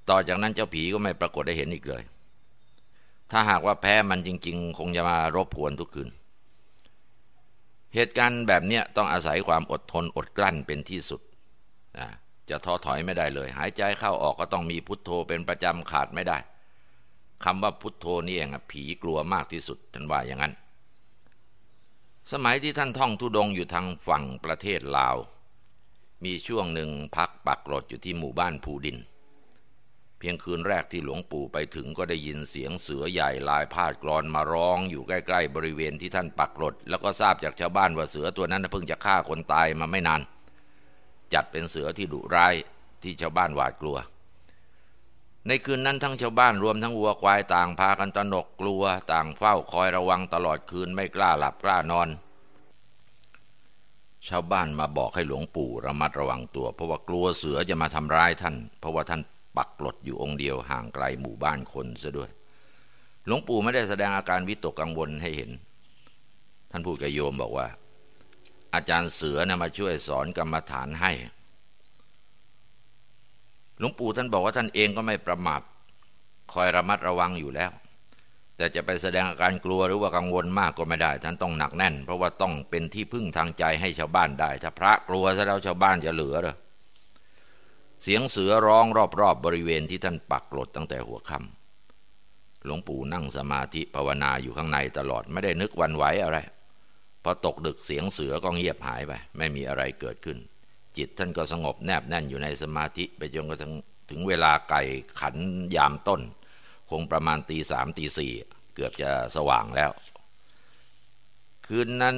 ต่อจากนั้นเจ้าผีก็ไม่ปรากฏได้เห็นอีกเลย ถ้าหากว่าแพ้มันจริง ๆ คงจะมารบกวนทุกคืน เหตุการณ์แบบนี้ต้องอาศัยความอดทนอดกลั้นเป็นที่สุดจะท้อถอยไม่ได้เลย หายใจเข้าออกก็ต้องมีพุทโธเป็นประจำขาดไม่ได้คำว่าพุทโธนี่เองผีกลัวมากที่สุดท่านว่าอย่างนั้น สมัยที่ท่านท่องทุดงอยู่ทางฝั่งประเทศลาว มีช่วงหนึ่งพักปักรถอยู่ที่หมู่บ้านภูดิน เพียงคืนแรกที่หลวงปู่ไปถึงก็ได้ยินเสียงเสือใหญ่ลายพาดกรอนมาร้องอยู่ใกล้ๆบริเวณที่ท่านปักรถแล้วก็ทราบจากชาวบ้านว่าเสือตัวนั้นเพิ่งจะฆ่าคนตายมาไม่นาน จัดเป็นเสือที่ดุร้ายที่ชาวบ้านหวาดกลัว ในคืนนั้นทั้งชาวบ้านรวมทั้งวัวควายต่างพากันตระหนกกลัว ต่างเฝ้าคอยระวังตลอดคืนไม่กล้าหลับกล้านอน ชาวบ้านมาบอกให้หลวงปู่ระมัดระวังตัว เพราะว่ากลัวเสือจะมาทำร้ายท่าน เพราะว่าท่าน ปักหลดอยู่องค์เดียวห่างไกลหมู่บ้านคนซะด้วย หลวงปู่ไม่ได้แสดงอาการวิตกกังวลให้เห็น ท่านพูดกับโยมบอกว่า อาจารย์เสือนะมาช่วยสอนกรรมฐานให้ หลวงปู่ท่านบอกว่าท่านเองก็ไม่ประมาทคอยระมัดระวังอยู่แล้ว แต่จะไปแสดงอาการกลัวหรือว่ากังวลมากก็ไม่ได้ ท่านต้องหนักแน่น เพราะว่าต้องเป็นที่พึ่งทางใจให้ชาวบ้านได้ ถ้าพระกลัวซะแล้วชาวบ้านจะเหลือหรอ เสียงเสือร้องรอบๆบบริเวณที่ท่านปักหลดตั้งแต่หัวค่ำหลวงปู่นั่งสมาธิภาวนาอยู่ข้างในตลอดไม่ได้นึกวันไหวอะไรพอตกดึกเสียงเสือก็เงียบหายไป ไม่มีอะไรเกิดขึ้น จิตท่านก็สงบแนบแน่นอยู่ในสมาธิไปจนกระทั่งถึงเวลาไก่ขันยามต้น คงประมาณตีสามตีสี่เกือบจะสว่างแล้ว คืนนั้น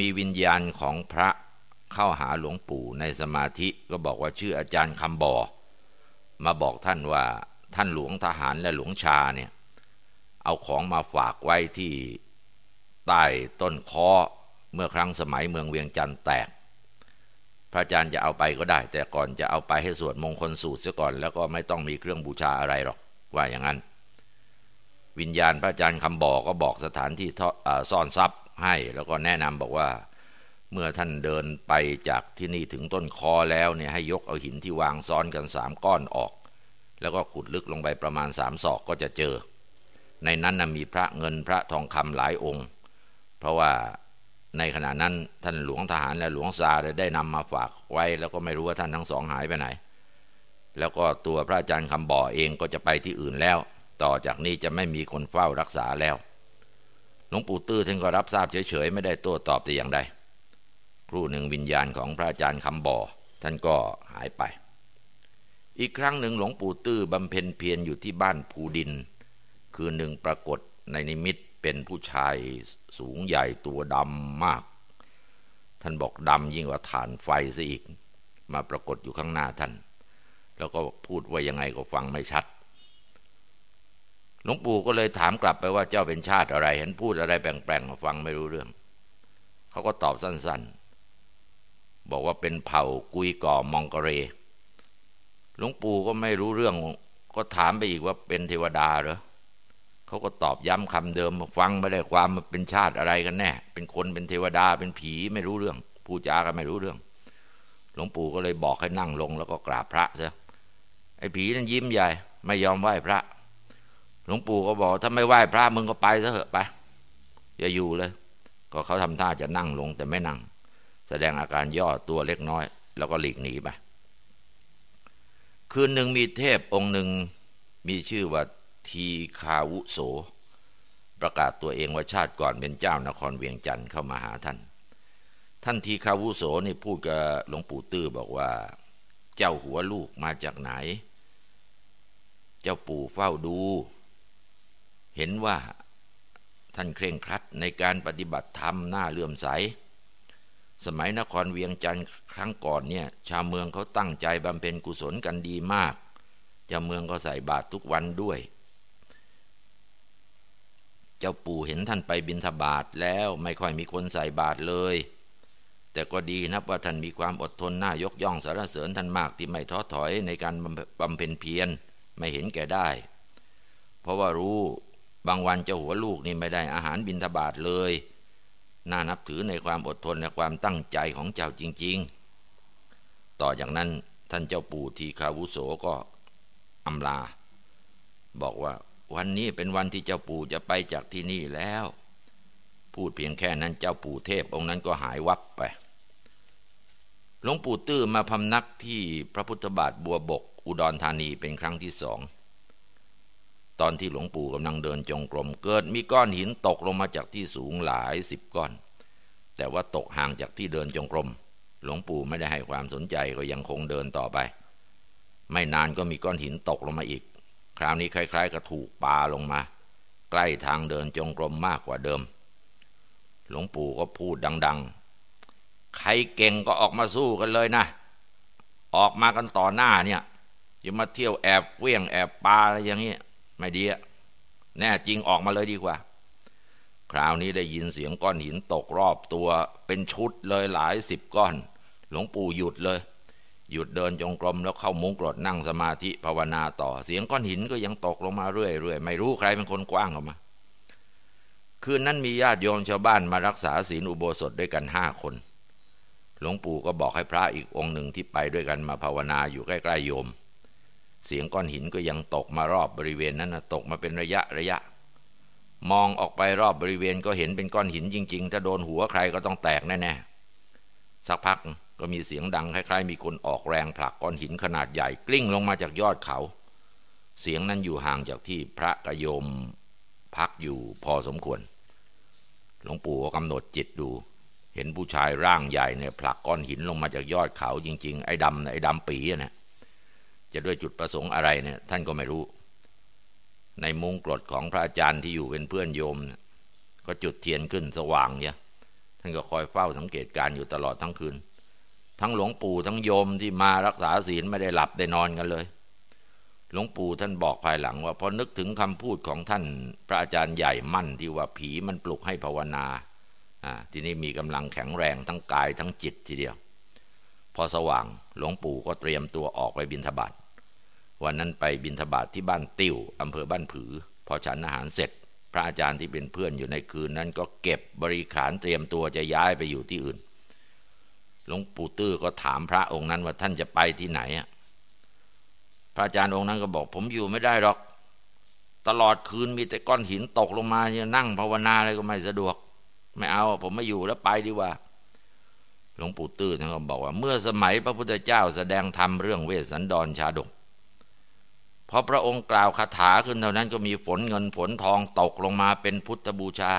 มีวิญญาณของพระ เข้าหาหลวงปู่ในสมาธิก็บอกว่าชื่ออาจารย์คำบอมาบอกท่านว่าท่านหลวงทหารและหลวงชาเนี่ยเอาของมาฝากไว้ที่ใต้ต้นคอเมื่อครั้งสมัยเมืองเวียงจันทร์แตก พระอาจารย์จะเอาไปก็ได้ แต่ก่อนจะเอาไปให้สวดมงคลสูตรเสียก่อน แล้วก็ไม่ต้องมีเครื่องบูชาอะไรหรอกว่าอย่างนั้น วิญญาณพระอาจารย์คำบอกก็บอกสถานที่ซ่อนทรัพย์ให้แล้วก็แนะนำบอกว่า เมื่อท่านเดินไปจากที่นี่ถึงต้นคอแล้วเนี่ยให้ยกเอาหินที่วางซ้อนกันสามก้อนออก แล้วก็ขุดลึกลงไปประมาณสามศอกก็จะเจอ ในนั้นนะมีพระเงินพระทองคำหลายองค์ เพราะว่าในขณะนั้นท่านหลวงทหารและหลวงซาได้นำมาฝากไว้ แล้วก็ไม่รู้ว่าท่านทั้งสองหายไปไหน แล้วก็ตัวพระอาจารย์คำบ่อเองก็จะไปที่อื่นแล้ว ต่อจากนี้จะไม่มีคนเฝ้ารักษาแล้วหลวงปู่ตื้อท่านก็รับทราบเฉยๆไม่ได้โต้ตอบแต่อย่างใด ครู่หนึ่งวิญญาณของพระอาจารย์คำบ่อท่านก็หายไป อีกครั้งหนึ่งหลวงปู่ตื้อบำเพ็ญเพียรอยู่ที่บ้านภูดิน คืนหนึ่งปรากฏในนิมิตเป็นผู้ชายสูงใหญ่ตัวดำมาก ท่านบอกดำยิ่งกว่าฐานไฟซะอีก มาปรากฏอยู่ข้างหน้าท่าน แล้วก็พูดว่ายังไงก็ฟังไม่ชัดหลวงปู่ก็เลยถามกลับไปว่าเจ้าเป็นชาติอะไร เห็นพูดอะไรแปลงๆฟังไม่รู้เรื่อง เขาก็ตอบสั้นๆ บอกว่าเป็นเผ่ากุยก่อมองกเร หลวงปู่ก็ไม่รู้เรื่อง ก็ถามไปอีกว่าเป็นเทวดาเหรอเขาก็ตอบย้ำคำเดิมฟังไม่ได้ความมันเป็นชาติอะไรกันแน่ เป็นคนเป็นเทวดาเป็นผีไม่รู้เรื่องผู้จากันไม่รู้เรื่อง หลวงปู่ก็เลยบอกให้นั่งลงแล้วก็กราบพระซะไอ้ผีนั้นยิ้มใหญ่ไม่ยอมไหว้พระ หลวงปู่ก็บอกถ้าไม่ไหว้พระมึงก็ไปซะเถอะไปอย่าอยู่เลย ก็เขาทำท่าจะนั่งลงแต่ไม่นั่ง แสดงอาการย่อตัวเล็กน้อย แล้วก็หลีกหนีไปคืนหนึ่งมีเทพองค์หนึ่งมีชื่อว่าทีคาวุโส ประกาศตัวเองว่าชาติก่อนเป็นเจ้านครเวียงจันทร์เข้ามาหาท่าน ท่านทีคาวุโสนี่พูดกับหลวงปู่ตื้อบอกว่า เจ้าหัวลูกมาจากไหน เจ้าปู่เฝ้าดู เห็นว่าท่านเคร่งครัดในการปฏิบัติธรรมหน้าเลื่อมใส สมัยนครเวียงจันทร์ครั้งก่อนเนี่ย ชาวเมืองเขาตั้งใจบำเพ็ญกุศลกันดีมากเจ้าเมืองก็ใส่บาตรทุกวันด้วย เจ้าปู่เห็นท่านไปบินทบาทแล้วไม่ค่อยมีคนใส่บาตรเลย แต่ก็ดีนับว่าท่านมีความอดทนน่ายกย่องสารเสริญท่านมากที่ไม่ท้อถอยในการบำเพ็ญเพียรไม่เห็นแก่ได้ เพราะว่ารู้บางวันเจ้าหัวลูกนี่ไม่ได้อาหารบินทบาทเลย น่านับถือในความอดทนและความตั้งใจของเจ้าจริง ๆ ต่อจากนั้นท่านเจ้าปู่ทีคาวุโสก็อำลา บอกว่าวันนี้เป็นวันที่เจ้าปู่จะไปจากที่นี่แล้ว พูดเพียงแค่นั้นเจ้าปู่เทพองค์นั้นก็หายวับไปหลวงปู่ตื้อมาพำนักที่พระพุทธบาทบัวบกอุดรธานีเป็นครั้งที่สอง ตอนที่หลวงปู่กำลังเดินจงกรมเกิดมีก้อนหินตกลงมาจากที่สูงหลายสิบก้อน แต่ว่าตกห่างจากที่เดินจงกรม หลวงปู่ไม่ได้ให้ความสนใจก็ยังคงเดินต่อไป ไม่นานก็มีก้อนหินตกลงมาอีก คราวนี้คล้ายๆกับถูกปาลงมา ใกล้ทางเดินจงกรมมากกว่าเดิม หลวงปู่ก็พูดดัง ๆ ใครเก่งก็ออกมาสู้กันเลยนะ ออกมากันต่อหน้าเนี่ยอย่ามาเที่ยวแอบเวี้ยงแอบปาอะไรอย่างเงี้ย ไม่ดีอะแน่จริงออกมาเลยดีกว่า คราวนี้ได้ยินเสียงก้อนหินตกรอบตัวเป็นชุดเลยหลายสิบก้อน หลวงปู่หยุดเลย หยุดเดินจงกรมแล้วเข้ามุ้งกรดนั่งสมาธิภาวนาต่อ เสียงก้อนหินก็ยังตกลงมาเรื่อยๆ ไม่รู้ใครเป็นคนกว้างออกมา คืนนั้นมีญาติโยมชาวบ้านมารักษาศีลอุโบสถด้วยกันห้าคน หลวงปู่ก็บอกให้พระอีกองค์หนึ่งที่ไปด้วยกันมาภาวนาอยู่ใกล้ๆโยม เสียงก้อนหินก็ยังตกมารอบบริเวณนั้นนะตกมาเป็นระยะระยะ มองออกไปรอบบริเวณก็เห็นเป็นก้อนหินจริง ๆ ถ้าโดนหัวใครก็ต้องแตกแน่ๆสักพักก็มีเสียงดังคล้ายๆมีคนออกแรงผลักก้อนหินขนาดใหญ่กลิ้งลงมาจากยอดเขา เสียงนั้นอยู่ห่างจากที่พระกยมพักอยู่พอสมควร หลวงปู่ก็กำหนดจิตดู เห็นผู้ชายร่างใหญ่เนี่ยผลักก้อนหินลงมาจากยอดเขาจริง ๆ ไอ้ดำไอ้ดำปีเนี่ย จะด้วยจุดประสงค์อะไรเนี่ยท่านก็ไม่รู้ ในมุ้งกรดของพระอาจารย์ที่อยู่เป็นเพื่อนโยม ก็จุดเทียนขึ้นสว่างเนี่ยท่านก็คอยเฝ้าสังเกตการอยู่ตลอดทั้งคืน ทั้งหลวงปู่ทั้งโยมที่มารักษาศีลไม่ได้หลับได้นอนกันเลย หลวงปู่ท่านบอกภายหลังว่าพอนึกถึงคำพูดของท่านพระอาจารย์ใหญ่มั่นที่ว่าผีมันปลุกให้ภาวนาอ่าที่นี่มีกำลังแข็งแรงทั้งกายทั้งจิตทีเดียว พอสว่างหลวงปู่ก็เตรียมตัวออกไปบิณฑบาต วันนั้นไปบินทบาทที่บ้านติ้วอำเภอบ้านผือ พอฉันอาหารเสร็จ พระอาจารย์ที่เป็นเพื่อนอยู่ในคืนนั้นก็เก็บบริขารเตรียมตัวจะย้ายไปอยู่ที่อื่น หลวงปู่ตื้อก็ถามพระองค์นั้นว่าท่านจะไปที่ไหนอะพระอาจารย์องค์นั้นก็บอกผมอยู่ไม่ได้หรอก ตลอดคืนมีแต่ก้อนหินตกลงมาจะนั่งภาวนาอะไรก็ไม่สะดวก ไม่เอาผมไม่อยู่แล้วไปดีกว่า หลวงปู่ตื้อท่านก็บอกว่า เมื่อสมัยพระพุทธเจ้าแสดงธรรมเรื่องเวสสันดรชาดก พอพระองค์กล่าวคาถาขึ้นเท่านั้นก็มีฝนเงินฝนทองตกลงมาเป็นพุทธบูชา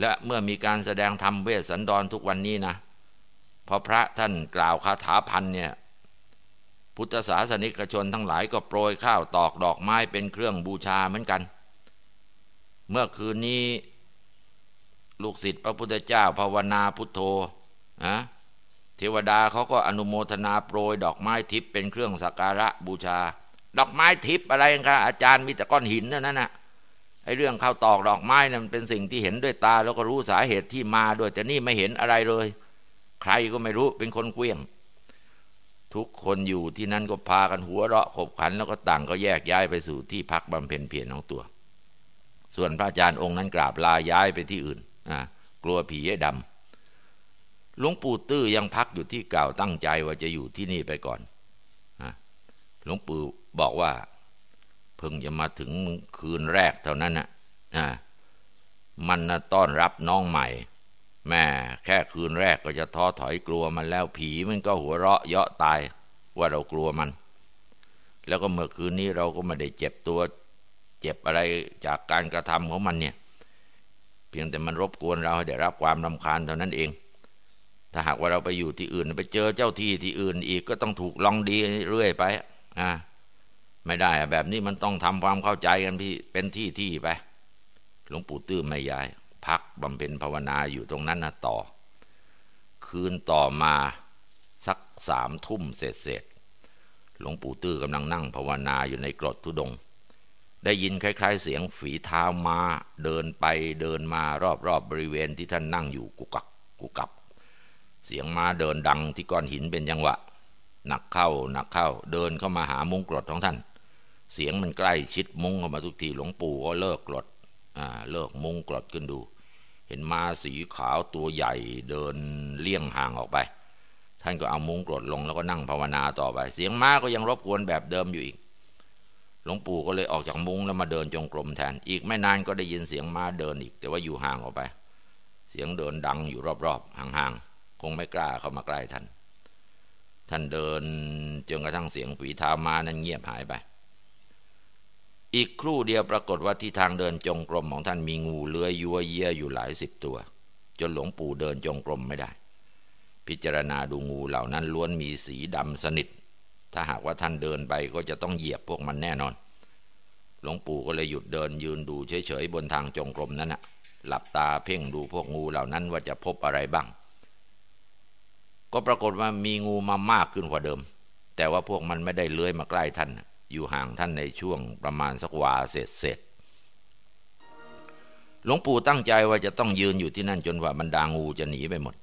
และเมื่อมีการแสดงธรรมเวสสันดรทุกวันนี้นะพอพระท่านกล่าวคาถาพันเนี่ยพุทธศาสนิกชนทั้งหลายก็โปรยข้าวตอกดอกไม้เป็นเครื่องบูชาเหมือนกัน เมื่อคืนนี้ลูกศิษย์พระพุทธเจ้าภาวนาพุทโธนะเทวดาเขาก็อนุโมทนาโปรยดอกไม้ทิพย์เป็นเครื่องสักการะบูชา ดอกไม้ทิพย์อะไรกันอาจารย์มีแต่ก้อนหินนั่นน่ะไอ้เรื่องข้าวตอกดอกไม้นั่นเป็นสิ่งที่เห็นด้วยตา แล้วก็รู้สาเหตุที่มาด้วยแต่นี่ไม่เห็นอะไรเลย ใครก็ไม่รู้เป็นคนเกลี้ยง ทุกคนอยู่ที่นั่นก็พากันหัวเราะขบขัน แล้วก็ต่างก็แยกย้ายไปสู่ที่พักบำเพ็ญเพียรของตัว ส่วนพระอาจารย์องค์นั้นกราบลาย้ายไปที่อื่นอ่ากลัวผีไอ้ดำหลวงปู่ตื้อยังพักอยู่ที่เก่าตั้งใจว่าจะอยู่ที่นี่ไปก่อน หลวงปู่บอกว่า เพิ่งจะมาถึงคืนแรกเท่านั้นนะ่ะมันนะต้อนรับน้องใหม่ แม่แค่คืนแรกก็จะท้อถอยกลัวมันแล้วผีมันก็หัวเราะเยาะตายว่าเรากลัวมัน แล้วก็เมื่อคืนนี้เราก็ไม่ได้เจ็บตัวเจ็บอะไรจากการกระทำของมันเนี่ยเพียงแต่มันรบกวนเราให้ได้รับความรำคาญเท่านั้นเอง ถ้าหากว่าเราไปอยู่ที่อื่นไปเจอเจ้าที่ที่อื่นอีกก็ต้องถูกลองดีเรื่อยไป อ่าไม่ได้แบบนี้มันต้องทำความเข้าใจกันพี่เป็นที่ที่ไปหลวงปู่ตื้อไม่ย้าย พักบำเพ็ญภาวนาอยู่ตรงนั้นนะต่อ คืนต่อมาสักสามทุ่มเสร็จเสร็จหลวงปู่ตื้อกำลังนั่งภาวนาอยู่ในกรดทุดง ได้ยินคล้าย ๆ เสียงฝีเท้ามาเดินไปเดินมารอบๆบบริเวณที่ท่านนั่งอยู่กุกักกุกับ เสียงมาเดินดังที่ก้อนหินเป็นจังหวะ หนักเข้าหนักเข้า เดินเข้ามาหามุ้งกรดของท่าน เสียงมันใกล้ชิดมุ้งเข้ามาทุกทีหลวงปู่ก็เลิกกรดอ่าเลิกมุ้งกรดขึ้นดู เห็นมาสีขาวตัวใหญ่เดินเลี่ยงห่างออกไป ท่านก็เอามุ้งกรดลงแล้วก็นั่งภาวนาต่อไป เสียงม้าก็ยังรบกวนแบบเดิมอยู่อีกหลวงปู่ก็เลยออกจากมุ้งแล้วมาเดินจงกรมแทน อีกไม่นานก็ได้ยินเสียงม้าเดินอีก แต่ว่าอยู่ห่างออกไป เสียงเดินดังอยู่รอบๆห่างๆคงไม่กล้าเข้ามาใกล้ท่าน ท่านเดินจนกระทั่งเสียงฝีเท้ามานั้นเงียบหายไป อีกครู่เดียวปรากฏว่าที่ทางเดินจงกรมของท่านมีงูเลื้อยยัวเยียอยู่หลายสิบตัว จนหลวงปู่เดินจงกรมไม่ได้ พิจารณาดูงูเหล่านั้นล้วนมีสีดำสนิท ถ้าหากว่าท่านเดินไปก็จะต้องเหยียบพวกมันแน่นอน หลวงปู่ก็เลยหยุดเดินยืนดูเฉยๆบนทางจงกรมนั้นนะหลับตาเพ่งดูพวกงูเหล่านั้นว่าจะพบอะไรบ้าง ก็ปรากฏว่ามีงูมามากขึ้นกว่าเดิม แต่ว่าพวกมันไม่ได้เลื้อยมาใกล้ท่าน อยู่ห่างท่านในช่วงประมาณสักวาเศษเศษหลวงปู่ตั้งใจว่าจะต้องยืนอยู่ที่นั่นจนกว่าบรรดางูจะหนีไปหมด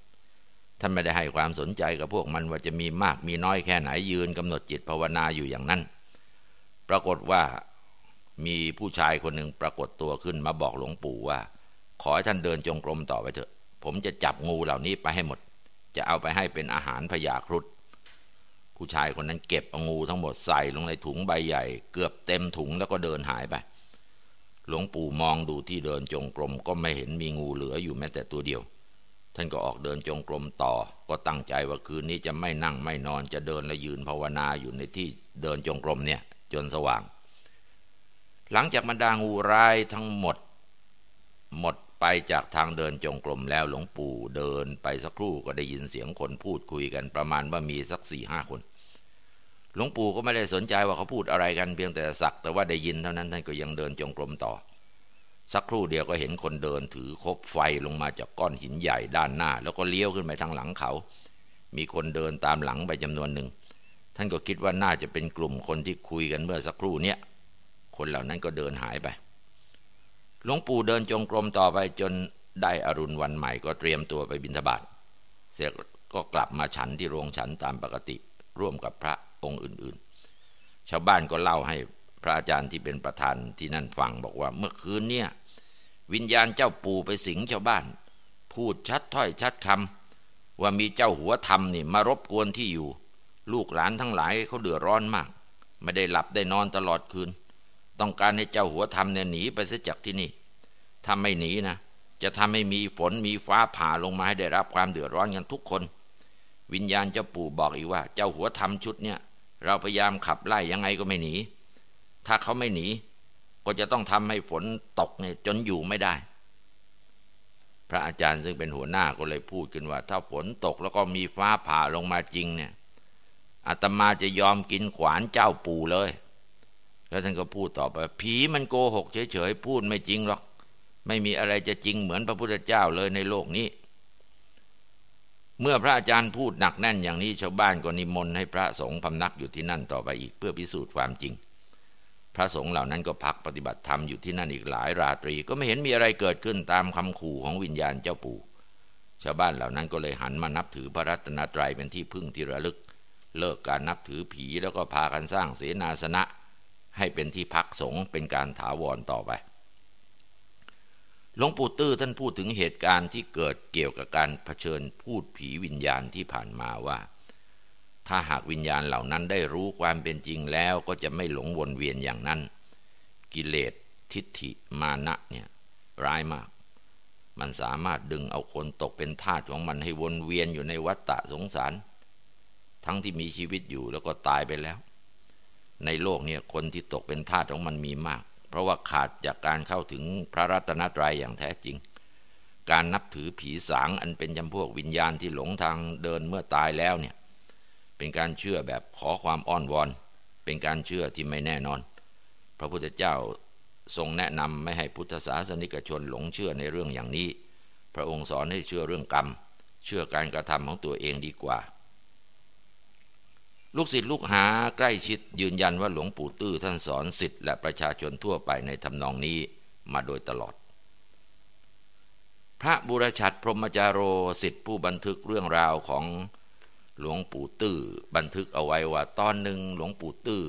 ท่านไม่ได้ให้ความสนใจกับพวกมันว่าจะมีมากมีน้อยแค่ไหนยืนกำหนดจิตภาวนาอยู่อย่างนั้น ปรากฏว่ามีผู้ชายคนหนึ่งปรากฏตัวขึ้นมาบอกหลวงปู่ว่า ขอให้ท่านเดินจงกรมต่อไปเถอะ ผมจะจับงูเหล่านี้ไปให้หมด จะเอาไปให้เป็นอาหารพยาครุฑผู้ชายคนนั้นเก็บเอางูทั้งหมดใส่ลงในถุงใบใหญ่ เกือบเต็มถุงแล้วก็เดินหายไป หลวงปู่มองดูที่เดินจงกรมก็ไม่เห็นมีงูเหลืออยู่แม้แต่ตัวเดียว ท่านก็ออกเดินจงกรมต่อ ก็ตั้งใจว่าคืนนี้จะไม่นั่งไม่นอนจะเดินและยืนภาวนาอยู่ในที่เดินจงกรมเนี่ยจนสว่าง หลังจากบรรดางูร้ายทั้งหมด หมด ไปจากทางเดินจงกรมแล้วหลวงปู่เดินไปสักครู่ก็ได้ยินเสียงคนพูดคุยกันประมาณว่ามีสักสี่ห้าคน หลวงปู่ก็ไม่ได้สนใจว่าเขาพูดอะไรกันเพียงแต่สัก แต่ว่าได้ยินเท่านั้นท่านก็ยังเดินจงกรมต่อ สักครู่เดียวก็เห็นคนเดินถือคบไฟลงมาจากก้อนหินใหญ่ด้านหน้า แล้วก็เลี้ยวขึ้นไปทางหลังเขา มีคนเดินตามหลังไปจำนวนหนึ่งท่านก็คิดว่าน่าจะเป็นกลุ่มคนที่คุยกันเมื่อสักครู่เนี้ยคนเหล่านั้นก็เดินหายไป หลวงปู่เดินจงกรมต่อไปจนได้อรุณวันใหม่ก็เตรียมตัวไปบิณฑบาตเสร็จก็กลับมาฉันที่โรงฉันตามปกติร่วมกับพระองค์อื่นๆ ชาวบ้านก็เล่าให้พระอาจารย์ที่เป็นประธานที่นั่นฟังบอกว่าเมื่อคืนเนี่ยวิญญาณเจ้าปู่ไปสิงชาวบ้าน พูดชัดถ้อยชัดคำว่ามีเจ้าหัวธรรมนี่มารบกวนที่อยู่ ลูกหลานทั้งหลายเขาเดือดร้อนมาก ไม่ได้หลับได้นอนตลอดคืน ต้องการให้เจ้าหัวธรรมเนี่ยหนีไปเสียจากที่นี่ถ้าไม่หนีนะจะทำให้มีฝนมีฟ้าผ่าลงมาให้ได้รับความเดือดร้อนกันทุกคน วิญญาณเจ้าปู่บอกอีกว่า เจ้าหัวธรรมชุดเนี่ยเราพยายามขับไล่ยังไงก็ไม่หนี ถ้าเขาไม่หนี ก็จะต้องทำให้ฝนตกเนี่ยจนอยู่ไม่ได้ พระอาจารย์ซึ่งเป็นหัวหน้าก็เลยพูดกันว่า ถ้าฝนตกแล้วก็มีฟ้าผ่าลงมาจริงเนี่ยอาตมาจะยอมกินขวานเจ้าปู่เลย แล้วท่านก็พูดต่อไป ผีมันโกหกเฉยๆพูดไม่จริงหรอก ไม่มีอะไรจะจริงเหมือนพระพุทธเจ้าเลยในโลกนี้ เมื่อพระอาจารย์พูดหนักแน่นอย่างนี้ชาวบ้านก็นิมนต์ให้พระสงฆ์พำนักอยู่ที่นั่นต่อไปอีกเพื่อพิสูจน์ความจริง พระสงฆ์เหล่านั้นก็พักปฏิบัติธรรมอยู่ที่นั่นอีกหลายราตรี ก็ไม่เห็นมีอะไรเกิดขึ้นตามคำขู่ของวิญญาณเจ้าปู่ชาวบ้านเหล่านั้นก็เลยหันมานับถือพระรัตนตรัยเป็นที่พึ่งที่ระลึก เลิกการนับถือผีแล้วก็พากันสร้างเสนาสนะ ให้เป็นที่พักสงฆ์เป็นการถาวรต่อไปหลวงปู่ตื้อท่านพูดถึงเหตุการณ์ที่เกิดเกี่ยวกับการเผชิญพูดผีวิญญาณที่ผ่านมาว่า ถ้าหากวิญญาณเหล่านั้นได้รู้ความเป็นจริงแล้วก็จะไม่หลงวนเวียนอย่างนั้น กิเลสทิฏฐิมานะเนี่ยร้ายมาก มันสามารถดึงเอาคนตกเป็นทาสของมันให้วนเวียนอยู่ในวัฏฏะสงสาร ทั้งที่มีชีวิตอยู่แล้วก็ตายไปแล้ว ในโลกเนี่ยคนที่ตกเป็นทาสของมันมีมาก เพราะว่าขาดจากการเข้าถึงพระรัตนตรัยอย่างแท้จริง การนับถือผีสางอันเป็นจำพวกวิญญาณที่หลงทางเดินเมื่อตายแล้วเนี่ยเป็นการเชื่อแบบขอความอ้อนวอน เป็นการเชื่อที่ไม่แน่นอน พระพุทธเจ้าทรงแนะนำไม่ให้พุทธศาสนิกชนหลงเชื่อในเรื่องอย่างนี้ พระองค์สอนให้เชื่อเรื่องกรรม เชื่อการกระทำของตัวเองดีกว่า ลูกศิษย์ลูกหาใกล้ชิดยืนยันว่าหลวงปู่ตื้อท่านสอนศิษย์และประชาชนทั่วไปในทำนองนี้มาโดยตลอด พระบุรชัดพรหมจารโรศิษย์ผู้บันทึกเรื่องราวของหลวงปู่ตื้อบันทึกเอาไว้ว่าตอนหนึ่งหลวงปู่ตื้อ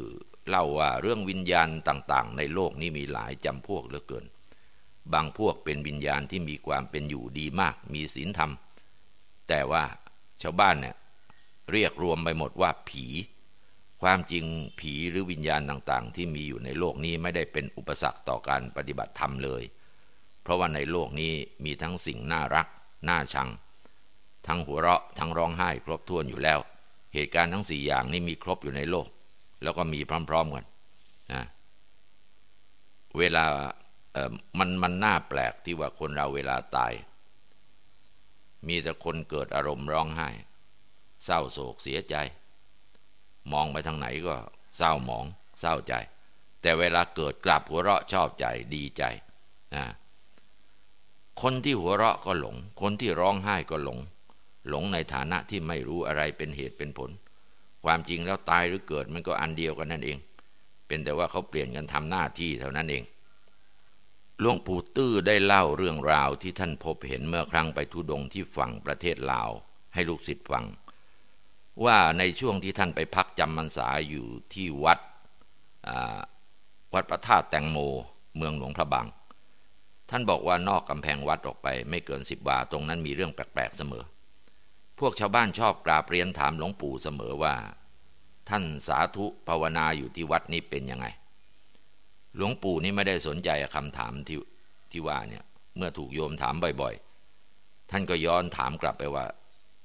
เล่าว่าเรื่องวิญญาณต่าง ๆ ในโลกนี้มีหลายจำพวกเหลือเกิน บางพวกเป็นวิญญาณที่มีความเป็นอยู่ดีมาก มีศีลธรรม แต่ว่าชาวบ้านเนี่ย เรียกรวมไปหมดว่าผี ความจริงผีหรือวิญญาณต่างๆ ที่มีอยู่ในโลกนี้ไม่ได้เป็นอุปสรรคต่อการปฏิบัติธรรมเลย เพราะว่าในโลกนี้มีทั้งสิ่งน่ารัก น่าชัง ทั้งหัวเราะทั้งร้องไห้ครบถ้วนอยู่แล้ว เหตุการณ์ทั้งสี่อย่างนี้มีครบอยู่ในโลก แล้วก็มีพร้อมๆกันนะเวลาเออมันมันน่าแปลกที่ว่าคนเราเวลาตาย มีแต่คนเกิดอารมณ์ร้องไห้ เศร้าโศกเสียใจ มองไปทางไหนก็เศร้าหมองเศร้าใจ แต่เวลาเกิดกลับหัวเราะชอบใจดีใจนะคนที่หัวเราะก็หลง คนที่ร้องไห้ก็หลง หลงในฐานะที่ไม่รู้อะไรเป็นเหตุเป็นผล ความจริงแล้วตายหรือเกิดมันก็อันเดียวกันนั่นเอง เป็นแต่ว่าเขาเปลี่ยนกันทำหน้าที่เท่านั้นเองหลวงปู่ตื้อได้เล่าเรื่องราวที่ท่านพบเห็นเมื่อครั้งไปทุดงที่ฝั่งประเทศลาว ให้ลูกศิษย์ฟัง ว่าในช่วงที่ท่านไปพักจำพรรษาอยู่ที่วัดวัดพระธาตุแตงโมเมืองหลวงพระบาง ท่านบอกว่านอกกำแพงวัดออกไป ไม่เกินสิบวาตรงนั้นมีเรื่องแปลกๆเสมอ พวกชาวบ้านชอบกราบเรียนถามหลวงปู่เสมอว่า ท่านสาธุภาวนาอยู่ที่วัดนี้เป็นยังไง หลวงปู่นี่ไม่ได้สนใจคำถามที่ที่ว่าเนี่ยเมื่อถูกโยมถามบ่อยๆ ท่านก็ย้อนถามกลับไปว่า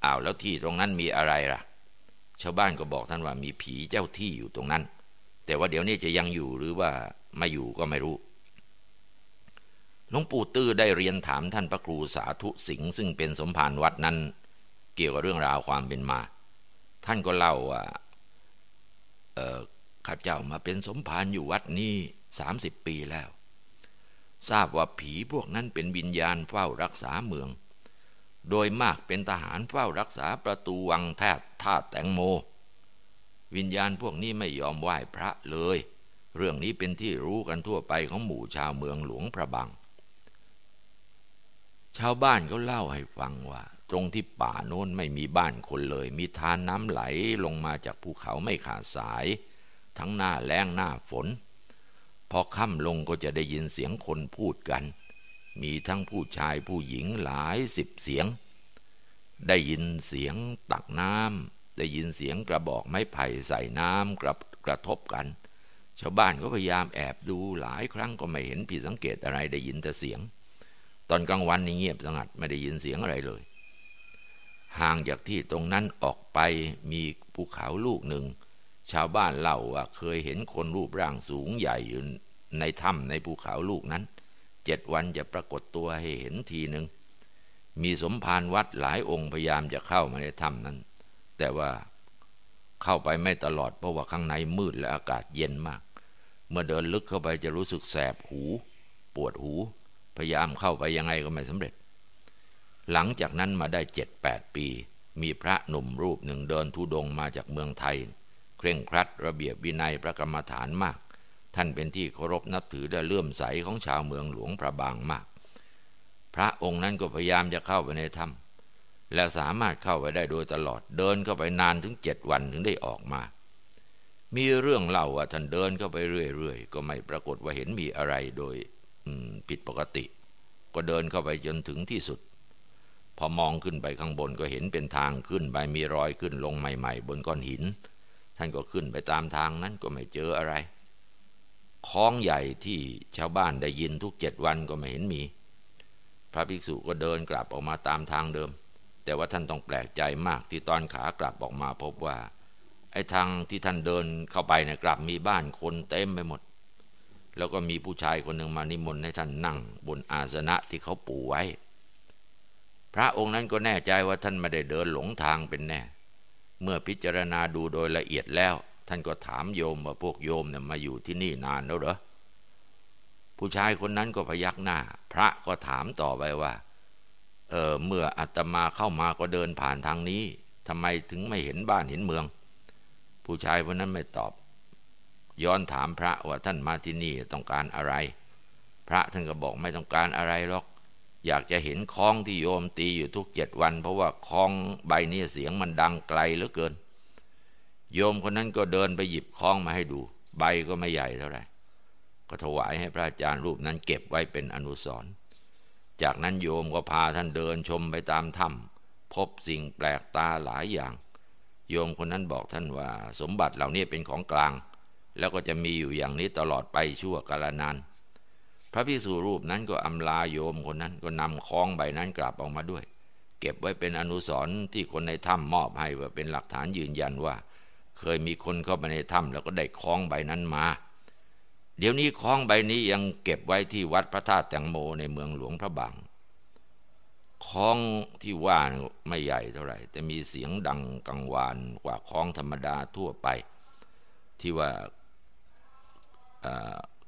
อ้าวแล้วที่ตรงนั้นมีอะไรล่ะ ชาวบ้านก็บอกท่านว่ามีผีเจ้าที่อยู่ตรงนั้น แต่ว่าเดี๋ยวนี้จะยังอยู่หรือว่าไม่อยู่ก็ไม่รู้หลวงปู่ตื้อได้เรียนถามท่านพระครูสาธุสิงห์ซึ่งเป็นสมภารวัดนั้น เกี่ยวกับเรื่องราวความเป็นมา ท่านก็เล่าว่าข้าเจ้ามาเป็นสมภารอยู่วัดนี้สามสิบปีแล้ว ทราบว่าผีพวกนั้นเป็นวิญญาณเฝ้ารักษาเมือง โดยมากเป็นทหารเฝ้ารักษาประตูวังแทบ ท่าแตงโม วิญญาณพวกนี้ไม่ยอมไหว้พระเลย เรื่องนี้เป็นที่รู้กันทั่วไปของหมู่ชาวเมืองหลวงพระบางชาวบ้านเขาเล่าให้ฟังว่า ตรงที่ป่าโน้นไม่มีบ้านคนเลย มีทานน้ำไหลลงมาจากภูเขาไม่ขาดสาย ทั้งหน้าแล้งหน้าฝน พอค่ำลงก็จะได้ยินเสียงคนพูดกัน มีทั้งผู้ชายผู้หญิงหลายสิบเสียง ได้ยินเสียงตักน้ำได้ยินเสียงกระบอกไม้ไผ่ใส่น้ำกระกระทบกัน ชาวบ้านก็พยายามแอบดูหลายครั้งก็ไม่เห็นผิดสังเกตอะไรได้ยินแต่เสียง ตอนกลางวันนี่เงียบสงัดไม่ได้ยินเสียงอะไรเลย ห่างจากที่ตรงนั้นออกไปมีภูเขาลูกหนึ่ง ชาวบ้านเล่าว่าเคยเห็นคนรูปร่างสูงใหญ่อยู่ในถ้ำในภูเขาลูกนั้นเจ็ดวันจะปรากฏตัวให้เห็นทีหนึ่ง มีสมภารวัดหลายองค์พยายามจะเข้ามาในถ้ำนั้น แต่ว่าเข้าไปไม่ตลอดเพราะว่าข้างในมืดและอากาศเย็นมาก เมื่อเดินลึกเข้าไปจะรู้สึกแสบหู ปวดหู พยายามเข้าไปยังไงก็ไม่สำเร็จ หลังจากนั้นมาได้เจ็ดแปดปี มีพระหนุ่มรูปหนึ่งเดินทุดงมาจากเมืองไทย เคร่งครัดระเบียบวินัยพระกรรมฐานมาก ท่านเป็นที่เคารพนับถือและเลื่อมใสของชาวเมืองหลวงพระบางมาก พระองค์นั้นก็พยายามจะเข้าไปในถ้ำและสามารถเข้าไปได้โดยตลอดเดินเข้าไปนานถึงเจ็ดวันถึงได้ออกมา มีเรื่องเล่าว่าท่านเดินเข้าไปเรื่อยๆ ก็ไม่ปรากฏว่าเห็นมีอะไรโดยผิดปกติ ก็เดินเข้าไปจนถึงที่สุด พอมองขึ้นไปข้างบนก็เห็นเป็นทางขึ้นไปมีรอยขึ้นลงใหม่ ๆ บนก้อนหิน ท่านก็ขึ้นไปตามทางนั้นก็ไม่เจออะไรคลองใหญ่ที่ชาวบ้านได้ยินทุกเจ็ดวันก็ไม่เห็นมี ระภิกษุก็เดินกลับออกมาตามทางเดิม แต่ว่าท่านต้องแปลกใจมากที่ตอนขากลับออกมาพบว่า ไอ้ทางที่ท่านเดินเข้าไปเนี่ยกลับมีบ้านคนเต็มไปหมด แล้วก็มีผู้ชายคนหนึ่งมานิมนต์ให้ท่านนั่ง บนอาสนะที่เขาปูไว้ พระองค์นั้นก็แน่ใจว่าท่านไม่ได้เดินหลงทางเป็นแน่ เมื่อพิจารณาดูโดยละเอียดแล้ว ท่านก็ถามโยมว่าพวกโยมเนี่ยมาอยู่ที่นี่นานแล้วเหรอ ผู้ชายคนนั้นก็พยักหน้า พระก็ถามต่อไปว่า เออเมื่ออาตมาเข้ามาก็เดินผ่านทางนี้ทำไมถึงไม่เห็นบ้านเห็นเมือง ผู้ชายคนนั้นไม่ตอบ ย้อนถามพระว่าท่านมาที่นี่ต้องการอะไร พระท่านก็บอกไม่ต้องการอะไรหรอก อยากจะเห็นคล้องที่โยมตีอยู่ทุกเจ็ดวัน เพราะว่าคล้องใบนี้เสียงมันดังไกลเหลือเกิน โยมคนนั้นก็เดินไปหยิบคล้องมาให้ดู ใบก็ไม่ใหญ่เท่าไหร่ ก็ถวายให้พระอาจารย์รูปนั้นเก็บไว้เป็นอนุสรณ์จากนั้นโยมก็พาท่านเดินชมไปตามถ้ำพบสิ่งแปลกตาหลายอย่าง โยมคนนั้นบอกท่านว่า สมบัติเหล่านี้เป็นของกลาง แล้วก็จะมีอยู่อย่างนี้ตลอดไปชั่วกาลนานพระพิสุรูปนั้นก็อำลาโยมคนนั้นก็นำคล้องใบนั้นกลับออกมาด้วย เก็บไว้เป็นอนุสรณ์ที่คนในถ้ำมอบให้ว่าเป็นหลักฐานยืนยันว่า เคยมีคนเข้าไปในถ้ำแล้วก็ได้คล้องใบนั้นมา เดี๋ยวนี้คล้องใบนี้ยังเก็บไว้ที่วัดพระธาตุแตงโมในเมืองหลวงพระบางคล้องที่ว่าไม่ใหญ่เท่าไหร่ แต่มีเสียงดังกังวานกว่าคล้องธรรมดาทั่วไป ที่ว่า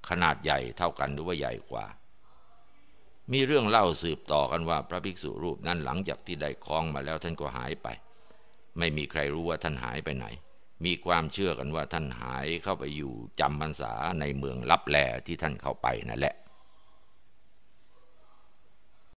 ขนาดใหญ่เท่ากันหรือว่าใหญ่กว่า มีเรื่องเล่าสืบต่อกันว่า พระภิกษุรูปนั้นหลังจากที่ได้คล้องมาแล้วท่านก็หายไป ไม่มีใครรู้ว่าท่านหายไปไหน มีความเชื่อกันว่าท่านหายเข้าไปอยู่จำพรรษาในเมืองลับแลที่ท่านเข้าไปนั่นแหละ